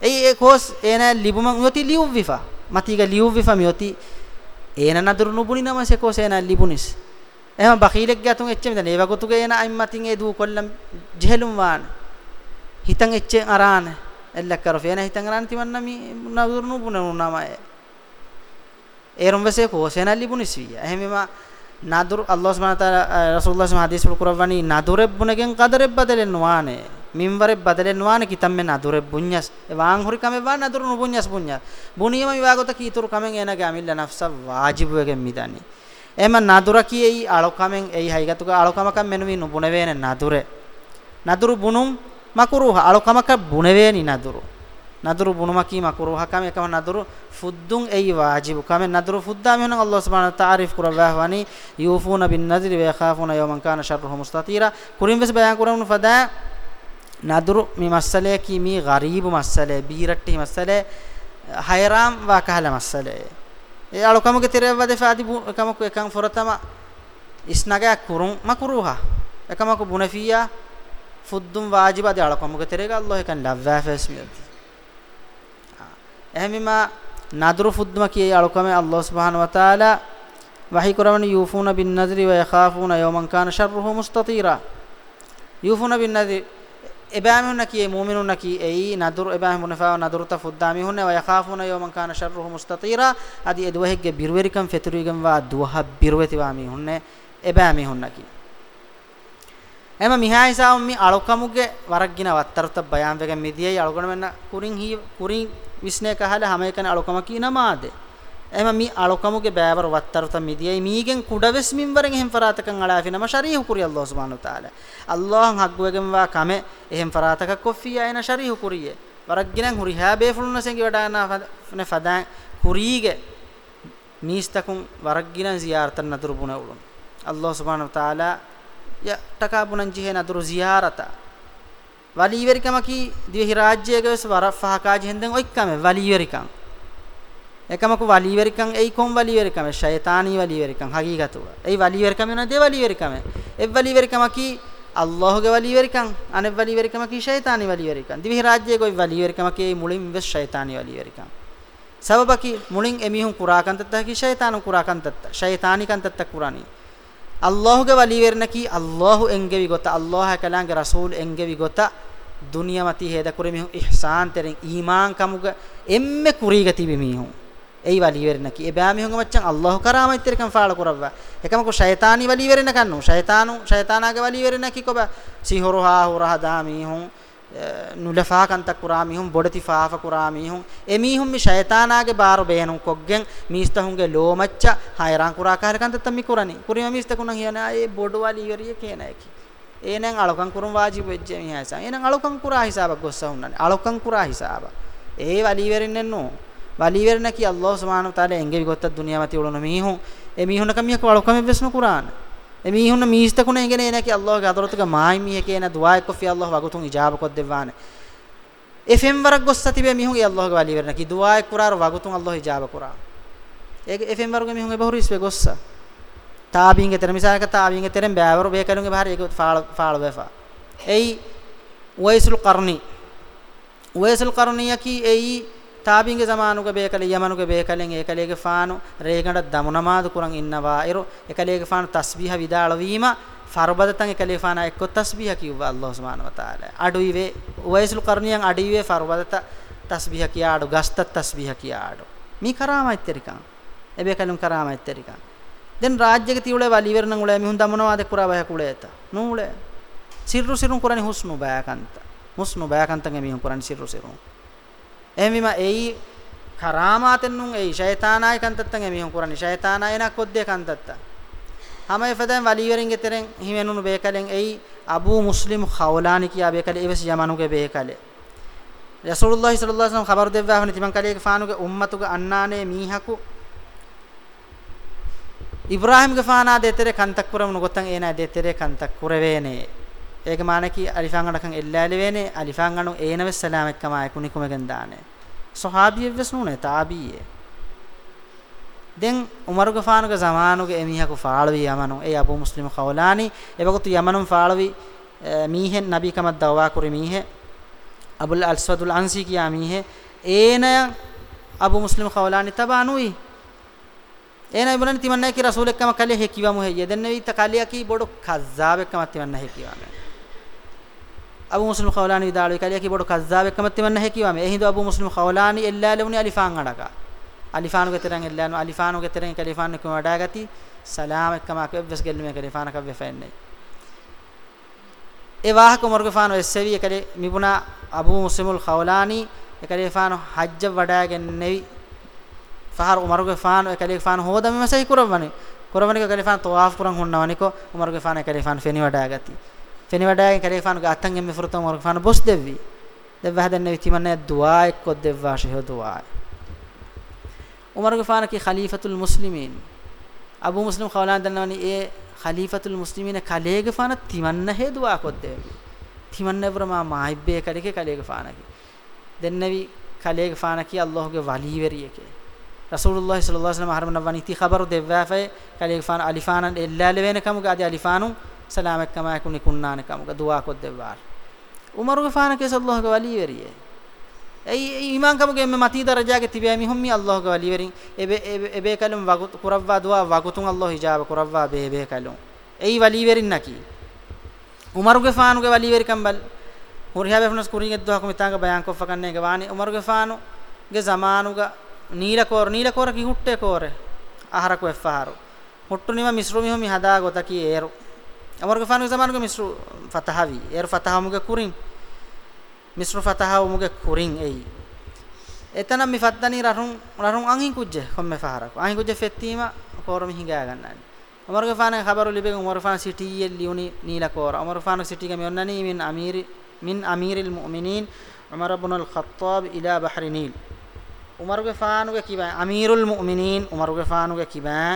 ඒ ඒ කෝස් ඒන ලිබුමන් යොති ලියුවිෆා මතිග ලියුවිෆා මියොති ඒන නදුරු නුබුනි නම සේ කෝස් ඒන ලිබුනිස් එහෙම බඛීලෙක් ගතුන් එච්චෙම දැන් ඒ වගතුගේ ඒන අයිම්මතින් ඒ දූ කොල්ලම් ජෙහෙලුම් වාන හිතන් එච්චෙන් අරාන එල්ලක් කරො ෆේන හිතන් අරාන තිමන්න මි නදුරු නුබුන නම ඒ එරුම් වෙසේ කෝස් ඒන ලිබුනිස් විය එහෙමම නදුර අල්ලාහ් සුබ්හානහු තාලා රසූලුල්ලාහ් සම හදීස් වල කුරවණි නදුරෙබ්බුනගෙන් කදරෙබ් බදලෙන්නවානේ මින්වරෙ බදලෙන්නවානේ කිතම්මේ නදුරෙබ් බුඤ්ඤස් එවාන් හොරි කමේ වා නදුරු නුබුඤ්ඤස් බුඤ්ඤා බුනියම විවාගත කීතුරු කමෙන් එනගේ අමිල්ල නෆ්ස වාජිබු එකෙන් මිදන්නේ එම නදුර කීයි අලකමෙන් එයි හයිගතුක අලකමකම් මෙනුවි නුබුණ වේන නදුරේ නදුරු බුනුම් මකුරුහ අලකමක බුණ වේනි නදුරු naduru bunumaki makruh hakam ekam naduru fuddun ei wajib kame naduru fudda mehun Allah subhanahu wa ta'arif kurawah wani yufuna bin nadri wa yakhafuna yawman kana sharruhu mustatira kurim ves bayan kurawun fada naduru mi masale ki mi gharib masale biratti masale hayram wa kahala masale e alu kamuge tirevade fadi kamuke kan foratama isnaga kurun makruha ekamaku bunafiya fuddun wajiba de alu kamuge terega Allah kan lavva fesmiyati ehmima nadru fudma kiye alukame allah subhanahu wa taala wahi kuramani yufuna bin nadri wa yakhafuna yawman kana sharruhu mustatira yufuna bin nadri ebaamihunna kiye mu'minunna ki ei nadur ebaamihunna fa nadur ta fuddamihunna wa yakhafuna yawman kana sharruhu mustatira adi edwahegge birwerikam feturigam wa duha birweti waamihunne ebaamihunna ki එම මිහා හිසාවුන් මේ අලකමුගේ වරක් ගින වත්තරත බයම් වෙක මෙදියයි අලකන මෙන්න කුරින් හි කුරින් විශ්නේ කහල හැම එකන අලකම කිනමාද එහෙම මී අලකමුගේ බෑවර වත්තරුත මිදියයි මීගෙන් කුඩවෙස් මින්වරෙන් එහෙම ෆරාතකන් අලාෆිනම ශරීහු කුරිය අල්ලාහ් සුබ්හානහු තාලා අල්ලාහ් හග්ගුවගෙන් වා කම එහෙම ෆරාතක කොෆියා එන ශරීහු කුරිය වරග්ගිනන් හුරි හැබේ ෆුල්නසෙන්ගේ වඩානා නේ ෆදාන් කුරීගේ මීස්තකුන් වරග්ගිනන් සියාරතන් නදුරුබුණ උළුන් අල්ලාහ් සුබ්හානහු තාලා ය තකාබුනන් ජිහේ නදුරු සියාරතා වලීවරිකමකි දිවෙහි රාජ්‍යයකවස් වර පහකාජ හෙන්දෙන් ඔයික්කම වලීවරිකම් එකමක වලීවරිකම් එයි කොම් වලීවරිකම ෂයතානී වලීවරිකම් හකීකතුව එයි වලීවරිකම වෙන දේ වලීවරිකම එයි වලීවරිකමකි අල්ලාහගේ වලීවරිකම් අනෙක් වලීවරිකමකි ෂයතානී වලීවරිකම් දිවෙහි රාජ්‍යයක ඔයි වලීවරිකමකි මුලින් වෙස් ෂයතානී වලීවරිකම් සබබකි මුලින් එමිහුන් කුරාකන්තත්ත හකි ෂයතානු කුරාකන්තත්ත ෂයතානී කන්තත්ත කුරානී ಅಲ್ಲಾಹುಗೆ ವಲಿವೆರ್ನಕಿ ಅಲ್ಲಾಹು ಎಂಗೆವಿ ಗೊತ್ತ ಅಲ್ಲಾಹ ಕಲಾಂಗೆ ರಸೂಲ್ ಎಂಗೆವಿ ಗೊತ್ತ ದುನಿಯಾ ಮತಿ ಹೇದ ಕುರಿ ಮಿಹು ಇಹ್ಸಾನ್ ತೆರೆಂ ಈಮಾನ್ ಕಮುಗೆ ಎಮ್ಮೆ ಕುರಿಗೆ ತಿವಿ ಮಿಹು ei waliwernaki ebami hunga maccan allah karama ittirkan faala kurawwa ekamako shaytani waliwernakannu shaytanu shaytanaga waliwernaki koba sihuru ha huraha dami hun නුලෆාකන්ත කුරාමිහුම් බොඩති ෆාෆ කුරාමිහුම් එමිහුම් මි ෂයතානාගේ බාරු බේනුම් කොග්ගෙන් මිස්තහුන්ගේ ලෝමච්ච හයරන් කුරාකාරකන්ත තම්මි කුරණි කුරිම මිස්තකුණ කියනා ඒ බොඩවලි ඉවරිය කියනාකි ඒනෙන් අලකන් කුරුම් වාජිබ වෙච්ච මිහසන් ඒනෙන් අලකන් කුරා හිසාබක් ගොස්සා උන්නනේ අලකන් කුරා හිසාබ ඒ වලි ඉවරින්නෙන් නෝ වලි ඉවරණ කි අල්ලාහ් සුබ්හානහු තාලා එංගෙවි ගොත්ත දුනියාවති උලන මිහුම් එමිහුනක මියක අලකන් වෙස්න කුරාන එමීහුන්න මීස්තකුණ ඉගෙන එනකි අල්ලාහගේ අදරතුක මායිමිය කියන දුවා එක්ක ෆි අල්ලාහ වගතුන් ඉජාබ කොත් දෙවාන එෆෙම් වරක් ගොස් සතිබේ මිහුගේ අල්ලාහගේ වලි වෙරණ කි දුවා එක් කුරාර වගතුන් අල්ලාහ ඉජාබ කුරා ඒක එෆෙම් වරගේ මිහුගේ බහුරිස් වේ ගොස්ස තාබින්ගේ තර මිසාක තාබින්ගේ තෙරෙන් බෑවර බේකලුන්ගේ බහර ඒක ෆාල ෆාල වේෆා එයි වයිසුල් කර්ණි වයිසුල් කර්ණියකි එයි තාබින්ගේ සමානුක බේකලේ යමනුක බේකලෙන් ඒකලේගේ ෆානු රේගණ්ඩ දමුනමාදු කුරන් ඉන්නවා එරු ඒකලේගේ ෆානු තස්බීහ විදාල වීම ෆර්බදතන් ඒකලේ ෆානා එක්ක තස්බීහ කිව්වා අල්ලාහ් සුබ්හානහු වතාලා අඩුයි වේ වයසුල් කර්ණියන් අඩුයි වේ ෆර්බදත තස්බීහ කියාඩු ගස්ත තස්බීහ කියාඩු මේ කරාමයිත්තරිකන් එබේකලුම් කරාමයිත්තරිකන් දැන් රාජ්‍යක තියුලේ වලිවරණ උලේ මිහුන් දමුනවාද කුරා බය කුලේත නූලේ සිරු සිරුන් කුරණි හුස්නු බයකන්ත මුස්නු බයකන්තගේ මිහුන් කුරණි සිරු සිරුන් එමිම එයි කරාමාතෙන් නුන් එයි ෂයතානාය කන්තත්තන් එමිහුන් කුරණි ෂයතානායනක් කොද්දේ කන්තත්තා හැම එපදෙන් වලිවරින් ගෙතරෙන් හිමෙනුනු බේකලෙන් එයි අබූ මුස්ලිම් ඛවලානි කියා බේකලේ එවස් යමනුගේ බේකලේ රසූලුල්ලාහි සල්ලල්ලාහු අලයිහි වසල්ලම් ඛබර් දෙවවා හුනි තිමන් කලේ ෆානුගේ උම්මතුගේ අන්නානේ මීහකු ඉබ්‍රාහීම්ගේ ෆානා දෙතරේ කන්තක් පුරමුණු ගොතන් ඒනා දෙතරේ කන්තක් කුරවේනේ ඒක මානකි අලිෆාංගණකන් එල්ලාලි වේනේ අලිෆාංගණු ඒනවෙස් සලාම් එක්කමයි කුනිකුමගෙන් දානේ සහාබියෙව්ස් නුනේ තාබීයේ දැන් උමර් ගෆානුගේ සමානුගේ එමිහකු ෆාලවි යමනු ඒ අපු මුස්ලිම් කවලානි එවකතු යමනුම් ෆාලවි මීහෙන් නබීකම දවවා කුරි මීහෙ අබුල් අල්ස්වදුල් අන්සි කියා මීහෙ ඒනය අබු මුස්ලිම් කවලානි තබානුයි ඒන ඉබලන් තිමන්නේ කි රසූලෙක්කම කලේ හැකිවමු හෙය දෙන්නේ විත කලියකි බොඩ කස්සාබෙක්කම තිවන්න හැකිවන්නේ අබු මුස්ලිම් ඛවලානි විදාලු කලිය කිබොඩ කස්සාබෙක් කමත් වෙන්න හැකියවම එහිඳ අබු මුස්ලිම් ඛවලානි එල්ලාලුනි අලිෆාන් අඩක අලිෆානු ගෙතරන් එල්ලානු අලිෆානු ගෙතරන් කලිෆානු කම වඩා ගති සලාම එක්කම අකෙව්වස් ගෙල්මේ කලිෆාන කව වෙන්නේ ඒ වාහක මොර්ගෆානු එස්සවි එකලේ මිබුනා අබු මුස්ලිමුල් ඛවලානි එකලිෆානු හජ්ජ වඩා ගෙන්නේවි ෆහර් උමර්ගෆානු එකලිෆානු හොදම මසයි කරවන්නේ කරවන්නේ එකලිෆාන තවාෆ් කරන් හොන්නවනිකෝ උමර්ගෆාන එකලිෆාන ෆෙනි වඩා ගති තෙනි වැඩාගෙන් කලේෆානුගේ අත්තන් එම්මේ ෆුරතම වරෆාන බොස් දෙවි දෙව හදන්නේ විතිමන්නේ දුආ එක්ක දෙවවා ෂේ දුආ උමර්ගේ ෆාන කි ඛලීෆතුල් මුස්ලිමීන් අබු මුස්ලිම් ඛවලාන් දන්නවනි ඒ ඛලීෆතුල් මුස්ලිමීන කලේගේ ෆාන තිමන්න හේ දුආ කොද්දෙවි තිමන්න වරමා මායිබ්බේ කලේගේ කලේගේ ෆාන කි දෙන්නවි කලේගේ ෆාන කි අල්ලාහගේ වලී වෙරියකේ රසූලුල්ලාහි සල්ලල්ලාහු අලයිහි වසල්ලම හරමන වනිති ඛබරු දෙවවා ෆේ කලේගේ ෆාන අලිෆානන් එල්ලා ලෙවෙනකම ගාදී අලිෆානු ಸಲಾಮಕ್ಕೆ ಕಮಾಯಕುನಿ ಕುನ್ನಾನೆ ಕಮಗ ದುವಾ ಕೊದ್ದೆವಾರ್ ಉಮರ್ ಗಫಾನ ಕೇಸ ಅಲ್ಲಾಹ್ ಗ ವಲಿ ವೆರಿಯೆ ಐ ಇಮಾನ್ ಕಮಗ ಎಮ್ಮೆ ಮತಿ ದರಜಾಗೆ ತಿವೆ ಮಿ ಹೊಮ್ಮಿ ಅಲ್ಲಾಹ್ ಗ ವಲಿ ವೆರಿ ಎಬೆ ಎಬೆ ಕಲಂ ವಗುತ್ ಕುರವ್ವಾ ದುವಾ ವಗುತುಂ ಅಲ್ಲಾಹ್ ಹಿಜಾಬ ಕುರವ್ವಾ ಬೆ ಎಬೆ ಕಲಂ ಐ ವಲಿ ವೆರಿ ನಕಿ ಉಮರ್ ಗಫಾನ ಗ ವಲಿ ವೆರಿ ಕಂಬಲ್ ಹುರಿಯಾಬೆ ಫನಸ್ ಕುರಿಗೆ ದುವಾ ಕಮ ತಾಂಗ ಬಯಾನ್ ಕೊಫ ಕನ್ನೆ ಗ ವಾನಿ ಉಮರ್ ಗಫಾನು ಗೆ ಜಮಾನುಗ ನೀಲ ಕೋರ ನೀಲ ಕೋರ ಕಿ ಹುಟ್ಟೆ ಕೋರೆ ಆಹಾರ ಕೊಫಹಾರು ಹುಟ್ಟು ನಿಮ ಮಿಸ್ರು ಮಿ ಹೊಮ್ಮಿ ಹದಾ ಗೊತಕಿ ಏರು amorga fanu zamanu misru fatahavi er fatahamuge kurin misru fatahamuge kurin ei එතන මි ෆත්තනි රරුන් රරුන් අංහින් කුජ්ජ කොම්මෙ ෆහරක් අංහින් කුජ්ජ ෆෙත්තීම කෝරම හිඟා ගන්නනි අමර්ග ෆාන خبرු ලිබෙග උමර් ෆාන සිටියෙ ලියුනි නීලා කෝර අමර් ෆාන සිටිග මෙන්නනි මින් අමීරි මින් අමීරිල් මුමිනීන් උමර් ඉබ්න අල් ඛත්තාබ් ඉලා බහරි නීල් උමර්ග ෆානුග කිබෑ අමීරුල් මුමිනීන් උමර්ග ෆානුග කිබෑ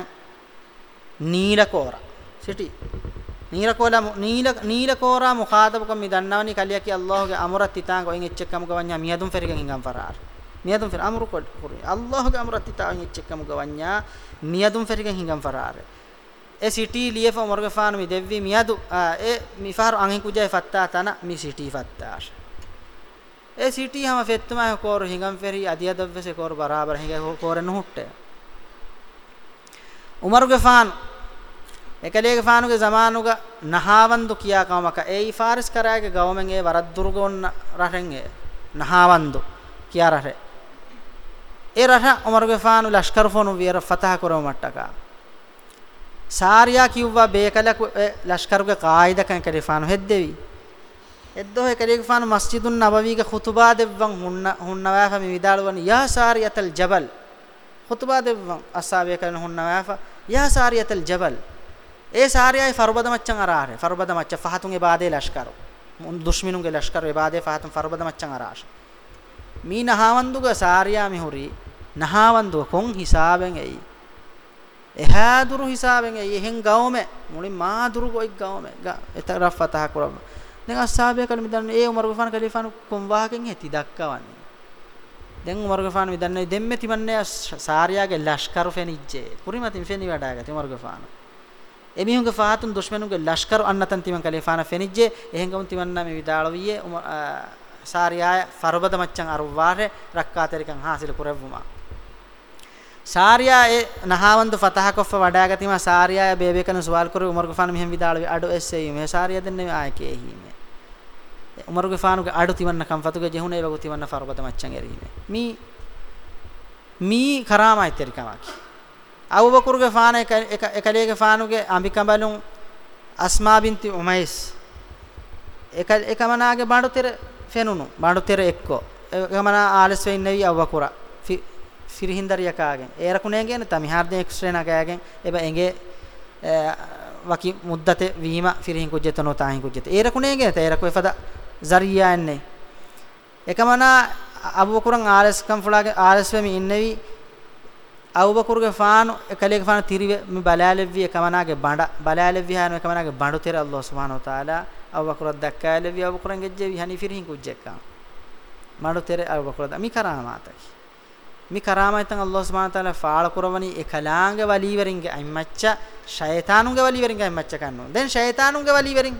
නීලා කෝර සිටි නීලකෝලා නීල නීලකෝරා මුඛාතබකම් මි දන්නවනි කලියා කි අල්ලාහගේ අමරත් තිතාන් ගොයින් එච්චකම ගවන්නා මියදුම් ෆෙරිගෙන් ඉංගම් ෆරාර මියදුම් ෆෙර අමරු කොට කුරි අල්ලාහගේ අමරත් තිතාන් එච්චකම ගවන්නා මියදුම් ෆෙරිගෙන් ඉංගම් ෆරාර ඒ සිටි ලියෆ මොර්ගෆාන මි දෙව්වි මියදු ඒ මි ෆහරු අංහි කුජේ ෆත්තා තන මි සිටි ෆත්තා ඒ සිටි හැම ෆෙත්තුමා කෝර හිංගම් ෆෙරි අදියා දවසේ කෝර බරාබර හිංග කෝරෙන් හුට්ටේ උමර්ගෆාන ekaleege faanuge zamanuga nahawandu kiya kamaka ei faris karage gawmen e waraddurgo onna rahen e nahawandu kiya rahe e raha umarge faanu lashkar fonu viera fatah koro mattaka saariya kiwwa bekalaku e lashkaruge qaida kan ekaleege faanu heddevi eddo ekaleege faanu masjidun nabawi ge khutuba devwan hunna hunna wafa mi vidalwan ya saariyatal jabal khutuba devwan asabe kan hunna wafa ya saariyatal jabal ඒ සාරියයි ෆර්බද මච්චන් අරාරේ ෆර්බද මච්ච ෆහතුන් ඉබාදේ ලෂ්කර මුන් දුෂ්මිනුන්ගේ ලෂ්කර ඉබාදේ ෆහතුන් ෆර්බද මච්චන් අරාශ මී නහවන්දුග සාරියා මිහුරි නහවන්දුග කොන් හිසාවෙන් එයි එහා දුරු හිසාවෙන් එයි එහෙන් ගවමෙ මුලින් මා දුරු ගොයි ගවමෙ එතරා ෆතහ කරම දැන් අස්සාබය කල මිදන්න ඒ උමර් ගෆාන් කලිෆාන් කොන් වාහකෙන් හෙති දක්කවන්නේ දැන් උමර් ගෆාන් මිදන්නේ දෙම්මෙ තිබන්නේ සාරියාගේ ලෂ්කර ෆෙනිජ්ජේ කුරිමතින් ෆෙනි වඩාගති උමර් ගෆාන් එමිහුගේ ෆාතුන් දුෂ්මනුගේ ලෂ්කර අන්නතන් තිමන් කලේ ෆාන ෆෙනිජ්ජේ එහෙංගම තිමන්නා මේ විදාලවියේ උම සාරියාය ෆරබද මච්චන් අරුවාරේ රක්කාතරිකන් හාසිල කුරෙව්වුමා සාරියා ඒ නහවන්දු ෆතහ කොෆ වඩාගතිම සාරියාය බේබේකන සුවල් කරු උමර්ගේ ෆාන මෙහෙන් විදාලවි අඩු එස්සෙයි මේ සාරියා දෙන්නේ ආයකේ හීමේ උමර්ගේ ෆානුගේ අඩු තිමන්න කම් ෆතුගේ ජෙහුනේ වගු තිමන්න ෆරබද මච්චන් එරීමේ මී මී කරාමයි තරිකමකි අබුබකරුගේ ෆාන එකලේගේ ෆානුගේ අම්බිකඹලුන් අස්මා බින්ති උමයිස් එක එකමනාගේ බඬුතර ෆෙනුනු බඬුතර එක්කෝ එකමනා ආලස් වෙන්නේ නැවි අබුබකුරා ෆිරිහින්දරියකාගෙන් ඒරකුණේගෙන තමිහාර්දෙන් එක්ස්ට්‍රේනා කෑගෙන් එබ එගේ වකි මුද්දතේ වීම ෆිරිහින් කුජ්ජතනෝ තාහින් කුජ්ජත ඒරකුණේගෙන තේරකෝ එපද zariya එන්නේ එකමනා අබුබකුරන් ආලස් කම්ෆලාගේ ආලස් වෙමි ඉන්නේවි අවබකුරුගේ ෆානු එකලේක ෆානු තිරිවෙ මේ බලාලෙව්විය කමනාගේ බඬ බලාලෙව්විය හානු කමනාගේ බඬු තෙර අල්ලාහ් සුබ්හානහු තාලා අවබකුර දක්කාලෙව්විය අවබකුරන් ගෙජ්ජෙවි හනි ෆිරහින් කුජ්ජක්කා බඬු තෙර අවබකුර දමි කරාමාතයි මි කරාමයිතන් අල්ලාහ් සුබ්හානහු තාලා ෆාල කුරවනි එකලාංගේ වලීවරින්ගේ අයිමච්ච ෂයතානුගේ වලීවරින්ගේ අයිමච්ච කන්නෝ දැන් ෂයතානුගේ වලීවරින්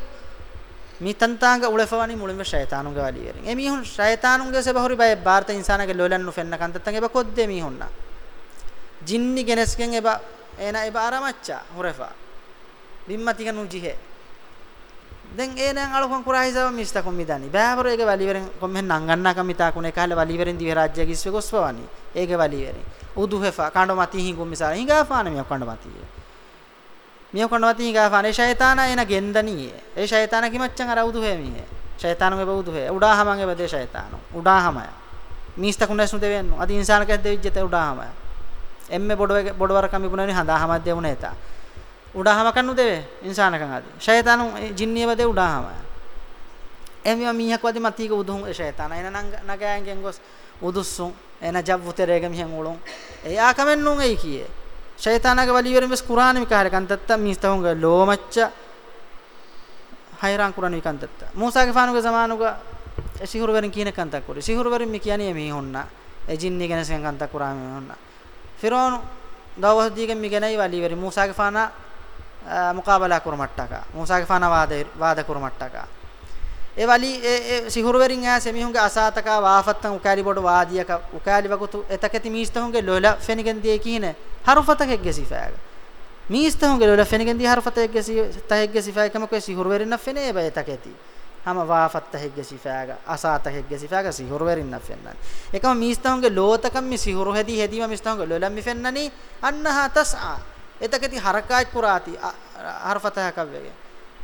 මි තන්තාංග උලෙෆවනි මුලින්ම ෂයතානුගේ වලීවරින් එමිහුන් ෂයතානුගේ සබහරි බය බාර්ත ඉන්සානගේ ලොලන්නු ෆෙන්න කන්තත්තන් එබකොද්දේ මිහුන්නා jinni genesken eba ena eba aramacha hurefa dimmatiga nujihe den enen alukon kurai sa mista kon midani bahabro ege baliveren kon men nanganna kam mita kun ekale baliveren dive rajya giswe goswani ege baliveren udu hefa kando mati hingu misara hinga fana mi kando mati mi kando mati hinga fana e shaytana ena gendani e shaytana kimachchan ara udu he mi shaytanu eba udu he udahaman eba de shaytanu udahamaya mista kun nesnu devennu adi insana kes devijjete udahamaya එම්මෙ බොඩ බොඩ වරකම් ඉබුණනි හඳා හමද්දේ වුණ එතා උඩාහම කන්නු දෙවේ ඉන්සානකන් ආදි ෂයතානු ජින්නියව දෙ උඩාහම එම්ම මීහක් වදි මතීක උදුහුන් ෂයතාන එන නගයන්ගෙන් ගොස් උදුස්සුන් එන ජබ්වුතරේග මිහන් උළුන් එයා කමෙන්නුන් එයි කියේ ෂයතානගේ වලිවරෙම කුරාන විකාරකන් තත්ත මිස්තහුන්ගේ ලෝමච්ච හයරන් කුරාන විකන් තත්ත මූසාගේ ෆානුගේ සමානුගේ සිහුරවරින් කියනකන් තක්කොරි සිහුරවරින් මේ කියන්නේ මේ හොන්න එජින්නි ගැන සංකන්ත කුරාම හොන්නා ಫಿರೋನು ದವಸ್ ದೀಗೆ ಮಿಗನೈ ವಲಿವರಿ ಮೂಸಾಗೆ ಫಾನ ಮುಕಾಬಲಾ ಕುರುಮಟ್ಟಕ ಮೂಸಾಗೆ ಫಾನ ವಾದ ವಾದ ಕುರುಮಟ್ಟಕ ಎ ವಲಿ ಎ ಸಿಹುರುವೆರಿಂಗ ಸೆಮಿಹುಂಗೆ ಅಸಾತಕ ವಾಫತ್ತಂ ಉಕಾಲಿಬೋಡು ವಾದಿಯಕ ಉಕಾಲಿವಗುತು ಎತಕತಿ ಮೀಸ್ತಹುಂಗೆ ಲೋಲ ಫೆನಿಗೆಂದಿಯ ಕಿಹಿನೆ ಹರುಫತಕ ಗೆಸಿಫಾಗ ಮೀಸ್ತಹುಂಗೆ ಲೋಲ ಫೆನಿಗೆಂದಿ ಹರುಫತಕ ಗೆಸಿ ತಹೆಗೆ ಸಿಫಾಯ ಕಮಕ್ಕೆ ಸಿಹುರುವೆರಿನ ಫೆನೆ ಬಯತಕತಿ hama waafatta hegge sifaaga asaata hegge sifaaga sihuru werinna fennani ekam mistahunge lootakam mi sihuru hedi hedima mistahunge lolam mi fennani annaha tas'a etakati harakat kurati harfatah kavvege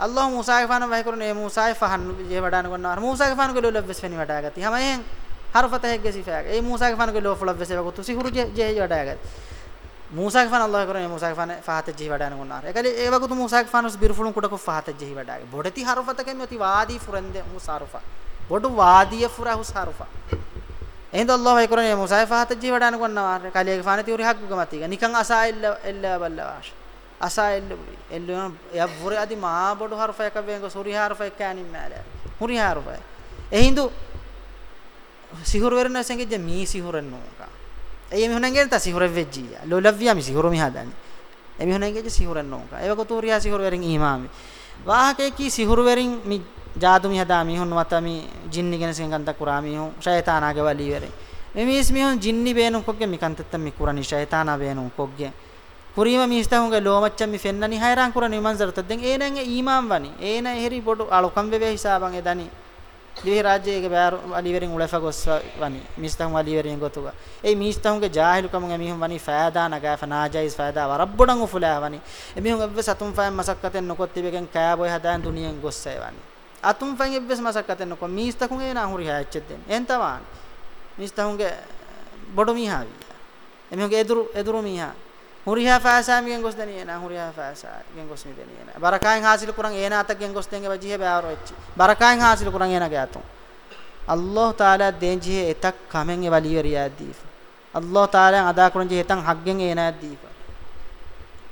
Allah Musa ke fana wahi kurun e Musa ke fahan je wadana gonna Musa ke fana ke lolab ves feni wadagati hama en harfatah hegge sifaaga e Musa ke fana ke lofulab ves wadagati sihuru je je wadagati ಮೂಸಾಗೆ ಫಾನ Allah ಕೊರನೆ ಮೂಸಾಗೆ ಫಾನ ಫಹತ ಜಿ ವಡಾನ ಗುನಾರ ಏಕಲಿ ಏವಗುತು ಮೂಸಾಗೆ ಫಾನಸ್ ಬಿರುಫುಳು ಕುಡಕು ಫಹತ ಜಿ ವಡಾಗೆ ಬೊಡತಿ ಹರಫತಕೆ ಮತಿ ವಾದಿ ಫುರಂದೆ ಮೂಸಾರುಫಾ ಬೊಡು ವಾದಿಯ ಫುರಾ ಹುಸಾರುಫಾ ಎಂದ ಅಲ್ಲಾಹ್ ಕೊರನೆ ಮೂಸಾಗೆ ಫಹತ ಜಿ ವಡಾನ ಗುನಾರ ಕಲಿಗೆ ಫಾನ ತಿರಿ ಹಕ್ಕು ಮತಿಗ ನಿಕಂ ಅಸಾ ಇಲ್ಲ ಇಲ್ಲ ಬಲ್ಲವಾಶ ಅಸಾ ಇಲ್ಲ ಎಲ್ಲ ಯವ್ರ ಅದಿ ಮಾ ಬೊಡು ಹರಫಾ ಕವೆಂಗ ಸುರಿ ಹರಫಾ ಕಾನಿ ಮೇಲೆ ಹುರಿ ಹರಫಾ ಎಹಿಂದು ಸಿಹುರ್ ವೆರನ ಸಂಗೆ ಜ ಮೀ ಸಿಹುರನ್ನು ඒ මිහුණන් ගෙන්ත සිහුර වෙජ්ජිය ලොලව්‍යා මි සිහුර මි හදන්නේ ඒ මිහුණන් ගෙජ සිහුරන් නෝක ඒව කොතෝරියා සිහුර වරින් ඊමාමි වාහකේ කි සිහුර වරින් මි ජාදු මි හදා මි හුන් වත මි ජින්නි ගෙන සංගන්ත කුරා මි හුන් ෂයතානාගේ වලි වරින් මේ මිස් මි හුන් ජින්නි බේනු කොග්ගේ මි කන්තත්ත මි කුරනි ෂයතානා බේනු කොග්ගේ කුරීම මි ස්තහුගේ ලෝමච්චම් මි ෆෙන්නනි හයරන් කුරනි මන්සරත දෙන් ඒනන් ඊමාම් වනි ඒන එහෙරි පොඩු අලොකම් වේ හිසාබන් එදනි දිවි රාජ්‍යයේ බෑර අලිවරින් උලෙෆ ගොස් වනි මිස්තහුන් අලිවරින් ගොතුගා ඒ මිස්තහුන්ගේ ජාහිලුකම එමිහුන් වනි ෆෑදා නගාෆ නාජයිස් ෆෑදා වරබ්බුඩන් උෆුලා වනි එමිහුන් එබ්බ සතුම් ෆෑම් මසක්කතෙන් නොකොත් තිබෙකන් කෑබොය හදාන් දුනියෙන් ගොස්සයි වනි අතුම් ෆෑම් එබ්බ මසක්කතෙන් නොකො මිස්තහුන් ඒ නාහුරි හැච්චෙද්දෙන් එන් තවාන් මිස්තහුන්ගේ බොඩු මිහාවි එමිහුන්ගේ එදුරු එදුරු මිහා හුරිහා ෆාසාමියෙන් ගොස් දනියන හුරිහා ෆාසාගෙන් ගොස් නිදනියන බරකායන් හාසිල කුරන් ඒන අතගෙන් ගොස් දෙන්ගේ වජිහ බෑවර වෙච්චි බරකායන් හාසිල කුරන් ඒන ගෑතුන් අල්ලාහ් තාලා දෙන් ජිහ එතක් කමෙන් එවලි වරියා දීෆ අල්ලාහ් තාලා අදා කුරන් ජිහ එතන් හග්ගෙන් ඒන දීෆ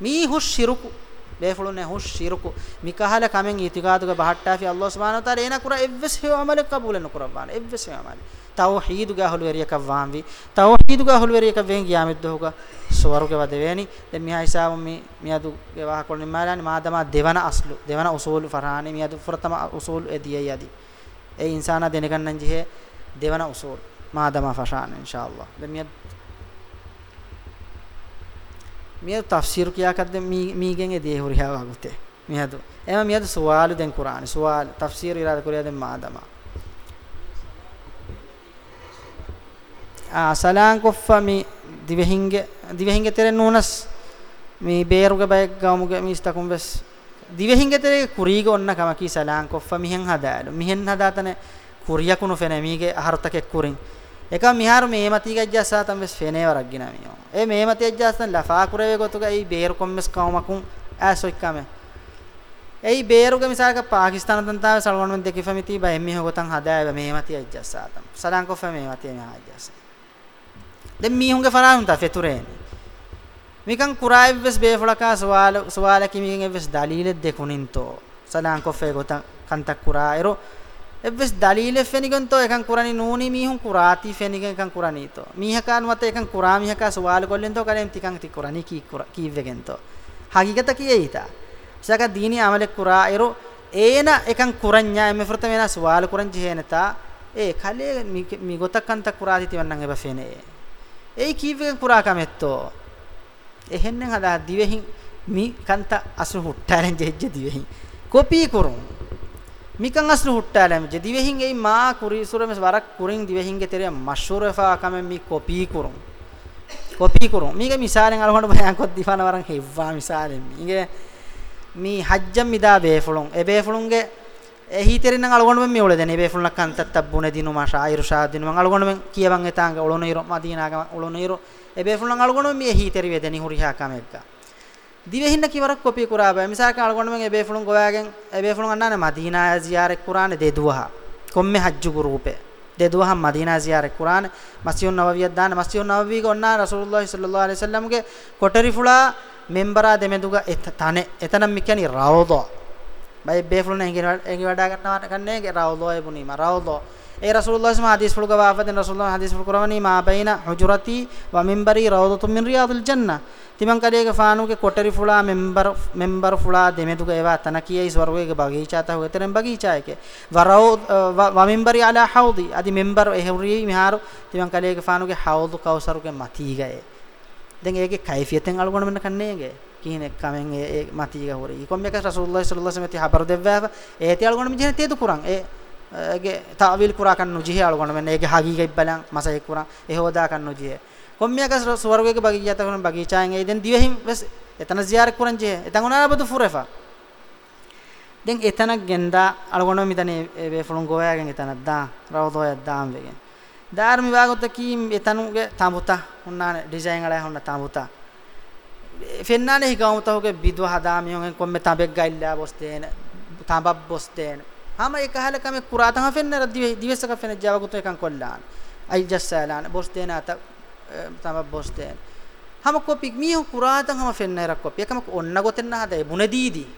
මී හුස් ශිරුකු බේෆලුනේ හුස් ශිරුකු මිකහල කමෙන් ඉතිකාදුක බහට්ටාෆි අල්ලාහ් සුබ්හානහු තාලා ඒන කුර එව්වස් හේ අමල කබූලන කුරබාන එව්වස් හේ අමල ತೌಹೀದುಗ ಹೊಲುವೆರಿಯಕ ವಾಂವಿ ತೌಹೀದುಗ ಹೊಲುವೆರಿಯಕ ವೇಂಗಿ ಯಾಮಿದ್ದೋಗ ಸ್ವರುಗೆ ವದವೇನಿ ದೆನ್ ಮಿಹ ಹಿಸಾಬ ಮಿ ಮಿಯದು ವ್ಯವಹಾರ ನಿಮಾಲಾನಿ ಮಾದಮ ದೇವನ ಅಸ್ಲು ದೇವನ ಉಸೂಲು ಫರಹಾನಿ ಮಿಯದು ಪ್ರಥಮ ಉಸೂಲು ಎದಿಯ ಯದಿ ಎ ಇನ್ಸಾನ ದೆನಗನ್ನಂಜಿಹೆ ದೇವನ ಉಸೂಲು ಮಾದಮ ಫಶಾನ್ ಇನ್ಶಾ ಅಲ್ಲಾ ದೆನ್ ಮಿಯ ಮಿಯದು ತಫ್ಸೀರು ಕಿಯಾಕದ್ದೆ ಮೀ ಮೀಗೆಂಗೆ ದೇಹುರಿಯಾವಾಗುತ್ತೆ ಮಿಯದು එම මියද සුවාලු දැන් කුරාන සුවාල තෆ්සීර් ඉරාද කුරියද මාදමා salaan koffa mi divehinge divehinge tere nunas mi beeruge bayek gamuge mi istakum bes divehinge tere kurige onna kama ki salaan koffa mihen hadalu mihen hadatane kuriyakunu fene mige ahartake kurin eka miharu meemati gajjasa tam bes fene waragina mi e meemati gajjasa lafa kurave gotuga ei beer kommes kaumakun asoikkame ei beeruge misalaka pakistan tantawe salwan men dekifamiti ba emmi hogotan hadaye meemati gajjasa tam salaan koffa meemati meemati gajjasa දැන් මීහුන්ගේ ෆරාහුන්තා ෆෙතුරේන මිකන් කුරායිවස් බේෆලකා සවාල සවාලකි මිකන් එවස් දලීල දෙකුනින්තෝ සලාන් කොෆේ ගොත කන්තක් කුරායරෝ එවස් දලීල ෆෙනිගන්තෝ එකන් කුරානි නූනි මීහුන් කුරාති ෆෙනිගන් එකන් කුරානීතෝ මීහකාන් මත එකන් කුරා මීහකා සවාල කොල්ලෙන්තෝ කලෙන් තිකන් ති කුරානි කී කීවෙගෙන්තෝ හගීගත කියෙයිතා සක දීනි අමල කුරායරෝ ඒන එකන් කුරඤ්ඤා එමෙ ෆෘත වෙනස් සවාල කුරංජි හේනතා ඒ කලේ මි ගොතකන්ත කුරාති තිවන්නන් එබ ෆෙනේ ඒයි කීවෙන් පුරා කමෙත්තෝ එහෙන්නෙන් හදා දිවෙහින් මි කන්ත අසු හුට්ටාලෙන් ජෙජ්ජ දිවෙහින් කොපි කුරුම් මිකන් අසු හුට්ටාලෙන් ජෙ දිවෙහින් ඒ මා කුරි සුරමස් වරක් කුරින් දිවෙහින්ගේ තෙරේ මෂුරෆා කමෙන් මි කොපි කුරුම් කොපි කුරුම් මීගේ මිසාලෙන් අර හොඬ බයන් කොත් දිෆාන වරන් හෙව්වා මිසාලෙන් මීගේ මී හජ්ජම් මිදා බේෆුලුන් ඒ බේෆුලුන්ගේ hiterin nang algonmen me ole dene be fulna kan tattabune dinu ma shairu shadinu mang algonmen kiyawan etanga oloneiro madina ga oloneiro e be fulna algonmen me hiteri we deni huriha kamekka dive hinna kiwarak kopi kuraba misa ka algonmen e be fulun goyagen e be fulun annane madina ziyare qur'ane de duha komme hajju gurupe de duha madina ziyare qur'ane masjidun nawawiyat dan masjidun nawawi ga onna rasulullah sallallahu alaihi wasallam ge kotari fula membara demeduga etane etanam mikani rawda ভাই বেফলুন এঙ্গি এঙ্গি বাডা কান্না কান্নে রাউদো এবুনি মা রাউদো এই রাসূলুল্লাহ সাল্লাল্লাহু আলাইহি হাদিস ফুলগা আফাদিন রাসূলুল্লাহ হাদিস ফুলকরানি মা বাইনা হুজরাতি ওয়া মিম্বারি রাউদাতুম মিন রিয়াদিল জান্নাহ තිමන් කඩේක ෆානුගේ කොටරි ෆුලා මෙම්බර් මෙම්බර ෆුලා දෙමෙදුක ඒවා තනකියයි ස්වර්ගයේ බගීචා තහ උතරෙන් බගීචායක වරව වමින්බරි අලා හවුදි আদি මෙම්බර එහෙරි මිහාරු තිමන් කඩේක ෆානුගේ හවුදු කවසරුගේ මතීගය දැන් ඒකේ කයිෆියතෙන් අලුගොන මෙන්න කන්නේගේ kihine kamen e matiga hore ikom mekas rasulullah sallallahu alaihi wasallam habar devva e ti algon mijene te dukuran e ege ta'wil kura kan nujihe algon men ege hagiga ibbalan masay kura e hoda kan nujihe kom mekas swargege bagiya ta kon bagi chaen e den divehim bes etana ziyar kuran je etan ona badu furefa den etana genda algon midane e fulun goyagen etana da rawdoya daam vegen ධර්ම විභාගොත කීම් එතනුගේ තඹුතා හොන්නානේ design වල හොන්න තඹුතා ෆෙන්නානේ හිගවමතෝගේ බිදව හදාමියෝන් කොම්මෙ තඹෙක් ගයිල්ලා බොස්තේන තඹක් බොස්තේන හම ඒක හලකම කුරාතම ෆෙන්නර දිවෙසක ෆෙන ජවගුතු එකන් කොල්ලාන අයි ජස්සලාන බොස්තේන අත තඹක් බොස්තේන හම copy මියෝ කුරාතම හම ෆෙන්නරක් copy එකම ඔන්න ගොතෙන්න හදේ බුනදීදී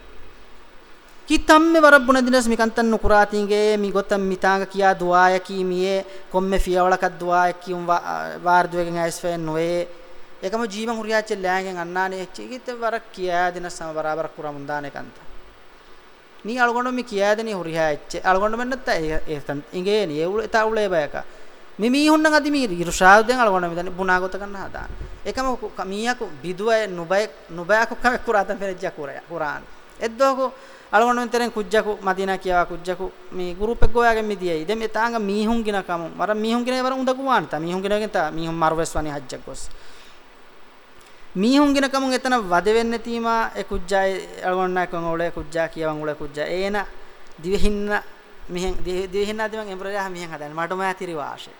කිතම්මෙ වර බුනදිනස් මිකන්තන් නුකුරාතින්ගේ මි ගොතම් මිතාංග කියා දුආය කීමියේ කොම්මෙ ෆියවලකක් දුආය කියුම් වාර්දුවේගෙන් ඇස්ෆෙන් නොවේ එකම ජීවන් හුරියාච්ච ලෑංගෙන් අන්නානේ චිකිත වරක් කියා දෙන සම බරාබර කුරමුන් දාන එකන්ත නී අලගොඬ මි කියා දෙනේ හුරියාච්ච අලගොඬ මෙන්නත් ඒ ඉංගේ නේ උල තා උලේ බයක මි මී හුන්න අදි මි ඉරුෂාව දෙන් අලගොඬ මෙතන බුණා ගොත ගන්න හදාන එකම කමියක් බිදුවය නුබය නුබයක කම කුරාතන් පෙරජ්ජ කුරය කුරාන එද්දෝකෝ අලගොන්න මෙතෙන් කුජ්ජකු මදීනා කියවා කුජ්ජකු මේ ගෲප් එක ගෝයාගෙන් මිදියයි දෙමෙ තාංග මීහුන් ගින කම මර මීහුන් ගිනේ වර උඳකු වාන්ත මීහුන් ගිනගෙන් තා මීහුන් මරුවස් වනි හජ්ජක් ගොස් මීහුන් ගින කමුන් එතන වද වෙන්නේ තීමා ඒ කුජ්ජායි අලගොන්නා කන් ඔලේ කුජ්ජා කියවන් ඔලේ කුජ්ජා ඒන දිවහින්න මිහෙන් දිවහින්න දිවන් එම්බරයා මිහෙන් හදන්නේ මඩම ඇතිරි වාෂේ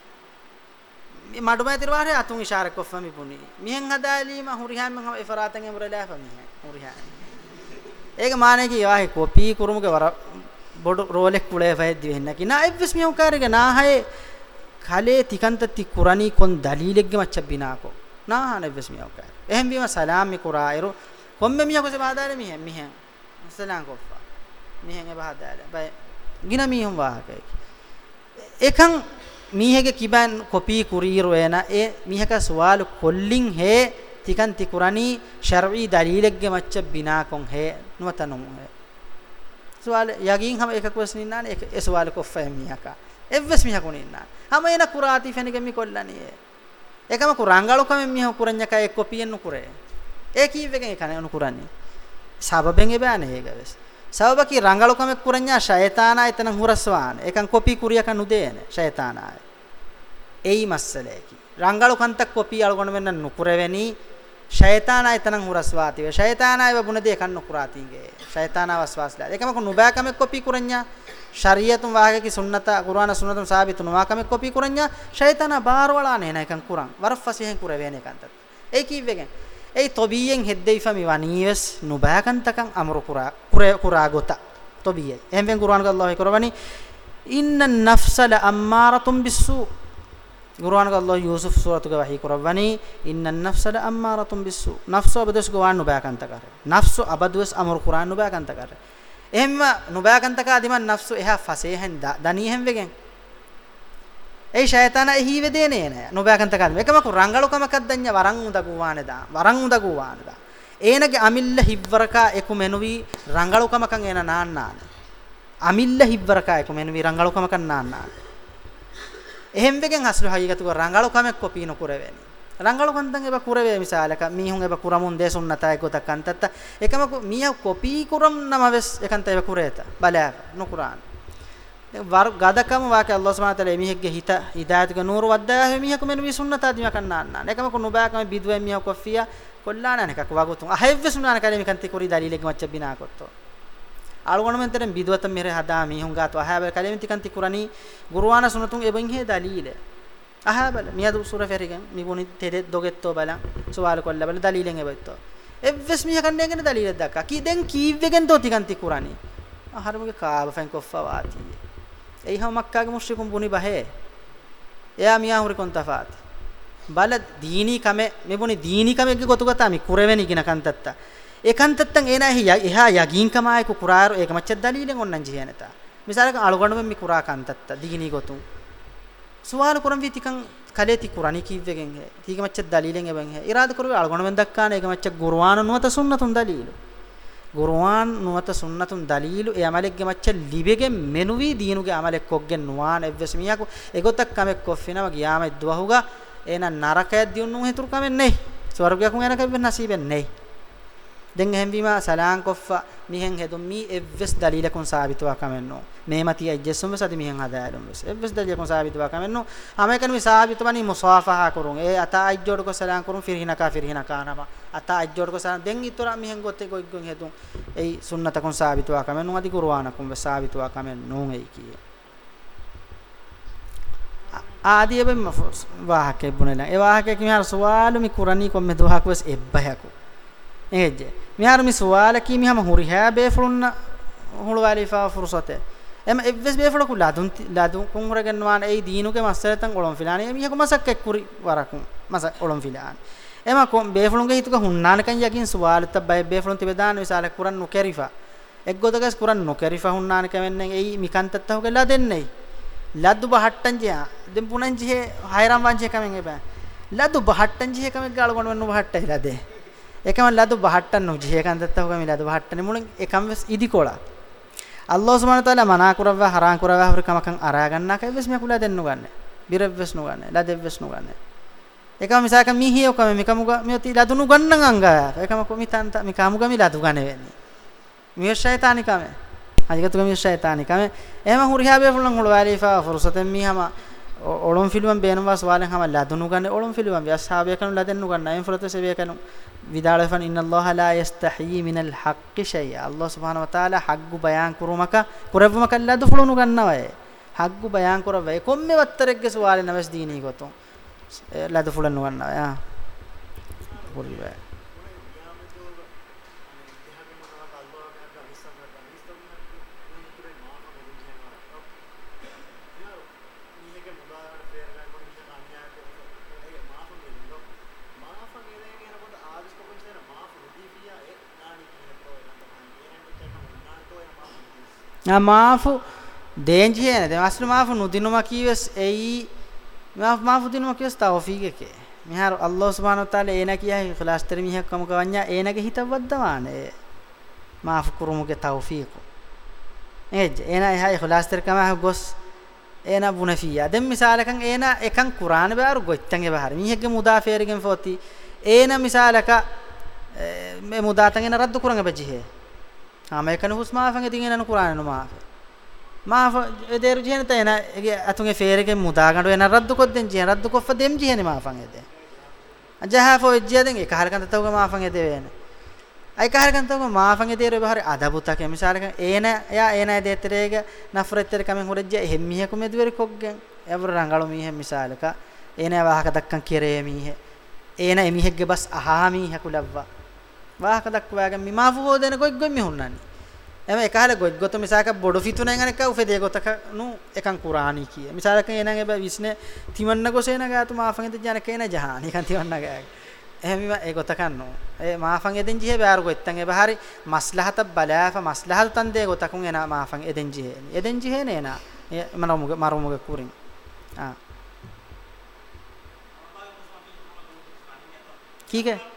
මඩම ඇතිරි වාෂේ අතුන් ඉෂාර කොෆ මිපුනි මිහෙන් හදාලීම හුරිහාන් මං ඉෆරාතන් එම්බරලා ෆමිහෙන් හුරිහාන් ඒක මානේ කියවාහි කොපි කුරුමුගේ වර බොඩු රෝලෙක් කුලේ ෆයි දිවහින්න කිනා එව්ස් මිහුන් කාරගේ නාහයේ කලේ තිකන්ත ති කුරණී කොන් දලීලෙක්ගේ මච්ච බිනාකෝ නාහන එව්ස් මිහුන් කාර එහෙන් වීම සලාම් මිකුරායරු කොම්මෙ මිය කොසේ බහදාල මිහෙන් මිහෙන් සලාම් කොෆා මිහෙන් එ බහදාල බයි ගින මිහුම් වාහකයි එකන් මීහගේ කිබන් කොපි කුරීරු එන ඒ මීහක සවාල කොල්ලින් හේ තිකන් තිකුරණී ශර්වී දලීලෙක්ගේ මච්ච බිනා කොන් හේ නුවතනුම් හේ සවාල යගින් හැම එකක් වස්නින්නානේ ඒ සවාල කොෆා මියක එවස් මියකුනින්නා හැම එන කුරාති ෆෙනගෙ මිකොල්ලානේ එකම කුරංගලු කම මිහ කුරඤ්ඤක එක්ක පියෙන්නු කුරේ ඒ කීවෙකෙන් කන උණු කුරන්නේ සබබෙන් එබෑනේ හේගවස් සබබකි රංගලු කම කුරඤ්ඤා ෂයතානා එතන හුරස්වාන එකන් කොපි කුරියක නුදේන ෂයතානාය එයි මස්සලේකි රංගලු කන්තක් කොපි අලගොන වෙන්න නුකුරෙවෙනි ෂයතානා එතන හුරස්වාතිව ෂයතානායව බුණදේ කන්න කුරාතිගේ ෂයතානා වස්වාස්ලා එකම කු නුබෑ කම කොපි කුරඤ්ඤා ಶರಿಯತುಂ ವಾಹಕಿ ಸುನ್ನತ ಕುರಾನ ಸುನ್ನತಂ ಸಾಬಿತುಂ ವಾಕಮೆ ಕೊಪಿ ಕುರಂಜ ಶೈತಾನ ಬಾರ್ವಳಾನೆ ನೈಕಂ ಕುರಂ ವರಫಸಿಹೆ ಕುರವೇನೆ ಕಂತತ್ ಏ ಕೀವೆಗೆ ಏ ತೊಬಿಯೆಂ ಹೆದ್ದೈಫಮಿ ವನೀಯಸ್ ನುಬಾಕಂತಕಂ ಅಮರು ಕುರಾ ಕುರೆ ಕುರಾಗೊತ ತೊಬಿಯೆ ಎಂಬೆಂ ಕುರಾನ್ ಅಲ್ಲಾಹ್ ಕುರವನಿ ಇನ್ನ ನಫ್ಸಲ ಅಮ್ಮಾರತುಂ ಬಿಸ್ಸು ಗುರುವಾನ ಅಲ್ಲಾಹ್ ಯೂಸುಫ್ ಸೂರತುಗೆ ವಹಿ ಕುರವನಿ ಇನ್ನ ನಫ್ಸಲ ಅಮ್ಮಾರತುಂ ಬಿಸ್ಸು ನಫ್ಸು ಅಬದಸ್ ಗುವಾನ್ ನುಬಾಕಂತಕರೆ ನಫ್ಸು ಅಬದ್ವಸ್ ಅಮರು ಕುರಾನ್ ನುಬಾಕಂತಕರೆ එහෙම නුබෑගන්තකා දිමන් නෆ්සු එහා ෆසේහෙන් දනීහෙන් වෙගෙන් ඒ ෂයතන එහි වෙදේනේ නෑ නුබෑගන්තකා දිම එකමකු රංගලකමකක් දඤ්ඤ වරන් උදගුවානේදා වරන් උදගුවානේදා ඒනගේ අමිල්ල හිව්වරකා එකු මෙනුවි රංගලකමකන් එන නාන්නාන අමිල්ල හිව්වරකා එකු මෙනුවි රංගලකමකන් නාන්නාන එහෙම් වෙගෙන් අස්ලු හයිගතුක රංගලකමක් කොපීන කුරවෙන්නේ රංගල කන්තන් එබ කුරවේ මිසාලක මීහුන් එබ කුරමුන් දේ සුන්නතයි ගොතක් අන්තත්ත එකම මිය කොපි කුරම් නමවස් එකන්ත එබ කුරේත බලයක් නුකුරාන වර ගදකම වාකේ අල්ලාහ් සුබ්හානහු තාලා මිහෙක්ගේ හිත හිදායතක නూరు වද්දාහ මිහක මෙන්න වි සුන්නතා දිම කන්නාන්න එකම කු නුබාකම බිදුවේ මිය කොෆියා කොල්ලාන එකක් වගතුන් අහෙව්වස් නුනාන කලේ මිකන්ති කුරි දලීලෙක මච්ච බිනා කොත්තෝ අලුගණමෙන්තරම් බිදුවත මෙහෙ හදා මිහුන් ගාතු අහබ කලේ මිතිකන්ති කුරණී ගුරුවාන සුනතුන් එබෙන් හේ දලීලේ අහා බල මියදු සූර ෆෙරිගෙන් මිබුනි තෙදෙ දොගෙත්තෝ බලන් සුවාල කොල්ල බල දලීලෙන් එවෙත්තෝ එව්වස් මිය කන්නේ ගැන දලීලක් දැක්කා කී දැන් කීවෙගෙන් තෝ තිකන් තිකුරානි අහරමගේ කාබ ෆෙන් කොෆා වාති එයි හා මක්කාගේ මුස්ලිකුම් බුනි බහේ එයා මියා හුරි කොන්තෆාත් බල දීනි කමේ මෙබුනි දීනි කමේ ගොතුගතා මි කුරෙවෙනි ගින කන්තත්තා ඒකන්තත්තන් ඒනාහි එහා යගින් කමායක කුරාර ඒක මච්ච දලීලෙන් ඔන්නන් ජීයනතා මිසාරක අලුගණුම් මි කුරා කන්තත්තා දීනි ගොතුන් සුවාන කුරම් වී තිකන් කලේති කුරණි කීවගෙන් හැ තීක මච්ච දලීලෙන් එබන් හැ ඉරාද කරවේ අල්ගොණ වෙන් දක්කාන ඒක මච්ච ගුර්වාන නුවත සුන්නතුන් දලීලු ගුර්වාන් නුවත සුන්නතුන් දලීලු ඒ අමලෙක්ගේ මච්ච ලිබෙගෙන් මෙනුවී දීනුගේ අමලෙක් කොග්ගෙන් නුවාන එව්වස් මියාකු ඒගොතක් කමෙක් කොෆිනව ගියාම ඉද්වහුගා එන නරකයක් දියුණු හෙතුරු කමෙන් නෙයි ස්වර්ගයක් උන් එනකම් වෙන්න නැසීබෙන් නෙයි දැන් එහෙම්බීමා සලාන් කොෆා මිහෙන් හෙදුම් මී එවස් දලීලකුන් සාබිතවා කමෙන්නෝ මේමති අජස්සුම සති මිහෙන් හදාරුම් වස් එවස් දලීලකුන් සාබිතවා කමෙන්නෝ අමෙකන මි සාබිතවනි මුසාෆහා කරුන් ඒ අතා අජ්ජෝඩ කො සලාන් කරුන් ෆිරහිනකා ෆිරහිනකා නම අතා අජ්ජෝඩ කො සලාන් දැන් ඉතර මිහෙන් ගොත්තේ කොයිග්ගන් හෙදුම් ඒ සුන්නතකුන් සාබිතවා කමෙන්නෝ අදි කුර්ආනකුන් වස් සාබිතවා කමෙන්නෝ එයි කී ආදී එබෙම වාහකේ බුනෙලා ඒ වාහකේ කිමහර සුවාලු මි කුරණී කොම්මෙ දොහක් වස් එබ්බහකෝ engejje mihar mis wala ki mihama huri ha befulunna hulwali fa fursate em evves befula ku ladun ladun kun huragenwan ei diinuge masalatan olon filani em yaku masak ekkuri warakun masak olon filani ema kon befulunge hituka hunnanakan yakin suwalata bay befulun tibedan misala kuran nukerifa eggodagas kuran nukerifa hunnanaka mennen ei mikantatta hugela dennei laddu bahattan jiya dem punan jihe hairam wanjhe kamen eba laddu bahattan jihe kamen galgon wennu bahatta hilade එකම ලදු බහට්ටන්න උජි එකන් දත්තව කම ලදු බහට්ටනේ මුලින් එකම වෙස් ඉදිකොලා අල්ලාහ් සුබ්හානහු තාලා මනා කරව හරාන් කරව හරකමකන් අරා ගන්නා කයි වෙස් මෙකුලා දෙන්නු ගන්න බිරෙව් වෙස් නු ගන්න ලදෙව් වෙස් නු ගන්න එකම මිසක මිහි ඔකම මිකමුග මෙති ලදුනු ගන්නන් අංගා එකම කොමිතන්ත මිකමුග මි ලදු ගන්න වෙන්නේ මිය ෂයිතානිකම අධිකතුග මිය ෂයිතානිකම එහෙම හුරිහා බේ ෆුලන් හුල වලිෆා ෆුර්සතෙන් මිහම ඔලොම් ෆිලුවන් බේනවාස් වාලෙන් හැම ලදුණු ගන්න ඔලොම් ෆිලුවන් ව්‍යස්හාබය කනු ලදෙන්නු ගන්න අයින් ෆරත සේවය කනු විදාලෙෆන් ඉන්නල්ලාහ ලා යස්තහී මිනල් හක්ක ෂය අල්ලාහ් සුබ්හානහු වතාලා හග්ගු බයන් කුරුමක කුරවමක ලදු ෆලුණු ගන්නවය හග්ගු බයන් කුරවයි කොම්මෙ වත්තරෙක්ගේ සුවාලේ නවස් දීනී ගොතොන් ලදු ෆලුණු ගන්නවය කුරිබය මාෆු දේන්ජියන දැන් අස්ල මාෆු නුදිනුමා කීවස් එයි මාෆු මාෆු දිනුමා කීවස් තෞෆීකේ මිහාර අල්ලාහ් සුබ්හානහු තාලා ඒන කියයි ඛලාස් තර මිහක් කම කවඤ්ඤා ඒනගේ හිතවද්දවාන ඒ මාෆු කුරුමුගේ තෞෆීකු එජ් ඒන එහයි ඛලාස් තර කම ගොස් ඒන බුනෆියා දැන් මිසාලකන් ඒන එකන් කුරාන බාරු ගොච්චන්ගේ බහර මිහක්ගේ මුදාෆේරගෙන් ෆෝති ඒන මිසාලක මේ මුදාතන් එන රද්ද කුරංග බජිහේ ආමයකන හුස්මාෆන් ඉතින් එනන කුරාන නුමාෆ මාෆ එදේරු ජීන තේන එගේ අතුගේ ෆේරකෙන් මුදා ගඬ වෙන රද්දු කොද්දෙන් ජීන රද්දු කොෆ දෙම් ජීන මාෆන් එද අජහාෆෝ ජීදෙන් ඒ කහරකන් තවග මාෆන් එද වේන අයි කහරකන් තවග මාෆන් එදේරු බහරි අදබුතක මිසාරක ඒන යා ඒන දෙතරේග නෆරෙත්තර කමෙන් හොරජ්ජ එහෙම් මිහකු මෙදුවරි කොග්ගෙන් එවර රංගලු මිහ මිසාලක ඒන වාහක දක්කන් කෙරේ මිහ ඒන එමිහෙක්ගේ බස් අහා මිහකු ලව්වා වාහකදක් වාග මිමාෆු හොදෙන ගොයික් ගොයි මිහුන්නනි එම එකහල ගොයික් ගොත මිසක බොඩු ෆිතුනෙන් අනක උෆෙදේ ගොතක නු එකන් කුරානි කිය මිසලක එනන් එබ විස්නේ තිමන්න ගොසේන ගාතු මාෆන් එද ජන කේන ජහානි කන් තිවන්න ගෑ එහෙම ඒ ගොත කන්නෝ ඒ මාෆන් එදෙන් ජිහෙ බෑර ගොත්තන් එබ හරි මස්ලහත බලාෆ මස්ලහල් තන් දේ ගොතකුන් එන මාෆන් එදෙන් ජිහෙ එදෙන් ජිහෙ නේනා මනමුග මරමුග කුරින් ආ ठीक है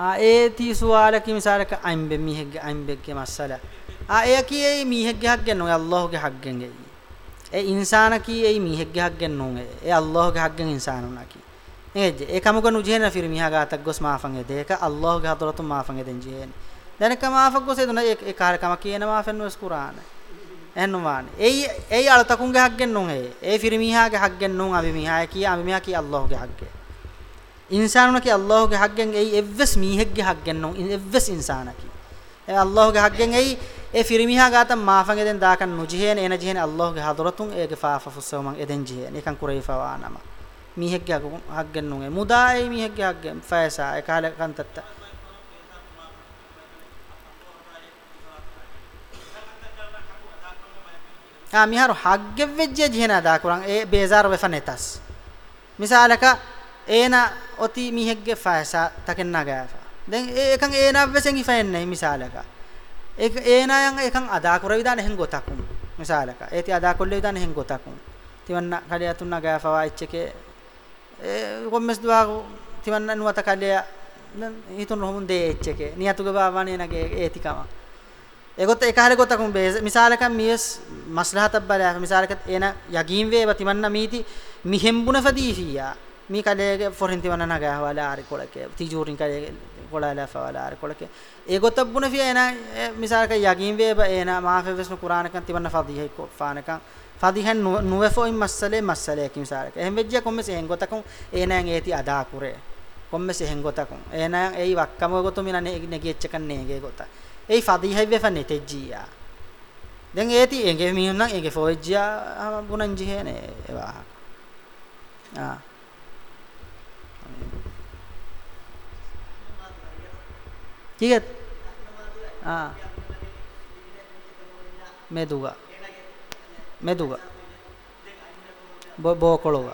ආඒති සුවාලකින් සාලක අම්බෙ මිහෙක්ගේ අම්බෙක්ගේ මස්සල ආය කියයි මිහෙක්ගේ හක් ගන්න ඔය අල්ලාහගේ හක් ගෙන් ඒ ඒ ඉන්සාන කියයි මිහෙක්ගේ හක් ගන්න නෝන් ඒ අල්ලාහගේ හක් ගෙන් ඉන්සාන උනා කි නේද ඒ කමක නුජේන ෆිර මිහා ගාතක් ගොස් මාෆන් ඒ දෙක අල්ලාහගේ හතරතු මාෆන් ඒ දෙන් ජේන දැන කමාෆක් ගොසේ දුන ඒ ඒ කාර්කම කියන මාෆන් නොස් කුරාන එන්නුවාන ඒ ඒ අලතකුන්ගේ හක් ගෙන් නෝන් ඒ ඒ ෆිර මිහාගේ හක් ගෙන් නෝන් අපි මිහා කිය අපි මිහා කිය අල්ලාහගේ හක් ගේ ඉන්සානුනකි අල්ලාහගේ හග්ගෙන් එයි එව්වස් මීහෙක්ගේ හග්ගෙන් නෝ එව්වස් ඉන්සානකි ඒ අල්ලාහගේ හග්ගෙන් එයි ඒ ෆිරිමිහා ගාතම් මාෆංගෙන් දැන් දාකන් නුජිහේන එන ජිහේන අල්ලාහගේ හදරතුන් ඒගේ ෆාෆෆුස්සව මං එදෙන් ජිහේන එකන් කුරේ ෆවානම මීහෙක්ගේ හග්ගෙන් නෝ ඒ මුදා ඒ මීහෙක්ගේ හග්ගෙන් ෆයසා ඒ කාලේ කන්තත්ත ආ මිහාරු හග්ගෙ වෙජ්ජ ජිහේන දා කුරන් ඒ බේසාර වෙෆනෙතස් මිසාලක ඒනා ඔති මිහෙක්ගේ ෆයසා තකෙන් නගාවා දැන් ඒකන් ඒනා වෙසෙන් ඉෆෙන්නේ මිසාලක ඒක ඒනායන් ඒකන් අදා කර විදාන එහෙන් ගොතකුම් මිසාලක ඒති අදා කොල්ල විදාන එහෙන් ගොතකුම් තිවන්න කඩය තුන්න ගාෆවා ඉච්චකේ ඒ කොම්මස් දුවා තිවන්න නුවත කඩය හිතුන හොමුන් දේ ඉච්චකේ නියතුග බාවණේ නගේ ඒතිකම ඒගොත් ඒක හරි ගොතකුම් මිසාලක මියස් මස්ලහතබ්බලා මිසාලක ඒන යගීම් වේව තිවන්න මීති මිහෙම්බුන ෆදීෆියා mi kalege forhinti wanana ga wala ari kolake tijurin kalege kolala fa wala ari kolake e gotabbuna fi ena misal ka yagin ve ba ena ma fe vesnu qur'an kan tibanna fadihi ko fanaka fadihan nuwefo im masale masale kim sar ka ehm vejja komme se hengotakon ena en eti ada kure komme se hengotakon ena ei wakkamo gotu mina ne negechkan nege gota ei fadihi ve fa netejia දැන් ඒති එගේ මිනුන් නම් ඒගේ ෆෝජ්ජියා බුණන් ජිහේනේ ඒවා ආ ठीक है हाँ मैं दूंगा मैं दूंगा බෝකොළොව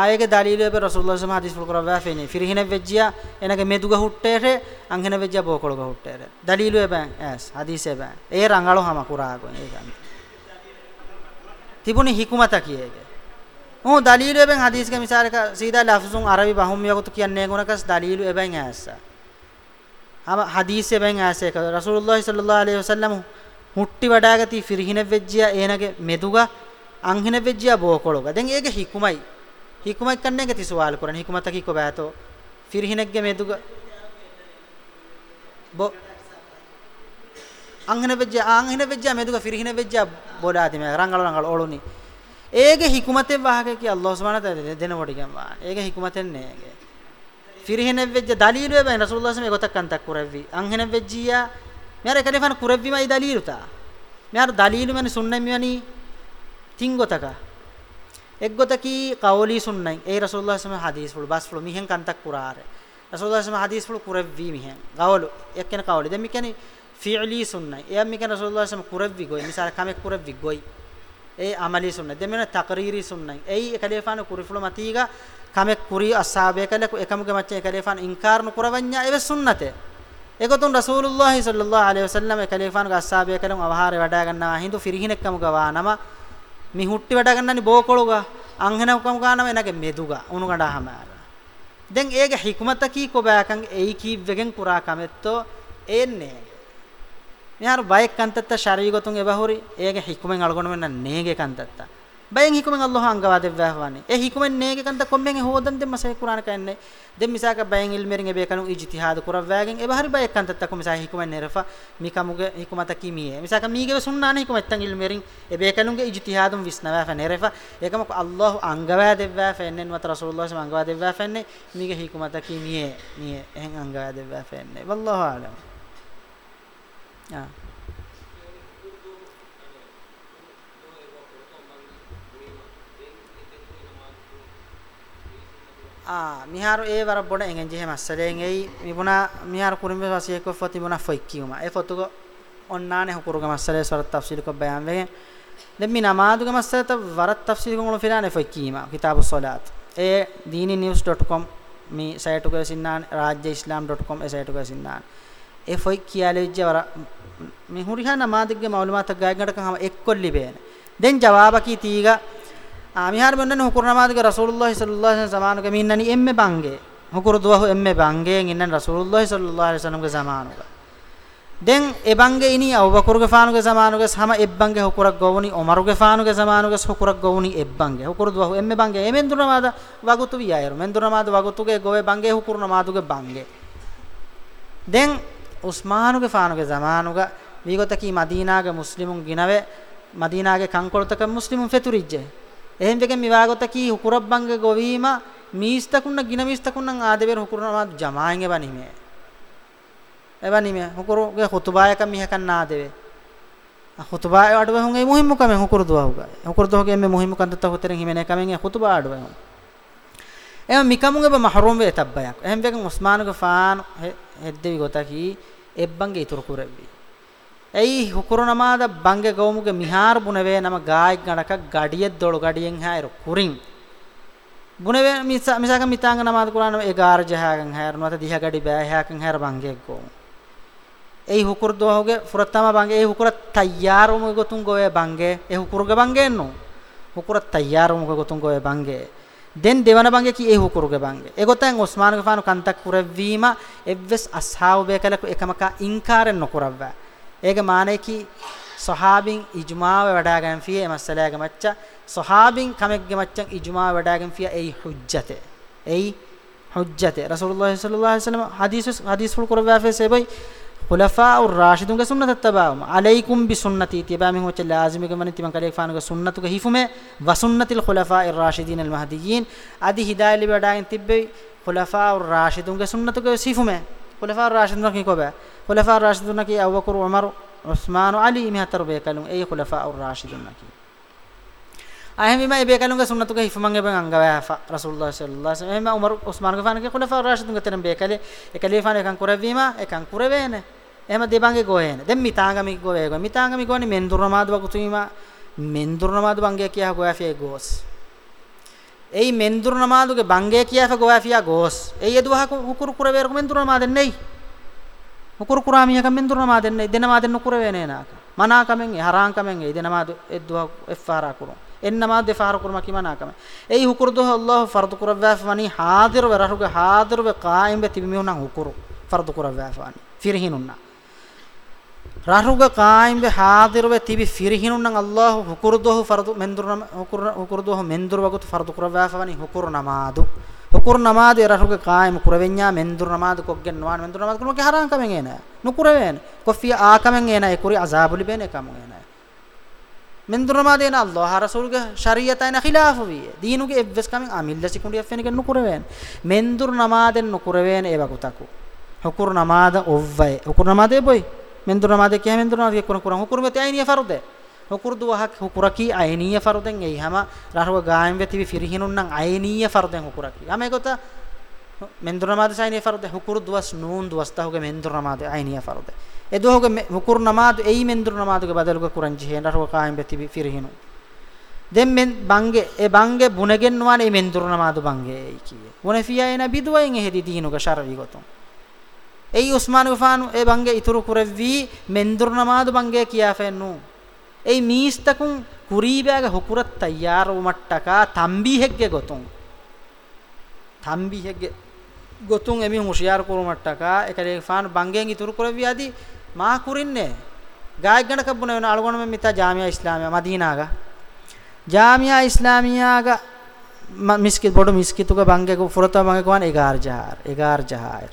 ආයක දලීලේ රසූලුල්ලාහ හදීස් වල කරවා ෆෙනේ ෆිරහින වෙජ්ජියා එනගේ මෙදුග හුට්ටේට අංගන වෙජ්ජා බෝකොළොග හුට්ටේට දලීලේ බෑන් ඇස් හදීසේ බෑන් ඒ රංගලෝ හම කුරාගොන් ඒක තිබුණේ හිකුමත කියේක ඕ දලීලේ බෑන් හදීස්ක මිසාරක සීදා ලෆ්සුන් අරබි බහුම් යගතු කියන්නේ ගොනකස් දලීලේ බෑන් ඇස්සා ama hadise ben aase ka rasulullah sallallahu alaihi wasallam mutti wadagati firhine vejjia enage meduga anhine vejjia bokologa den ege hikumai hikumai kanne ge tiswal koran hikumata ki ko bato firhinegge meduga bo anhine vejjia anhine vejjia meduga firhine vejjia bodati me rangal rangal oluni ege hikumate wahage ki allah subhanahu wa taala denawodi gamwa ege hikumate nege ಫಿರಿಹೆನವೆಜ್ಜ ದಲೀಲು ಎಬೆ ರಸೂಲುಲ್ಲಾಹ ಸಮೆ ಗೊತಕ್ಕಂತ ಕುರವ್ವಿ ಅಂಹೆನವೆಜ್ಜಿಯ ಮ್ಯಾರ ಕನೆಫನ್ ಕುರವ್ವಿ ಮೈ ದಲೀಲುತ ಮ್ಯಾರ ದಲೀಲು ಮನೆ ಸುಣ್ಣಮಿವನಿ ತಿಂಗೊತಕ ಎಗ್ಗೊತಕಿ ಕೌಲಿ ಸುಣ್ಣೈ ಏ ರಸೂಲುಲ್ಲಾಹ ಸಮೆ ಹದೀಸ್ ಫುಲ್ ಬಾಸ್ ಫುಲ್ ಮಿಹೆನ್ ಕಂತ ಕುರಾರೆ ರಸೂಲುಲ್ಲಾಹ ಸಮೆ ಹದೀಸ್ ಫುಲ್ ಕುರವ್ವಿ ಮಿಹೆನ್ ಗೌಲು ಎಕ್ಕೆನ ಕೌಲಿ ದೆಮ್ಮಿ ಕೆನಿ ಫಿಅಲಿ ಸುಣ್ಣೈ ಏ ಮಿಕೆನ ರಸೂಲುಲ್ಲಾಹ ಸಮೆ ಕುರವ್ವಿ ಗೊಯ್ ಮಿಸಾಲ ಕಮೆ ಕುರವ್ವಿ ಗೊಯ್ ඒ අමලි සුන්න දෙමෙන තකරීරි සුන්නයි එයි කලිෆාන කුරිෆුල මතීගා kamek kuri ashabe kale ekamuge macce kalefan inkar nu kurawanya ewe sunnate egotun rasulullah sallallahu alaihi wasallam kalefan ga ashabe kale avahare wada ganna hindu firihinek kamuga wa nama mi hutti wada gannani bokoluga anghena kamuga nama enage meduga unu ganda hamara den ege hikmata ki ko bakan ei ki vegen kura kametto enne yar baik kantatta shari gotun ebahuri ege hikmen algonmen nege kantatta බයෙන් හිකුමෙන් අල්ලාහ අංගවා දෙවහවන්නේ ඒ හිකුමෙන් නේකන්ත කොම්මෙන් හොදන් දෙම සේ කුරාන කන්නේ දෙම් මිසාක බයෙන් ඉල්මෙරින් එබේ කණු ඉජ්තිහාද කුරවෑගෙන් එබ හරි බය එක්කන්ත තක්කු මිසා හිකුමෙන් නෙරෆා මිකමුගේ හිකුමත කිමියේ මිසාක මීගේ සුන්නාන හිකුමෙත්තන් ඉල්මෙරින් එබේ කණුගේ ඉජ්තිහාදුම් විස්නවා ෆනෙරෆා ඒකමක අල්ලාහ අංගවා දෙවෑ ෆෙන්නෙන් වත රසූලුල්ලාහ සම අංගවා දෙවෑ ෆෙන්නේ මීගේ හිකුමත කිමියේ නිය එහෙන් අංගවා දෙවෑ ෆෙන්නේ වල්ලාහු ආලම ආ ආ මිහාරු ඒ වර බොණ එංගෙන් ජෙහෙ මස්සලෙන් එයි මිබුනා මිහාරු කුරුම්බේ වාසිය කො ෆොති මුනා ෆොයික්කියුමා ඒ ෆොතු කො ඔන්නානේ හුකුරුග මස්සලේ සරත් තෆ්සීල් කො බයන් වෙගෙන් දැන් මි නමාදුග මස්සලේ ත වරත් තෆ්සීල් කො මුල ෆිනානේ ෆොයික්කියුමා කිතාබු සලාත් ඒ dininews.com මි සයිට් එක සින්නාන rajyaislam.com ඒ සයිට් එක සින්නාන ඒ ෆොයික්කියාලේ ජවර මි හුරිහා නමාදුග මාලුමාත ගයගඩකම එක්කොල්ලි බේන දැන් ජවාබකී තීගා ಆಮಿಹಾರ ಬಂದನ ಹುಕುರ ನಮಾದ್ಗ ರಸೂಲುಲ್ಲಾಹಿ ಸಲ್ಲಲ್ಲಾಹು ಅಲೈಹಿ ವಸಲ್ಲಂ ಗೆ ಮಿನ್ನನಿ ಎಮ್ಮೆ ಬಂಗೆ ಹುಕುರ ದುವಹು ಎಮ್ಮೆ ಬಂಗೆ ಇನ್ನನ್ ರಸೂಲುಲ್ಲಾಹಿ ಸಲ್ಲಲ್ಲಾಹು ಅಲೈಹಿ ವಸಲ್ಲಂ ಗೆ ಜಮಾನುಗ ದೆನ್ ಎಬಂಗೆ ಇನಿ ಅಬುಬಕರ್ಗೆ ಫಾನುಗೆ ಜಮಾನುಗೆ ಸಮ ಎಬ್ಬಂಗೆ ಹುಕುರಗ್ ಗೌನಿ ಉಮರ್ಗೆ ಫಾನುಗೆ ಜಮಾನುಗೆ ಹುಕುರಗ್ ಗೌನಿ ಎಬ್ಬಂಗೆ ಹುಕುರ ದುವಹು ಎಮ್ಮೆ ಬಂಗೆ ಎಮೆಂದು ನಮಾದ ವಗುತು ವಿಯಾಯರು ಮೆಂದು ನಮಾದ ವಗುತುಗೆ ಗೋವೆ ಬಂಗೆ ಹುಕುರ ನಮಾದುಗೆ ಬಂಗೆ ದೆನ್ ಉಸ್ಮಾನುಗೆ ಫಾನುಗೆ ಜಮಾನುಗೆ ವಿಗತಕಿ ಮದೀನಾಗೆ ಮುಸ್ಲಿಮುನ್ ಗಿನವೆ ಮದೀನಾಗೆ ಕಂಕೊಳತಕ ಮುಸ್ಲಿಮುನ್ ಫೆತುರಿಜ್ಜೆ එහෙන් දෙකෙන් මිවාගොත කී හුකුරබ්බංග ගොවීම මීස්තකුන්න ගින මීස්තකුන්නන් ආදෙවෙර හුකුරනවා ජමායෙන් එවනිමේ එවනිමේ හුකුරුගේ හුතුබායක මිහකන් ආදෙවේ හුතුබා වඩව හුන් ඒ මුහිම්මු කමෙන් හුකුරු දුවහුගා හුකුරු දුවහුගේ මේ මුහිම්මු කන්දත හොතරෙන් හිමනේ කමෙන් ඒ හුතුබා වඩව හුන් එම මිකමුගේ මහරුම් වේ තබ්බයක් එහෙන් දෙකෙන් උස්මානුගේ ෆාන් හෙද්දෙවි ගොත කී එබ්බංගේ ඉතුරු කුරෙබ්බී ඇයි හුකුරු නමාද බංගෙ ගවමුගේ මිහාර බුනවේ නම ගායක් ගණක ගඩියෙත් දොළු ගඩියෙන් හැර කුරින් බුනවේ මිසා මිසක මිතාංග නමාද කුරාන ඒ ගාර ජහයන් හැර නොත දිහ ගඩි බෑ හැකන් හැර බංගෙ ගොමු ඒ හුකුරු දෝහගේ ෆුරත්තම බංගෙ ඒ හුකුර තයාරුම ගොතුන් ගොවේ බංගෙ ඒ හුකුරුගේ බංගෙ නෝ හුකුර තයාරුම ගොතුන් ගොවේ බංගෙ දැන් දෙවන බංගේ කි ඒ හුකුරුගේ බංගේ ඒගොතෙන් ඔස්මානුගේ ෆානු කන්තක් කුරවීම එව්වස් අස්හාබේ කලක එකමක ඉන්කාරෙන් නොකරවවා ඒක මානේකි සහාබින් ඉජ්මාව වඩාගෙන ෆිය මස්සලාගේ මච්ච සහාබින් කමෙක්ගේ මච්චන් ඉජ්මාව වඩාගෙන ෆිය ඒ හුජ්ජතේ ඒ හුජ්ජතේ රසූලුල්ලාහි සල්ලල්ලාහු අලයිහි වසල්ලම හදීස් හදීස් ෆුල් කරවා ෆේසෙබයි خلفاء الراشدون سنة التباهم عليكم بسنتي تبامي هو لازم كمان تبان كليك فانو سنة كهيفمه وسنة الخلفاء الراشدين المهديين ادي هدايه لبداين تبي خلفاء الراشدون سنة كهيفمه খোলাফা রাশিদুন কি কবে খোলাফা রাশিদুন নাকি আবু বকর ওমর ওসমান আলী মেহাতার বেকালুং এই খোলাফা আর রাশিদুন নাকি আহমিমা এ বেকালুঙ্গা সুন্নতুকে হিফমাঙ্গে এবং আঙ্গাবা হাফা রাসূলুল্লাহ সাল্লাল্লাহু আলাইহি ওয়াসাল্লাম উমর ওসমান গফান কে খোলাফা রাশিদুন গতেন বেকালে একালে ফান একাং কুরাবিমা একাং কুরাবেনে එහෙම දෙබංගේ ගොයන දැන් මිතාගමි ගොයගො මිතාගමි ගොනේ මෙන්දුර නමාද වකුතුීමා මෙන්දුර නමාද බංගය කියා ගොයාෆේ ගෝස් ei menduru namaduge bange kiyafa goafia gos ei eduha hukuru kurave ru menduru namaden nei hukuru kurami yakam menduru namaden nei denamaden nukurave nena manakamen e harankamen e denamadu edduha effara kurun එන්නමා දෙෆාර කුරුම කිමනාකම එයි හුකුරු දෝ අල්ලාහ් ෆර්දු කුරවැෆානි හාදිර වරහුගේ හාදිර වේ කායිම් වේ තිබිමුණ හුකුරු ෆර්දු කුරවැෆානි ෆිරහිනුන්නා රහුග කායිම්බ හාදිරව තිබි ෆිරිහිනුන්නම් අල්ලාහ් හුකුරුදෝහ ෆරදු මෙන්දුරනම හුකුරුදෝහ මෙන්දුර වගතු ෆරදු කරවාෆවනි හුකුරු නමාදු හුකුරු නමාදේ රහුග කායිම් කුරවෙඤ්ඤා මෙන්දුර නමාදු කොග්ගෙන් නවාන මෙන්දුර නමාදු කුමක හරං කමෙන් එන නුකුරවෙන කොෆිය ආකමෙන් එන ඒ කුරි අසාබුලි බෙන කමෙන් එන මෙන්දුර නමාදේ න අල්ලාහ් රසූල්ග ශරීයතයින ඛිලාෆු විය දීනුගේ එව්වස් කමෙන් අමිල්ලසි කුඩියක් වෙනක නුකුරවෙන මෙන්දුර නමාදෙන් නුකුරවෙන ඒ වගතකු හුකුරු නමාද ඔව්වයි හුකුරු නමාදේ බොයි මෙන්දුන මාදේ කිය මෙන්දුන රිය කුන කුරන් හුකුරු මෙත අයිනිය ෆරුදේ හුකුරුදු වහක් හුකුරකි අයිනිය ෆරුදෙන් එයි හැම රහව ගායම් වෙතිවි ෆිරිහිනුන් නම් අයිනිය ෆරුදෙන් හුකුරකි යමේ ගොත මෙන්දුන මාදේ අයිනිය ෆරුදේ හුකුරු දුවස් නූන් දුවස් තහුගේ මෙන්දුන මාදේ අයිනිය ෆරුදේ එදෝහුගේ හුකුරු නමාද එයි මෙන්දුන නමාදගේ බදලුක කුරන් ජිහෙන් රහව ගායම් වෙතිවි ෆිරිහිනුන් දැන් මෙන් බංගේ ඒ බංගේ බුණගෙන් නොවන මේ මෙන්දුර නමාදු බංගේ කියේ. වුණ ෆියා එන බිදුවෙන් එහෙදි දිනුක ශරවි ගොතොන්. එයි උස්මාන් ගෆානු ඒ බංගේ ඉතුරු කුරෙව්වි මෙන්දුරු නමාදු බංගේ කියාෆෙන්නු එයි මීස්තකුන් කුරීබෑගේ හුකුරත් තයාරව මට්ටකා තම්බීහෙක්ගේ ගොතුන් තම්බීහෙක්ගේ ගොතුන් එමි හුෂියාර කුරු මට්ටකා එකලේ ෆානු බංගෙන් ඉතුරු කුරෙව්වි ආදි මා කුරින්නේ ගායක ගණ කබුන වෙන අලගොණ මෙ මිතා ජාමියා ඉස්ලාමියා මදීනාගා ජාමියා ඉස්ලාමියාගා මිස්කිත් බොඩු මිස්කිතුක බංගේ කුරතව බංගේ කවන් 11 ජහාර 11 ජහාර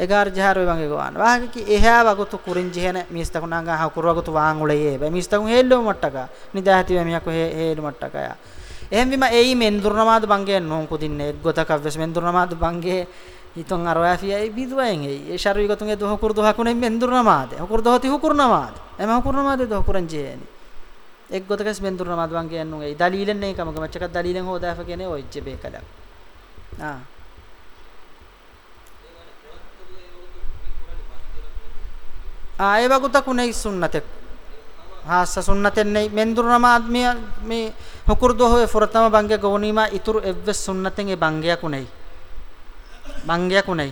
egar jahar webange gowan wahage ki eha wagutu kurin jehena mistakunanga ha kurwagutu waanguleye be mistakun hello mattaka nidahati be miyako he helu mattaka ya එහෙම විම එයි මෙන්දුරනමාද බංගේ නොන් කුදින්නේ ගොතක වෙස් මෙන්දුරනමාද බංගේ හිතොන් අරවාෆියයි බිදුවෙන් එයි ඒ ශරුයි ගොතුන්ගේ දොහ කුරුදු හකුනේ මෙන්දුරනමාද හකුරු දොහති හකුරනමාද එම හකුරනමාද දොහ කුරන් ජේනි එක් ගොතකස් මෙන්දුරනමාද බංගේ නුගේ දලීලෙන් නේ කමක මච්චක දලීලෙන් හොදාෆ කියන්නේ ඔයිච්ච බේකලා ආ ආ ඒ වගුතක් උනේ සුන්නතෙක් හාස සුන්නතෙන් නේ මෙන්දුරනම ආත්මය මේ හුකුර්දෝ හොය ෆොරතම බංගය ගෝනීම ඉතුරු එව්ව සුන්නතෙන් ඒ බංගයක් උනේ බංගයක් උනේ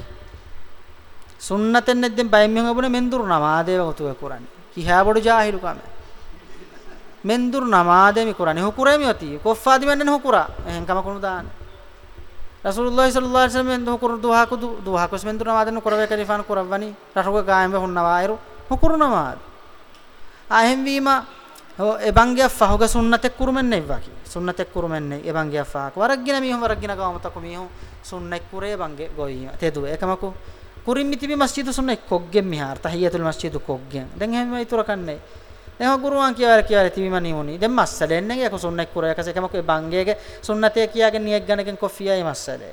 සුන්නතෙන් නෙද්දෙන් බයමියන් ඔබනේ මෙන්දුරනම ආදේව ගොතුව කරන්නේ කිහා බොඩු ජාහිරු කම මෙන්දුරනම ආදේමි කරන්නේ හුකුරේ මියති කොෆාදි මෙන්නන හුකුරා එහෙන් කම කණු දාන රසූලුල්ලාහි සල්ලල්ලාහු අලයිහි වසල්ලම් හුකුරු දුහා කුදු දුහා කුස් මෙන්දුරනම ආදෙන කරවේ කරිෆාන් කරවවනි රටුක ගායම් වෙ හොන්නවා අයරු ಹುಕುರುನಮಾದ ಆ ಹೆಂವೀಮ ಎಬಂಗ್ಯಫ ಹೊಗ ಸುನ್ನತೆ ಕುರುಮೆನ್ನೆ ಇವ್ವಾಕಿ ಸುನ್ನತೆ ಕುರುಮೆನ್ನೆ ಎಬಂಗ್ಯಫ ಹಾಕ ವರಗ್ಗಿನ ಮೀಹು ವರಗ್ಗಿನ ಗಾಮತಕು ಮೀಹು ಸುನ್ನೆ ಕುರೇ ಬಂಗೆ ಗೊಯ್ಯ ತೆದು ಏಕಮಕು ಕುರಿಮಿತಿ ಬಿ ಮಸ್ಜಿದು ಸುನ್ನೆ ಕೊಗ್ಗೆ ಮಿಹಾರ್ ತಹಿಯತುಲ್ ಮಸ್ಜಿದು ಕೊಗ್ಗೆ ದೆಂಗ್ ಹೆಮ್ಮ ಇತುರ ಕನ್ನೆ දැන් හගුරුවන් කියවර කියවර තිබීම නියුනි දැන් මස්සලෙන් නේක සුන්නක් කුර එකස එකම ඒ බංගේගේ සුන්නතේ කියාගෙන නියක් ගණකෙන් කොෆියයි මස්සලේ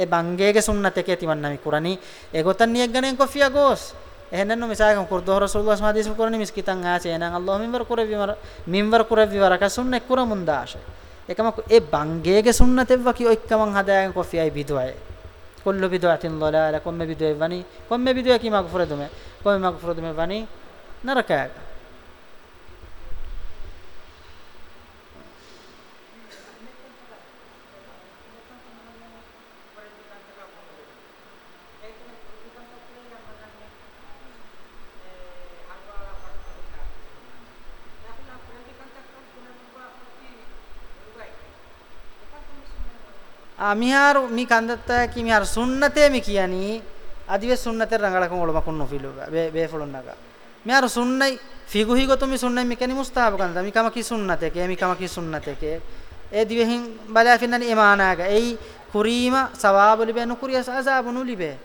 ඒ බංගේගේ සුන්නතේ කිය තිවන්න මි කුරණි ඒ ගොතන් නියක් ගණෙන් කොෆියා ගෝස් ehenannu misagam kurdo rasulullah sallallahu alaihi wasallam kurani miskitan aase enan allah minbar kuravi mar minbar kuravi waraka sunne kuramunda aase ekamaku e bangege sunnatevva ki oikkaman hadayagen ko fiai bidwaye kullu bid'atin dalala komme bidwaye vani komme bidwaye ki magfuradume komme magfuradume vani narakaga මිහාරු මි කන්දත්ත කි මිහාරු සුන්නතේ මි කියනි අදිව සුන්නතේ රංගලකම් ඔලම කුන්නු ෆිලු බේ බේ ෆලොන්නක මිහාරු සුන්නයි ෆිගු හිගො තුමි සුන්නයි මි කනි මුස්තාබ කන්ද මි කම කි සුන්නතේ කේ මි කම කි සුන්නතේ කේ ඒ දිවෙහින් බලා ෆින්නනි ඊමානාග එයි කුරීම සවාබ ලිබේ නුකුරිය අසාබ නුලිබේ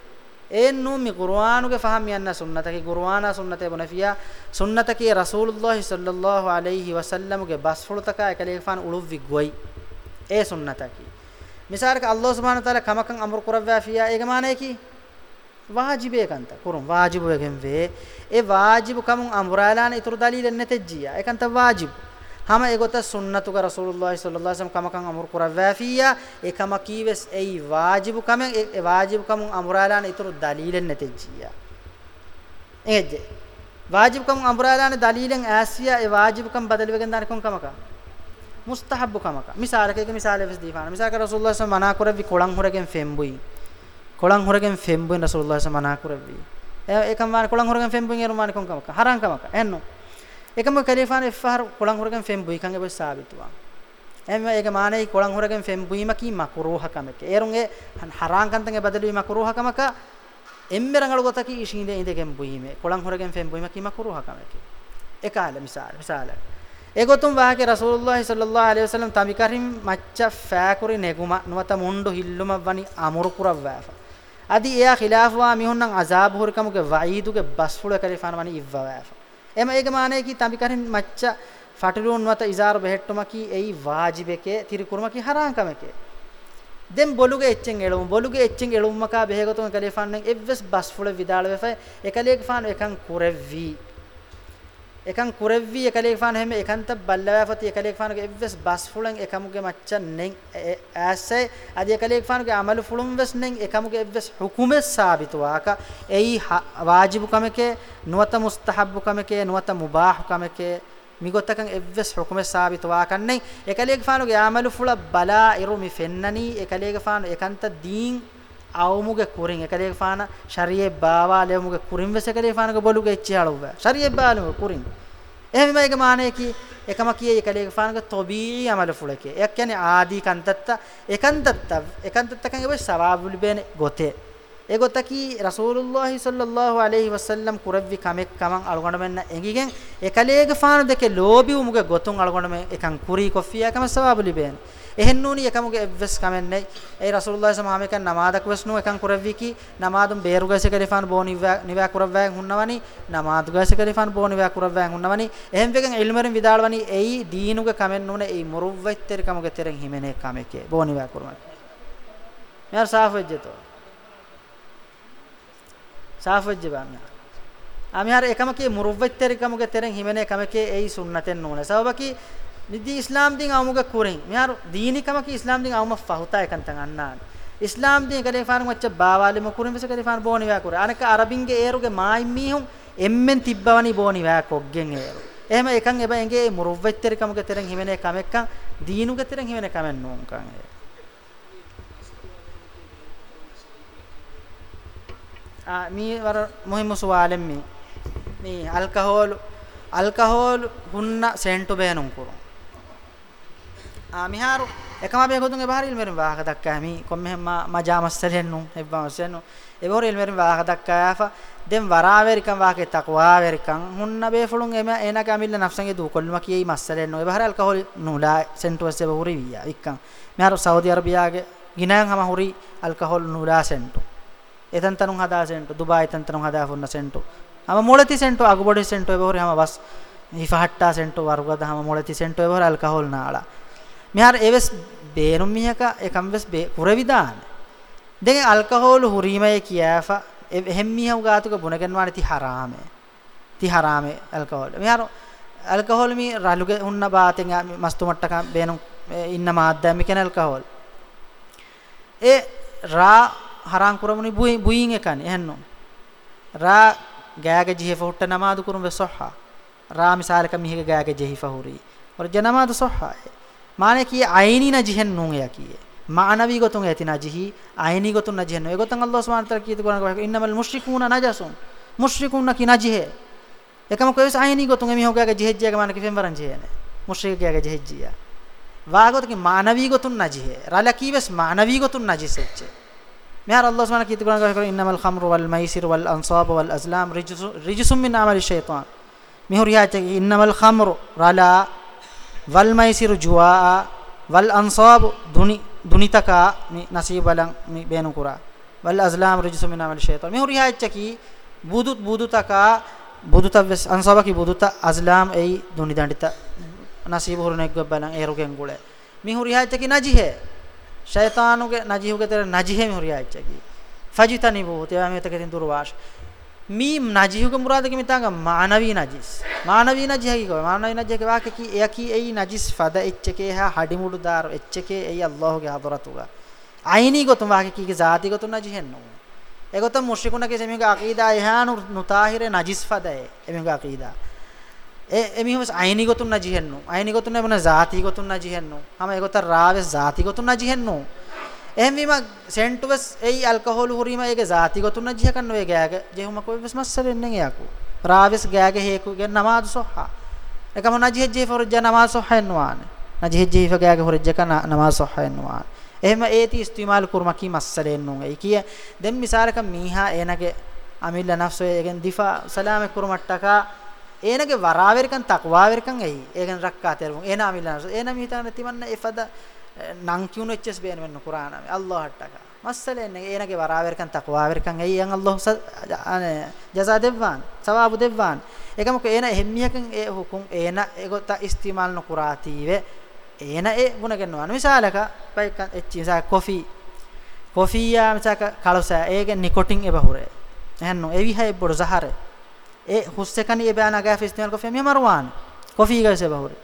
එන් නු මි කුර්ආනුගේ ෆහම් යන්න සුන්නතකි කුර්ආනා සුන්නතේ බොනෆියා සුන්නතකි රසූලුල්ලාහි සල්ලල්ලාහු අලයිහි වසල්ලමගේ බස්ෆුලතක එකලේ ෆාන් උළුව්වි ගොයි ඒ සුන්නතකි misarka allah subhanahu wa taala kamakan amr kurawwa fiya ega mane ki waajibe kanta kurun waajibu egenve e waajibu kamun amralana itur dalil netejjiya e kanta waajibu hama egota sunnatu ga rasulullah sallallahu alaihi wasallam kamakan amr kurawwa fiya e kamakives ei waajibu kamen e waajibu kamun amralana itur dalil netejjiya engejje waajibu kamun amralana dalilen asiya e waajibu kam badalwegen dan kon kamaka mustahabbu kamaka misal ekeka misal eves difana misal ka rasulullah sallallahu alaihi wasallam mana kuravi kolang horegen fembui kolang horegen fembui rasulullah sallallahu alaihi wasallam mana kuravi ekam man kolang horegen fembui eru man kon kamaka haram kamaka enno ekam kalifan ifhar kolang horegen fembui kan eves sabitwa එම ඒක මානේ කොළන් හොරගෙන් ෆෙම්බුීම කි මකරෝහකමක ඒරුන්ගේ හරාන් කන්තන්ගේ බදලුයි මකරෝහකමක එම්මෙරංගල ගොතකි ඉෂින්දේ ඉඳගෙන් බුීමේ කොළන් හොරගෙන් ෆෙම්බුීම කි මකරෝහකමක එකාල මිසාල මිසාලක් ඒගොතුම් වාහකේ රසූලුල්ලාහ සල්ලල්ලාහු අලයිහි වසල්ලම් තමි කරින් මච්ච ෆෑකුරි නෙගුම නුවත මුණ්ඩු හිල්ලුම වනි අමුරු කුරව වැෆ අදි එයා ඛිලාෆ් වා මිහුන්නම් අසාබ් හොරකමුගේ වයිදුගේ බස්ෆුල කලිෆාන වනි ඉව්ව වැෆ එම ඒක මානේ කි තමි කරින් මච්ච ෆටලුන් වත ඉසාර බෙහෙට්ටුම කි එයි වාජිබකේ තිරිකුරුම කි හරාංකමකේ දැන් බොලුගේ එච්චෙන් එළුම් බොලුගේ එච්චෙන් එළුම්මකා බෙහෙගතුන් කලිෆාන් නෙක් එව්ස් බස්ෆුල විදාල වැෆ එකලේක ෆාන එකන් කුරෙව්වි එකන් කුරෙව්වි එකලේෆාන හැම එකන්ත බල්ලවැපති එකලේෆානගේ එව්වස් බස් ෆුලන් එකමුගේ මච්චන් නෙන් ඇසේ අද එකලේෆානගේ අමල ෆුලුම් වස් නෙන් එකමුගේ එව්වස් හුකුමෙ සාබිතවාක එයි වාජිබු කමකේ නුවත මුස්තහබ්බු කමකේ නුවත මුබාහ් කමකේ මිගොත්තකන් එව්වස් හුකුමෙ සාබිතවා කන්නේ එකලේෆානගේ අමල ෆුල බලා ඉරුමි ෆෙන්නනි එකලේෆාන එකන්ත දීන් අවමුගේ කුරින් එකදේ ෆාන ශරියේ බාවා ලෙවමුගේ කුරින් වෙස එකදේ ෆානක බොලුගේ ඉච්චාලුව ශරියේ බාලුම කුරින් එහෙම මේක මානේ කි එකම කියේ එකදේ ෆානක තොබී අමල ෆුලකේ එක් කියන්නේ ආදී කන්තත්ත එකන්තත්ත එකන්තත්ත කන් ඉබේ සවාබුල් බේන ගොතේ ඒ ගොත කි රසූලුල්ලාහි සල්ලල්ලාහු අලයිහි වසල්ලම් කුරව්වි කමෙක් කමන් අලගොණ මෙන්න එංගිගෙන් එකලේග ෆාන දෙකේ ලෝබි උමුගේ ගොතුන් අලගොණ මෙ එකන් කුරී කොෆියා කම සවාබුල් බේන ehen nuni ekamuge evves kamennai ei rasulullah sallallahu alaihi namadak vesnu ekam kuravvi ki namadum beru gase karifan bo niwa kuravwa hunnawani namadu gase karifan bo niwa kuravwa hunnawani ehen vegen ilmerin vidalwani ei deenuge kamen nune ei muruvvetter kamuge teren himene kameke bo niwa kurwan මෙයා සාෆ් වෙජ්ජතෝ සාෆ් වෙජ්ජ බාමියා আমি আর একামকে মুরুব্বাইত্তারিকামকে তেরেন হিমেনে কামকে এই সুন্নাতের নুনে সাবাকি nidi islam din amuga kurin yar dini kama ki islam din amu fahuta ekan tang annan islam din gade farun wacce bawale mo kurin bese gade farun boni wa kurin anaka arabin ge eruge mai mihun emmen tibbawani boni wa koggen eru එහෙම එකන් එබ එගේ මුරුවෙච්චර කමක තරන් හිමනේ කමෙක්කන් දීනුක තරන් හිමනේ කමෙන් නෝන්කන් ඒ ආ මී වර මොහිම සුවාලෙම් මී මී ඇල්කහෝල් ඇල්කහෝල් හුන්න සෙන්ටු බේනුම් කුරුම් මිහාරු එකම බේ ගොතුන් එබහරි ඉල්මෙරින් වාහක දක්කාමි කොම් මෙහෙම මජාමස්සලෙන්නු එබ්බමස්සෙන්නු එබෝර ඉල්මෙරින් වාහක දක්කායාෆා දෙම් වරාවෙරිකම් වාහකේ තකවාවෙරිකම් හුන්න බේ ෆලුන් එම එනක අමිල්ල නෆ්සන්ගේ දු කොල්ම කියයි මස්සලෙන්නු එබහරි අල්කහොල් නුලා සෙන්ටුස් එබෝරි වියා ඉක්කම් මිහාරු සෞදි අරබියාගේ ගිනයන් හම හුරි අල්කහොල් නුලා සෙන්ටු එතන තනුන් හදා සෙන්ටු දුබායි තන තනුන් හදා ෆොන්න සෙන්ටු අම මොලති සෙන්ටු අගබොඩි සෙන්ටු එබෝරි හම වස් ඉෆහට්ටා සෙන්ටු වර්ගදහම මොලති සෙන්ටු එබෝරි අල්කහොල් නාලා මෙහාර එවස් බේරුම් මිහක එකම්වස් කුරවිදාන දෙක ඇල්කොහොල් හුරීමේ කියාෆා එහෙම් මිහව ගාතුක බුණගෙන වානි ති හරාමේ ති හරාමේ ඇල්කොහොල් මෙහාර ඇල්කොහොල් මි රලුගේ උන්න බාතෙන් මස්තු මට්ටක බේනුම් ඉන්න මාද්දම් මිකන ඇල්කොහොල් ඒ රා හරාම් කුරමුනි බුයි බුයින් එකනේ එහෙන්නෝ රා ගෑගේ ජිහෙ ෆොට්ට නමාදු කුරුම් වෙසොහා රා මිසාලක මිහික ගෑගේ ජෙහි ෆහුරි වර ජනමාදු සොහා মানে কি আইনি না জিহেন নুঙ্গিয়া কি মানবী গতং এতিনা জিহি আইনি গতং না জিহেন এগতং আল্লাহ সুবহানাহু তাআলা কি কোরআন কয় ইন্নামাল মুশরিকুনা নাজাসুন মুশরিকুনা কি না জিহে එකම කොයිස් අහිනී ගොතුන් එමි හොගයාගේ ජෙහෙජ්ජියගේ මාන කිෆෙන් වරන් ජෙහනේ මුෂ්‍රිකයාගේ ජෙහෙජ්ජිය වාගොතකි මානවී ගොතුන් නජිහෙ රාලා කීවස් මානවී ගොතුන් නජිසෙච්ච මෙහර අල්ලාහ් සුබ්හානහු කීති කුරාන කර ඉන්නමල් ඛම්රු වල් මයිසිර වල් අන්සාබ වල් අස්ලාම් රිජසුම් මින් අමලි ෂයිතාන් මිහුරියාච ඉන්නමල් ඛම්රු රාලා wal maisiru juwaa wal ansab duni dunitaka mi nasibalan mi benukura wal azlam rijsu min amal shaytan mi huri haicchaki budut budutaka buduta ansabaki buduta azlam ei dunidandita nasib hurunegg balan erugen gule mi huri haicchaki najihe shaytanuge najihuge tere najihe mi huri haicchaki fajitanibu te ami teketin durwash මේ නජිහුක මුරාදක මිතාග මානවී නජිස් මානවී නජිහකි කව මානවී නජිහක වාක කි යකි එයි නජිස් ෆද එච්චකේ හා හඩිමුඩු දාර එච්චකේ එයි අල්ලාහගේ හදරතුග අයිනි ගොතුම වාක කි ذاتی ගොතුම නජිහෙන්නු එගොතම මුෂ්‍රිකුන කෙ සෙමිග අකීදා එහාන නුතාහිර නජිස් ෆදේ එමිග අකීදා ඒ එමිහොස් අයිනි ගොතුම නජිහෙන්නු අයිනි ගොතුම එබන ذاتی ගොතුම නජිහෙන්නු හැම එගොත රාවේ ذاتی ගොතුම නජිහෙන්නු එහෙන් වීම සෙන්ටුවස් එයි ඇල්කොහොල් හුරීම ඒකේ ذاتිගතුන ජීහකන් ඔය ගෑග ජෙහුම කොයි විශ්මස්සරෙන්නේ යකෝ රාවිස් ගෑග හේකු ගෙන් නමාදු සොහා එකම නජිහ ජීහ ෆොරජ නමාස් සොහයන්වාන නජිහ ජීහ ගෑග හොරජ කන නමාස් සොහයන්වාන එහෙම ඒති ඉස්තිමාල් කුර්මකි මස්සරෙන්නුන් ඒ කිය දැන් මිසාරක මීහා එනගේ අමිල්ල නෆ්සෝ ඒකෙන් දිෆා සලාම කුර්මට්ටකා ඒනගේ වරාවෙරකන් තක්වාවෙරකන් එයි ඒකෙන් රක්කා තෙරුම් ඒන අමිල්ල නෆ්සෝ ඒන මීතන තිමන්න එපද නං කියුනොච්චස් බේන වෙන්න කුරානාමි අල්ලාහට ටක මස්සලෙන් ඒනගේ වරාවෙරකන් තකවාවෙරකන් අයියන් අල්ලාහ ජසා දෙවවන් සවාබු දෙවවන් ඒකමක ඒන හෙම්මියකන් ඒ හුකුම් ඒන ඒගොත ඉස්තිමාල් නොකුරාතීවේ ඒන ඒ ගුණ ගන්නවා මිසාලක බයික එච්චිසා කොෆි කොෆියා මිසක කලොසා ඒගේ නිකොටින් එබහුරේ එහෙන්නු එවි හැබ්බොර සහර ඒ හුස්සකනි එබෑනා ගෑ ෆිස්තිමාල් කොෆිය මෙහමරුවාන කොෆි ගෑසේ බහුරේ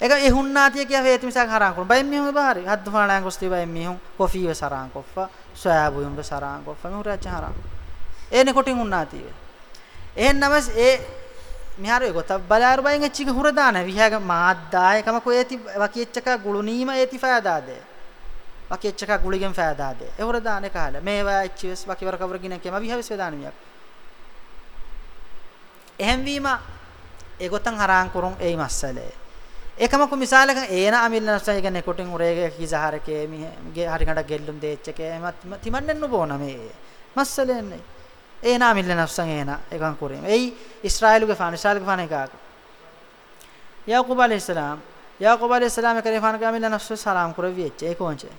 ඒක ඒ හුන්නාතිය කිය හේතු මිසක් හරාන් කරන බයෙන් මිහුම බහරි හද්ද ෆාණාන් කොස්ති බයෙන් මිහුම් කොෆීව සරාන් කොෆා සෑබුයුම් සරාන් කොෆා මිහුර චහරා ඒනේ කොටින් හුන්නාතිය එහෙන්නම ඒ මිහාරේ ගොත බලාර බයෙන් එච්චික හුර දාන විහාග මාද්දායකම කොයති වකීච්චක ගුළුනීම ඒති ෆෑදාද වකීච්චක ගුලිගෙන් ෆෑදාද ඒ හුර දාන කාල මේවා එච්චිස් වකිවර කවර ගින කේම විහාවිස් වේදාන මියක් එහෙන් වීම ඒ ගොතන් හරාන් කරුන් ඒ මස්සලේ එකම කු මිසාලක ඒන අමිල්න නැසයි කියන්නේ කොටින් උරේගේ කිසහරකේ මිගේ හරි කඩ ගෙල්ලුම් දෙච්චකේ එමත් තිමන්නෙන්න බෝන මේ මස්සලෙන්නේ ඒන අමිල්න නැසන් ඒන එකම් කුරේම එයි ඊශ්‍රායෙලුගේ ෆානිශාලක ෆාන එකක් යාකූබ් අලයිහිස්සලාම් යාකූබ් අලයිහිස්සලාම කරේ ෆාන ගාමිල්න නැසු සලාම් කරවිච්ච ඒක වංචේ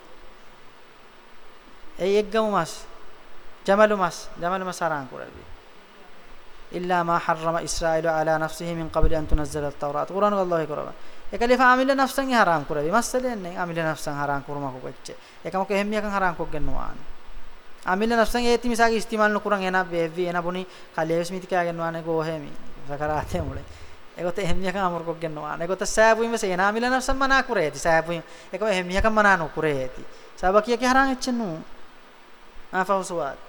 එයි එක්ගම මස් ජමලු මස් ජමලු මස් සලාම් කරවි إلا ما حرم إسرائيل على نفسه من قبل أن تنزل التوراة قرآن الله يكرمه එකලිෆ ආමිල නෆ්සන් හරාම් කරවි මස්සලෙන්නේ ආමිල නෆ්සන් හරාම් කරමකෝ කොච්ච එකමක එහෙම්මියකන් හරාම් කොක් ගන්නවාන ආමිල නෆ්සන් ඒති මිසාගේ ඉස්තිමාල් නුකරන් එන බෙව්වි එන බොනි කලේස් මිති කෑ ගන්නවානේ ගෝහෙමි සකරාතේ මුලේ ඒකත එහෙම්මියකන් අමර කොක් ගන්නවාන ඒකත සෑබුයින් වෙසේ එන ආමිල නෆ්සන් මනා කුරේති සෑබුයින් ඒකම එහෙම්මියකන් මනා නුකුරේති සබකිය කේ හරාම් එච්චනු ආෆෞසුවාත්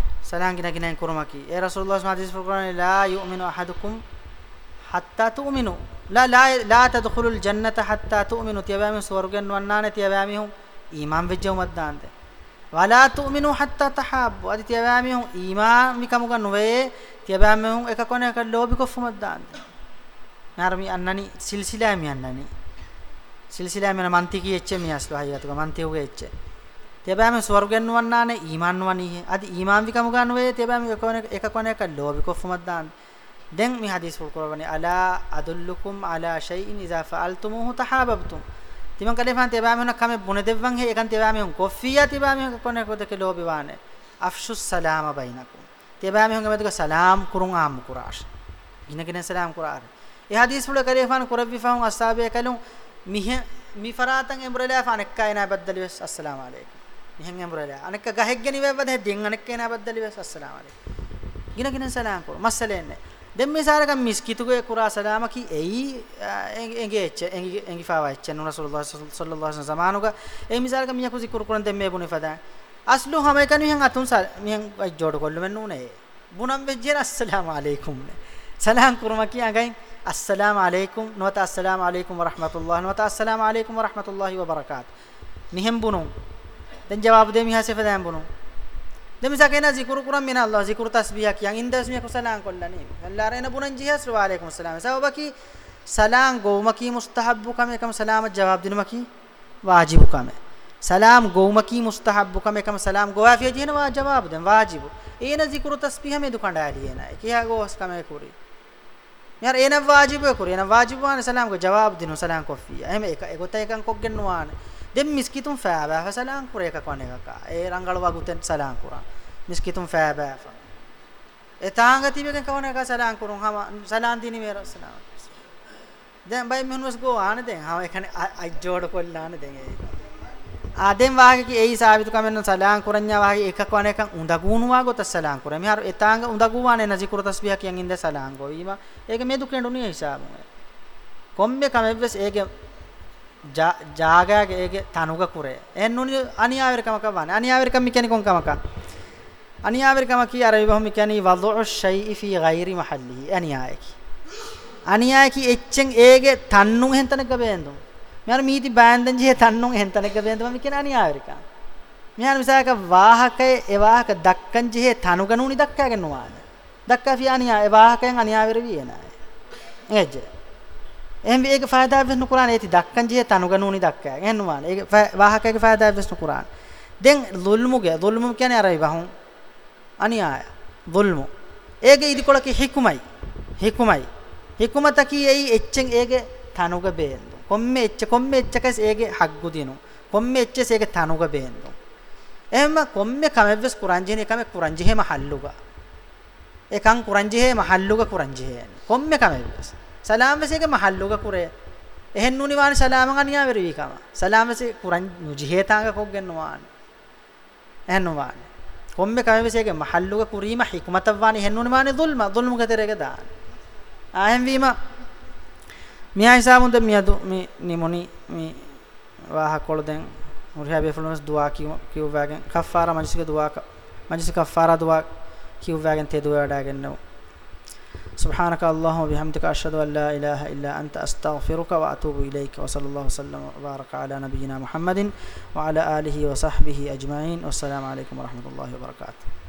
සලාංගින ගිනෙන් කුරුමකි ඒ රසූලුල්ලාහ් හදීස් ප්‍රකරණ ලා යුමිනු අහදුකුම් hatta tu'minu la la la tadkhulul jannata hatta tu'minu tiyabami swargan wannana tiyabami hum iman vejjumat dante wala tu'minu hatta tahabbu adi tiyabami hum iman mikamuga nuwe tiyabami hum ekakone ekak lobi kofumat dante narmi annani silsilami annani silsilami na mantiki ecche mi aslo hayatuga mantiuga ecche තේබෑම ස්වර්ගෙන් නුවන්නානේ ඊමාන් වනීහ අදි ඊමාන් විකම ගන්න වේ තේබෑම එක කොන එක ලෝභි කොෆමත් දාන දැන් මේ හදීස් වල කරවන්නේ අලා අදුල්ලුකුම් අලා ෂයින් ඉසා ෆාල්තුමුහු තහාබබතුම් තිමන් කලේ ෆාන් තේබෑම නක් කම බුන දෙවන් හේ එකන් තේබෑම හුන් කොෆියා තේබෑම හුන් කොන කොද කෙ ලෝභි වානේ අෆෂුස් සලාම බයිනකුම් තේබෑම හුන් ගමදක සලාම් කුරුන් ආම් කුරාෂ ඉනගෙන සලාම් කුරාර ඒ හදීස් වල කලේ ෆාන් කුරබ්වි ෆාන් අස්සාබේ කලුම් මිහ මි ෆරාතන් එම්බරලා ෆාන් එක්කයිනා බද්දලිස් අස්සලාම අලයිකුම් එහෙන් එම්බරලා අනක ගහෙක් ගෙන ඉවෙවද දෙන් අනක කෙනා බද්දලි වෙස් අස්සලාම අලේ ගින ගින සලාම් කරු මස්සලෙන්නේ දෙම් මේ සාරකම් මිස්කිතුගේ කුරා සලාම කි එයි එගේ එච්ච එගේ එගේ ෆාවා එච්ච නුර රසූලුල්ලාහ සල්ලල්ලාහු අලයිහි වසල්ලම සමානුග ඒ මිසාරකම් මියකු සිකුරු කරන දෙම් මේ බුනේ ෆදා අස්ලු හැම එකනු එහෙන් අතුන් සල් මෙහෙන් වයි ජෝඩ කොල්ලු මෙන්න උනේ බුනම් වෙජ්ජේ අස්සලාම අලයිකුම් සලාම් කුරුම කි අගයින් السلام عليكم نوتا السلام عليكم ورحمة الله نوتا السلام عليكم ورحمة الله وبركاته نهم بنو දැන් ජවාබ් දෙමි හසෙ ෆදෑම් බොනෝ දෙමිසා කේන zikr කුරම් මින අල්ලාහ් zikr තස්බිහ කියන් ඉන්දස් මිය කුසලාන් කොල්ලනේ අල්ලාහ් රේන බුනන් ජිහස් වලයිකුම් සලාම සවබකි සලාම් ගෝමකි මුස්තහබ්බුකම එකම සලාම ජවාබ් දිනුමකි වාජිබුකම සලාම් ගෝමකි මුස්තහබ්බුකම එකම සලාම් ගෝවා ෆිය ජින වා ජවාබ් දෙන් වාජිබු ඒන zikr තස්බිහ මේ දුකණ්ඩාලිය නයි කියා ගෝස් කම කුරි යාර ඒන වාජිබු කුරි ඒන වාජිබු වාන සලාම් ගෝ ජවාබ් දිනු සලාම් කොෆිය එහෙම එක එකත එකන් කොක් ගෙන්නවානේ දැන් මිස්කිතුම් ෆෑබෑ සලාම් කුර එකක් වන එකක් ඒ රංගල වගුතෙන් සලාම් කුරා මිස්කිතුම් ෆෑබෑ ෆා ඒ තාංගති වෙන කවන එක සලාම් කුරුන් හම සලාම් දිනි මේ රසනා දැන් බයි මෙහුනස් ගෝ ආන දැන් හම එකන අජ්ජෝඩ කොල්ලාන දැන් ඒ ආදෙන් වාගේ කි ඒයි සාවිතු කමෙන් සලාම් කුරන්‍යා වාගේ එකක් වන එකක් උඳගුණු වාගෝ තස් සලාම් කුර මිහාර ඒ තාංග උඳගුවානේ නජිකුර තස්බිහ කියන් ඉඳ සලාම් ගෝ ඊම ඒක මේ දුකෙන් ඩුනිය හිසාබුම කොම්බේ කමෙව්ස් ඒගේ ජාගයාගේ තනුග කුරේ එන් නුනි අනියාවරකම කවන්නේ අනියාවරකම කියන්නේ කොන් කමක අනියාවරකම කිය අර විභම කියන්නේ වදු ෂයිඉ ෆී ගයිරි මහල්ලිහි අනියායකි අනියායකි එච්චෙන් ඒගේ තන්නුන් හෙන්තනක බේන්දුම් මෙයාර මීති බෑන්දෙන් ජේ තන්නුන් හෙන්තනක බේන්දුම් මම කියන අනියාවරකම මෙයාර මිසක වාහකේ ඒ වාහක දක්කන් ජේ තනුගනුනි දක්කාගෙනවාද දක්කා ෆියානියා ඒ වාහකෙන් අනියාවර වියනයි එජේ එහෙන් මේක ෆායදා වෙස්නු කුරාන ඒති දක්කන් ජී තනුගනුනි දක්කා එන්නුවාන ඒක වාහකයේ ෆායදා වෙස්නු කුරාන දැන් දුල්මුගේ දුල්මු කියන්නේ අරයි වහුන් අනියාය දුල්මු ඒගේ ඉදිකොලකේ හිකුමයි හිකුමයි හිකුමත කී එයි එච්චෙන් ඒගේ තනුග බේන්දු කොම්මේ එච්ච කොම්මේ එච්චකස් ඒගේ හග්ගු දිනු කොම්මේ එච්චස් ඒගේ තනුග බේන්දු එහෙම කොම්මේ කමෙවස් කුරාන්ජිනේ කමෙ කුරාන්ජි හැම හල්ලුගා එකන් කුරාන්ජි හැම හල්ලුගා කුරාන්ජි හැන්නේ කොම්මේ කමෙවස් සලාම් වසේක මහල්ලුග කුරේ එහෙන් නුනිවාන සලාම ගනියා වෙරි කම සලාම් වසේ කුරන් නුජිහෙතාංග කොග්ගෙන්නවාන එහෙන්නවාන කොම්මේ කම වසේක මහල්ලුග කුරීම හික්මතවාන එහෙන් නුනිවාන දුල්ම දුල්ම ගතරේක දාන ආයන් වීම මියා හිසාමුද මියදු මේ නිමොනි මේ වාහකොළ දැන් මුරියා බෙෆලොනස් දුවා කිව් කිව්වාගෙන් කෆාරා මජිසික දුවා මජිසික කෆාරා දුවා කිව්වාගෙන් තේ දුවා වඩාගෙන නෝ سبحانك اللهم وبحمدك أشهد أن لا إله إلا أنت أستغفرك وأتوب إليك وصلى الله وسلم وبارك على نبينا محمد وعلى آله وصحبه أجمعين والسلام عليكم ورحمة الله وبركاته